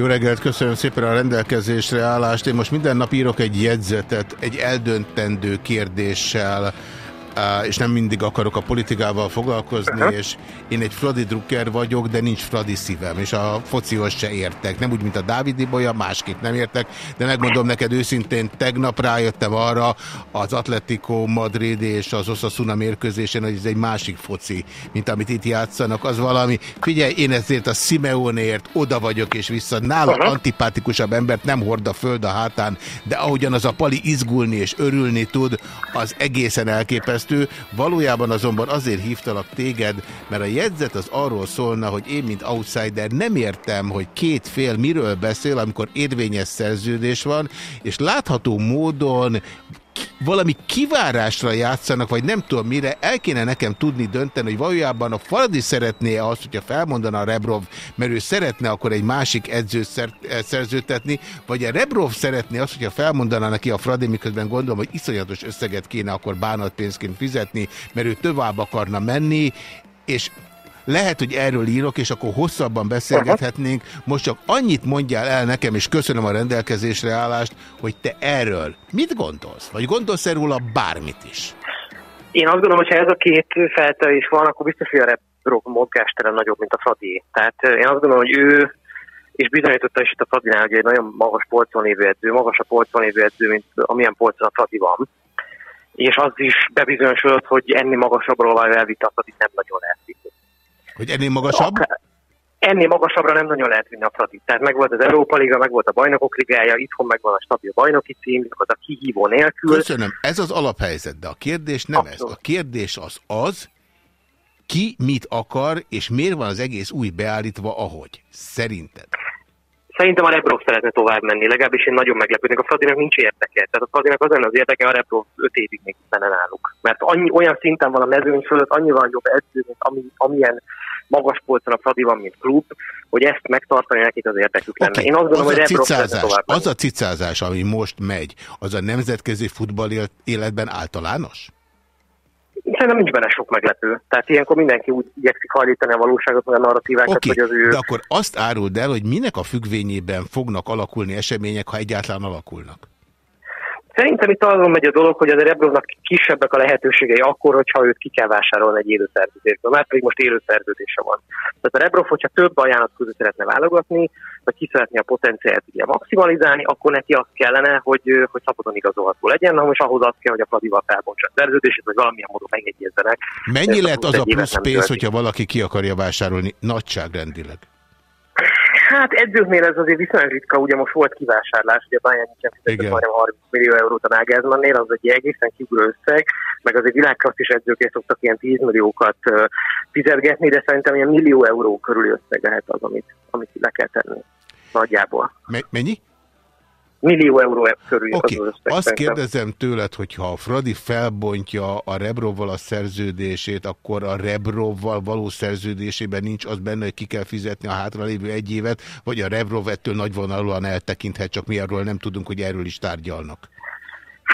Jó reggelt, köszönöm szépen a rendelkezésre állást. Én most minden nap írok egy jegyzetet, egy eldöntendő kérdéssel, és nem mindig akarok a politikával foglalkozni, Aha. és én egy Fradi drukker vagyok, de nincs Fradi szívem, és a focihoz se értek. Nem úgy, mint a Dávid Ibolya, másképp nem értek, de megmondom neked őszintén, tegnap rájöttem arra az Atletico Madrid és az Osasuna mérkőzésen, hogy ez egy másik foci, mint amit itt játszanak, az valami. Figyelj, én ezért a Simeoneért oda vagyok és vissza. Nála Aha. antipátikusabb embert nem hord a föld a hátán, de ahogyan az a pali izgulni és örülni tud, az egészen elképesztő elképesztő, valójában azonban azért hívtalak téged, mert a jegyzet az arról szólna, hogy én, mint outsider nem értem, hogy két fél miről beszél, amikor érvényes szerződés van, és látható módon valami kivárásra játszanak, vagy nem tudom mire, el kéne nekem tudni dönteni, hogy valójában a Faradi szeretné azt, hogyha felmondana a Rebrov, mert ő szeretne akkor egy másik edzőt eh, szerzőtetni, vagy a Rebrov szeretné azt, hogyha felmondaná neki a Fradi, miközben gondolom, hogy iszonyatos összeget kéne akkor bánatpénzként fizetni, mert ő tovább akarna menni, és lehet, hogy erről írok, és akkor hosszabban beszélgethetnénk. Most csak annyit mondjál el nekem, és köszönöm a rendelkezésre állást, hogy te erről mit gondolsz? Vagy gondolsz erről a bármit is? Én azt gondolom, hogy ha ez a két feltelés van, akkor biztos, hogy a Rebrov mozgástere nagyobb, mint a Fradi. Tehát én azt gondolom, hogy ő és bizonyította is itt a Fradinál, hogy egy nagyon magas polcon lévő edző, magasabb polcon lévő edző, mint amilyen polcon a Fradi van. És az is bebizonyosodott, hogy ennél magasabbról valami elvitte a Fradit nem nagyon lehet. Hogy ennél magasabb? Ennél magasabbra nem nagyon lehet vinni a Fradit. Tehát meg volt az Európa Liga, meg volt a Bajnokok Ligája, itthon meg van a stabil bajnoki cím, az a kihívó nélkül. Köszönöm, ez az alaphelyzet, de a kérdés nem Abszolút. ez. A kérdés az az, ki mit akar, és miért van az egész új beállítva, ahogy? Szerinted? Szerintem a Rebrov szeretne tovább menni, legalábbis én nagyon meglepődnék. A Fradinak nincs érdeke. Tehát a Fradinak az lenne az érdeke, a Rebrov 5 évig még benne náluk. Mert annyi, olyan szinten van a mezőny fölött, annyival jobb edző, mint ami, amilyen magas polcon a Fradi van, mint klub, hogy ezt megtartani nekik az érdekük lenne. Okay. Én azt gondolom, az hogy cicázás, tovább. Az a cicázás, ami most megy, az a nemzetközi futball életben általános? Szerintem nincs benne sok meglepő. Tehát ilyenkor mindenki úgy igyekszik hajlítani a valóságot, vagy a narratívákat, okay, hogy az ő... de akkor azt áruld el, hogy minek a függvényében fognak alakulni események, ha egyáltalán alakulnak? Szerintem itt azon megy a dolog, hogy az Rebrovnak kisebbek a lehetőségei akkor, hogyha őt ki kell vásárolni egy élő szerződésből, mert pedig most élő szerződése van. Tehát a Rebrov, hogyha több ajánlat között szeretne válogatni, vagy ki szeretné a potenciált ugye maximalizálni, akkor neki azt kellene, hogy, hogy szabadon igazolható legyen, na most ahhoz az kell, hogy a Fradival felbontsa a szerződését, vagy valamilyen módon megegyezzenek. Mennyi lehet az a plusz pénz, hogyha valaki ki akarja vásárolni nagyságrendileg? Hát edzőknél ez azért viszonylag ritka, ugye most volt kivásárlás, ugye Bayern nincsen fizetett majdnem 30 millió eurót a Nagelsmannnél, az egy egészen kívül összeg, meg azért világklasszis edzőként szoktak ilyen 10 milliókat fizetgetni, de szerintem ilyen millió euró körüli összeg lehet az, amit, amit le kell tenni nagyjából. Me mennyi? Millió euró körül okay. az összeg. Azt kérdezem tőled, hogy ha a Fradi felbontja a Rebrovval a szerződését, akkor a Rebrovval való szerződésében nincs az benne, hogy ki kell fizetni a hátralévő egy évet, vagy a Rebrov ettől nagyvonalúan eltekinthet, csak mi arról nem tudunk, hogy erről is tárgyalnak.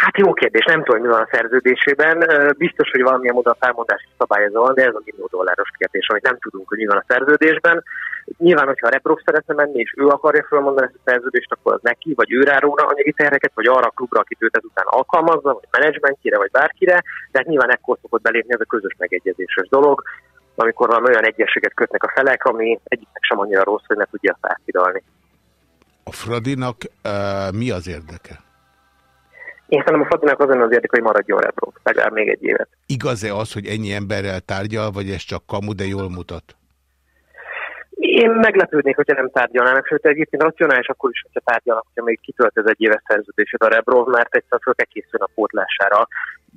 Hát jó kérdés, nem tudom, mi van a szerződésében. Biztos, hogy valamilyen módon a felmondási szabályozó van, de ez a millió dolláros kérdés, amit nem tudunk, hogy mi van a szerződésben. Nyilván, hogyha a Reprov szeretne menni, és ő akarja felmondani ezt a szerződést, akkor az neki, vagy ő rá róla anyagi terheket, vagy arra a klubra, akit őt ezután alkalmazza, vagy menedzsmentjére, vagy bárkire. Tehát nyilván ekkor szokott belépni ez a közös megegyezéses dolog, amikor van olyan egyességet kötnek a felek, ami egyiknek sem annyira rossz, hogy ne tudja felkidalni. A Fradinak uh, mi az érdeke? Én szerintem a Fradinak azon az érdeke, hogy maradjon Rebrov, legalább még egy évet. Igaz-e az, hogy ennyi emberrel tárgyal, vagy ez csak kamu, de jól mutat? Én meglepődnék, hogyha nem tárgyalnának, sőt egyébként racionális akkor is, hogyha tárgyalnak, hogyha még kitölt ez egy éves szerződését a Rebrov, mert egyszer föl kell készülni a pótlására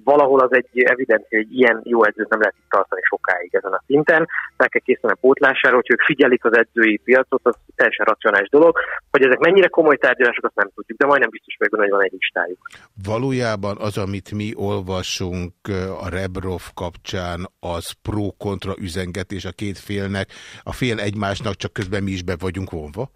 valahol az egy evidencia, hogy ilyen jó edzőt nem lehet itt tartani sokáig ezen a szinten. Fel kell készíteni a pótlására, hogy ők figyelik az edzői piacot, az teljesen racionális dolog. Hogy ezek mennyire komoly tárgyalások, azt nem tudjuk, de majdnem biztos vagyok hogy van egy listájuk. Valójában az, amit mi olvasunk a Rebrov kapcsán, az pro-kontra üzengetés a két félnek. A fél egymásnak, csak közben mi is be vagyunk vonva?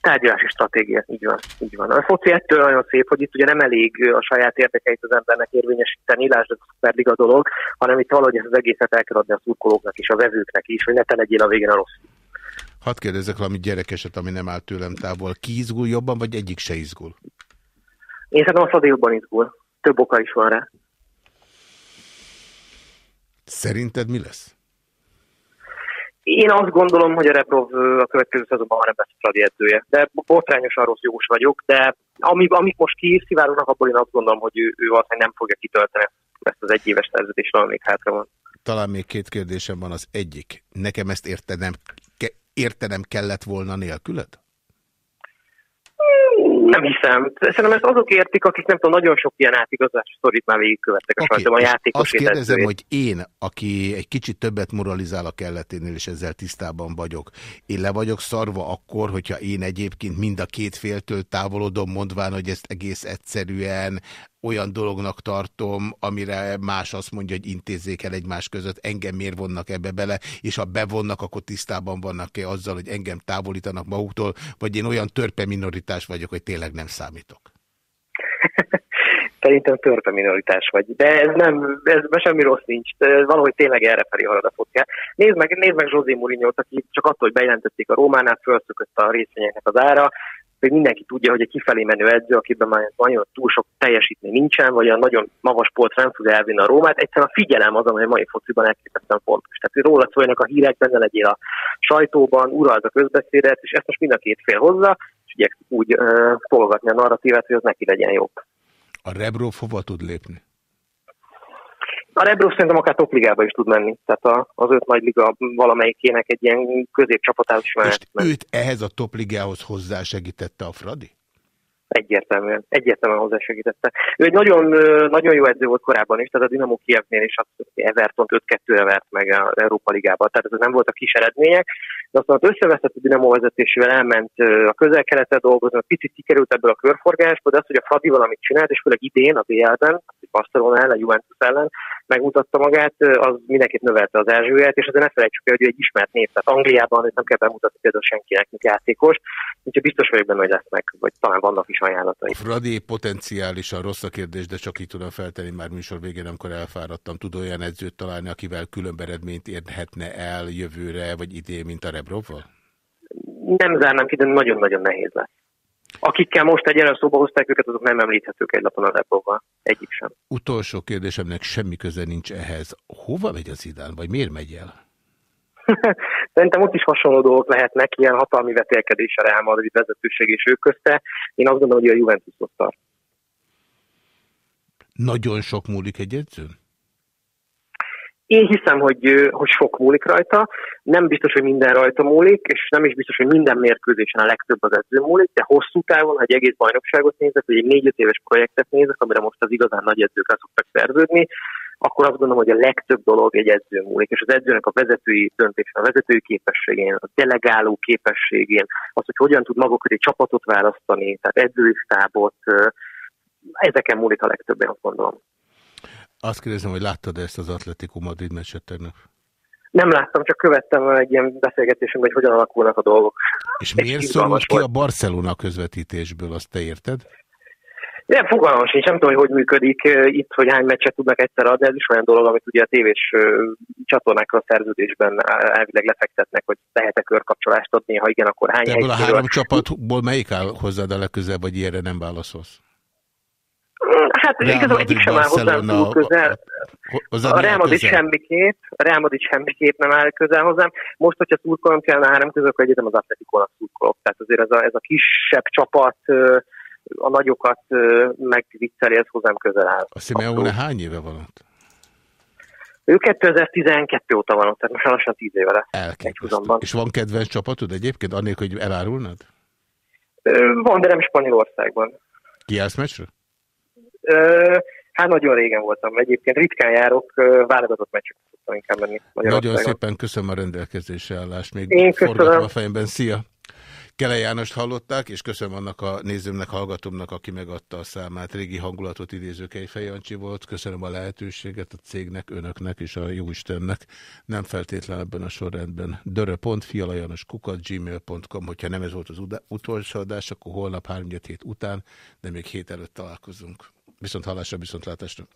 Tárgyalási stratégia, így van, így van. A foci ettől nagyon szép, hogy itt ugye nem elég a saját érdekeit az embernek érvényesíteni, lásd a szuperliga dolog, hanem itt valahogy ezt az egészet el kell adni a szurkolóknak és a vevőknek is, hogy ne te legyél a végén a rossz. Hadd kérdezzek valami gyerekeset, ami nem áll tőlem távol. Ki izgul jobban, vagy egyik se izgul? Én szerintem a Szadi jobban izgul. Több oka is van rá. Szerinted mi lesz? Én azt gondolom, hogy a Reprov a következő szezonban már lesz Fradi edzője. De botrányosan rossz jós vagyok, de ami, amik most kiszivárognak, abból én azt gondolom, hogy ő, ő valószínűleg nem fogja kitölteni ezt az egyéves szerződést, még hátra van. Talán még két kérdésem van. Az egyik, nekem ezt értenem, ke értenem kellett volna nélküled? Nem hiszem. Szerintem ezt azok értik, akik nem tudom, nagyon sok ilyen átigazás sztorit már végigkövettek a okay. sajtom a játékos Azt kérdezem, hogy én, aki egy kicsit többet moralizál a kelleténél, és ezzel tisztában vagyok, én le vagyok szarva akkor, hogyha én egyébként mind a két féltől távolodom, mondván, hogy ezt egész egyszerűen olyan dolognak tartom, amire más azt mondja, hogy intézzék el egymás között, engem miért vonnak ebbe bele, és ha bevonnak, akkor tisztában vannak-e azzal, hogy engem távolítanak maguktól, vagy én olyan törpe minoritás vagyok, hogy tényleg nem számítok. Szerintem törpe minoritás vagy. De ez nem, ez semmi rossz nincs. Valahogy tényleg errefelé halad a fotká. Nézd meg, nézd meg José mourinho aki csak attól, hogy bejelentették a Rómánál, fölszökött a részvényeknek az ára, hogy mindenki tudja, hogy egy kifelé menő edző, akiben már nagyon túl sok teljesítmény nincsen, vagy a nagyon magas polt nem fog elvinni a Rómát, egyszerűen a figyelem az, amely a mai fociban elképesztően fontos. Tehát, hogy róla szóljanak a hírek, benne legyél a sajtóban, urald a közbeszédet, és ezt most mind a két fél hozza, és igyekszik úgy uh, tolgatni a narratívát, hogy az neki legyen jobb. A Rebrov hova tud lépni? A Rebro szerintem akár topligába is tud menni, tehát az öt nagy liga valamelyikének egy ilyen középcsapatához is És őt ehhez a topligához hozzásegítette a Fradi? Egyértelműen, egyértelműen hozzásegítette. Ő egy nagyon, nagyon jó edző volt korábban is, tehát a Dinamo Kievnél is azt Everton 5-2-re vert meg az Európa Ligában, tehát ez nem volt a kis eredmények, de aztán az összeveszett a Dinamo vezetésével elment a közel-keletre dolgozni, picit kikerült ebből a körforgásból, de az, hogy a Fradi valamit csinált, és főleg idén a BL-ben, Barcelona ellen, Juventus ellen megmutatta magát, az mindenkit növelte az Erzsőjét, és azért ne felejtsük el, hogy ő egy ismert nép, tehát Angliában nem kell bemutatni például senkinek, mint játékos, úgyhogy biztos vagyok benne, hogy lesznek, vagy talán vannak is ajánlatai. A Fradi potenciálisan rossz a kérdés, de csak így tudom feltenni már műsor végén, amikor elfáradtam. Tud olyan edzőt találni, akivel különb eredményt érhetne el jövőre, vagy idén, mint a Rebrovval? Nem zárnám ki, de nagyon-nagyon nehéz lesz. Akikkel most egyenlő szóba hozták őket, azok nem említhetők egy lapon a repóval. Egyik sem. Utolsó kérdésemnek semmi köze nincs ehhez. Hova megy az idán, vagy miért megy el? Szerintem ott is hasonló dolgok lehetnek, ilyen hatalmi vetélkedés a Real Madrid vezetőség és ők közte. Én azt gondolom, hogy a Juventus ott tart. Nagyon sok múlik egy edzőn? Én hiszem, hogy, hogy sok múlik rajta, nem biztos, hogy minden rajta múlik, és nem is biztos, hogy minden mérkőzésen a legtöbb az edző múlik, de hosszú távon, ha egy egész bajnokságot nézek, vagy egy négy-öt éves projektet nézek, amire most az igazán nagy edzők szoktak szerződni, akkor azt gondolom, hogy a legtöbb dolog egy edző múlik, és az edzőnek a vezetői döntésen, a vezetői képességén, a delegáló képességén, az, hogy hogyan tud maguk egy csapatot választani, tehát edzői stábot, ezeken múlik a legtöbb, én azt gondolom. Azt kérdezem, hogy láttad -e ezt az Atletico Madrid meccset tegnap? Nem láttam, csak követtem egy ilyen beszélgetésünk, hogy hogyan alakulnak a dolgok. És miért szólott ki a Barcelona közvetítésből, azt te érted? Nem, fogalmam sincs, nem tudom, hogy hogy működik itt, hogy hány meccset tudnak egyszer adni, ez is olyan dolog, amit ugye a tévés csatornákra a szerződésben elvileg lefektetnek, hogy lehet-e körkapcsolást adni, ha igen, akkor hány Ebből a három csapatból melyik áll hozzád a legközelebb, vagy ilyenre nem válaszolsz? Hát Real igazából egyik sem áll hozzám túl közel. A Real Madrid semmiképp, a Real Madrid semmiképp nem áll közel hozzám. Most, hogyha szurkolom kellene a három közül, akkor egyetem az Atletikónak szurkolok. Tehát azért ez a, ez a kisebb csapat a nagyokat megvicceli, ez hozzám közel áll. A Simeone hány éve van ott? Ő 2012 óta van ott, tehát most lassan 10 éve lesz. És van kedvenc csapatod egyébként, annélkül, hogy elárulnád? Van, de nem Spanyolországban. Kiállsz meccsre? Hát nagyon régen voltam. Egyébként ritkán járok, válogatott meccseket szoktam inkább menni Nagyon szépen köszönöm a rendelkezésre állást. Még Én forgatom a fejemben. Szia! Kele Jánost hallották, és köszönöm annak a nézőmnek, hallgatómnak, aki megadta a számát. Régi hangulatot idéző Kejfej volt. Köszönöm a lehetőséget a cégnek, önöknek és a Jóistennek. Nem feltétlenül ebben a sorrendben. dörö.fialajanoskukat.gmail.com Hogyha nem ez volt az utolsó adás, akkor holnap 3 hét után, de még hét előtt találkozunk. Viszont hallásra, viszont látásra.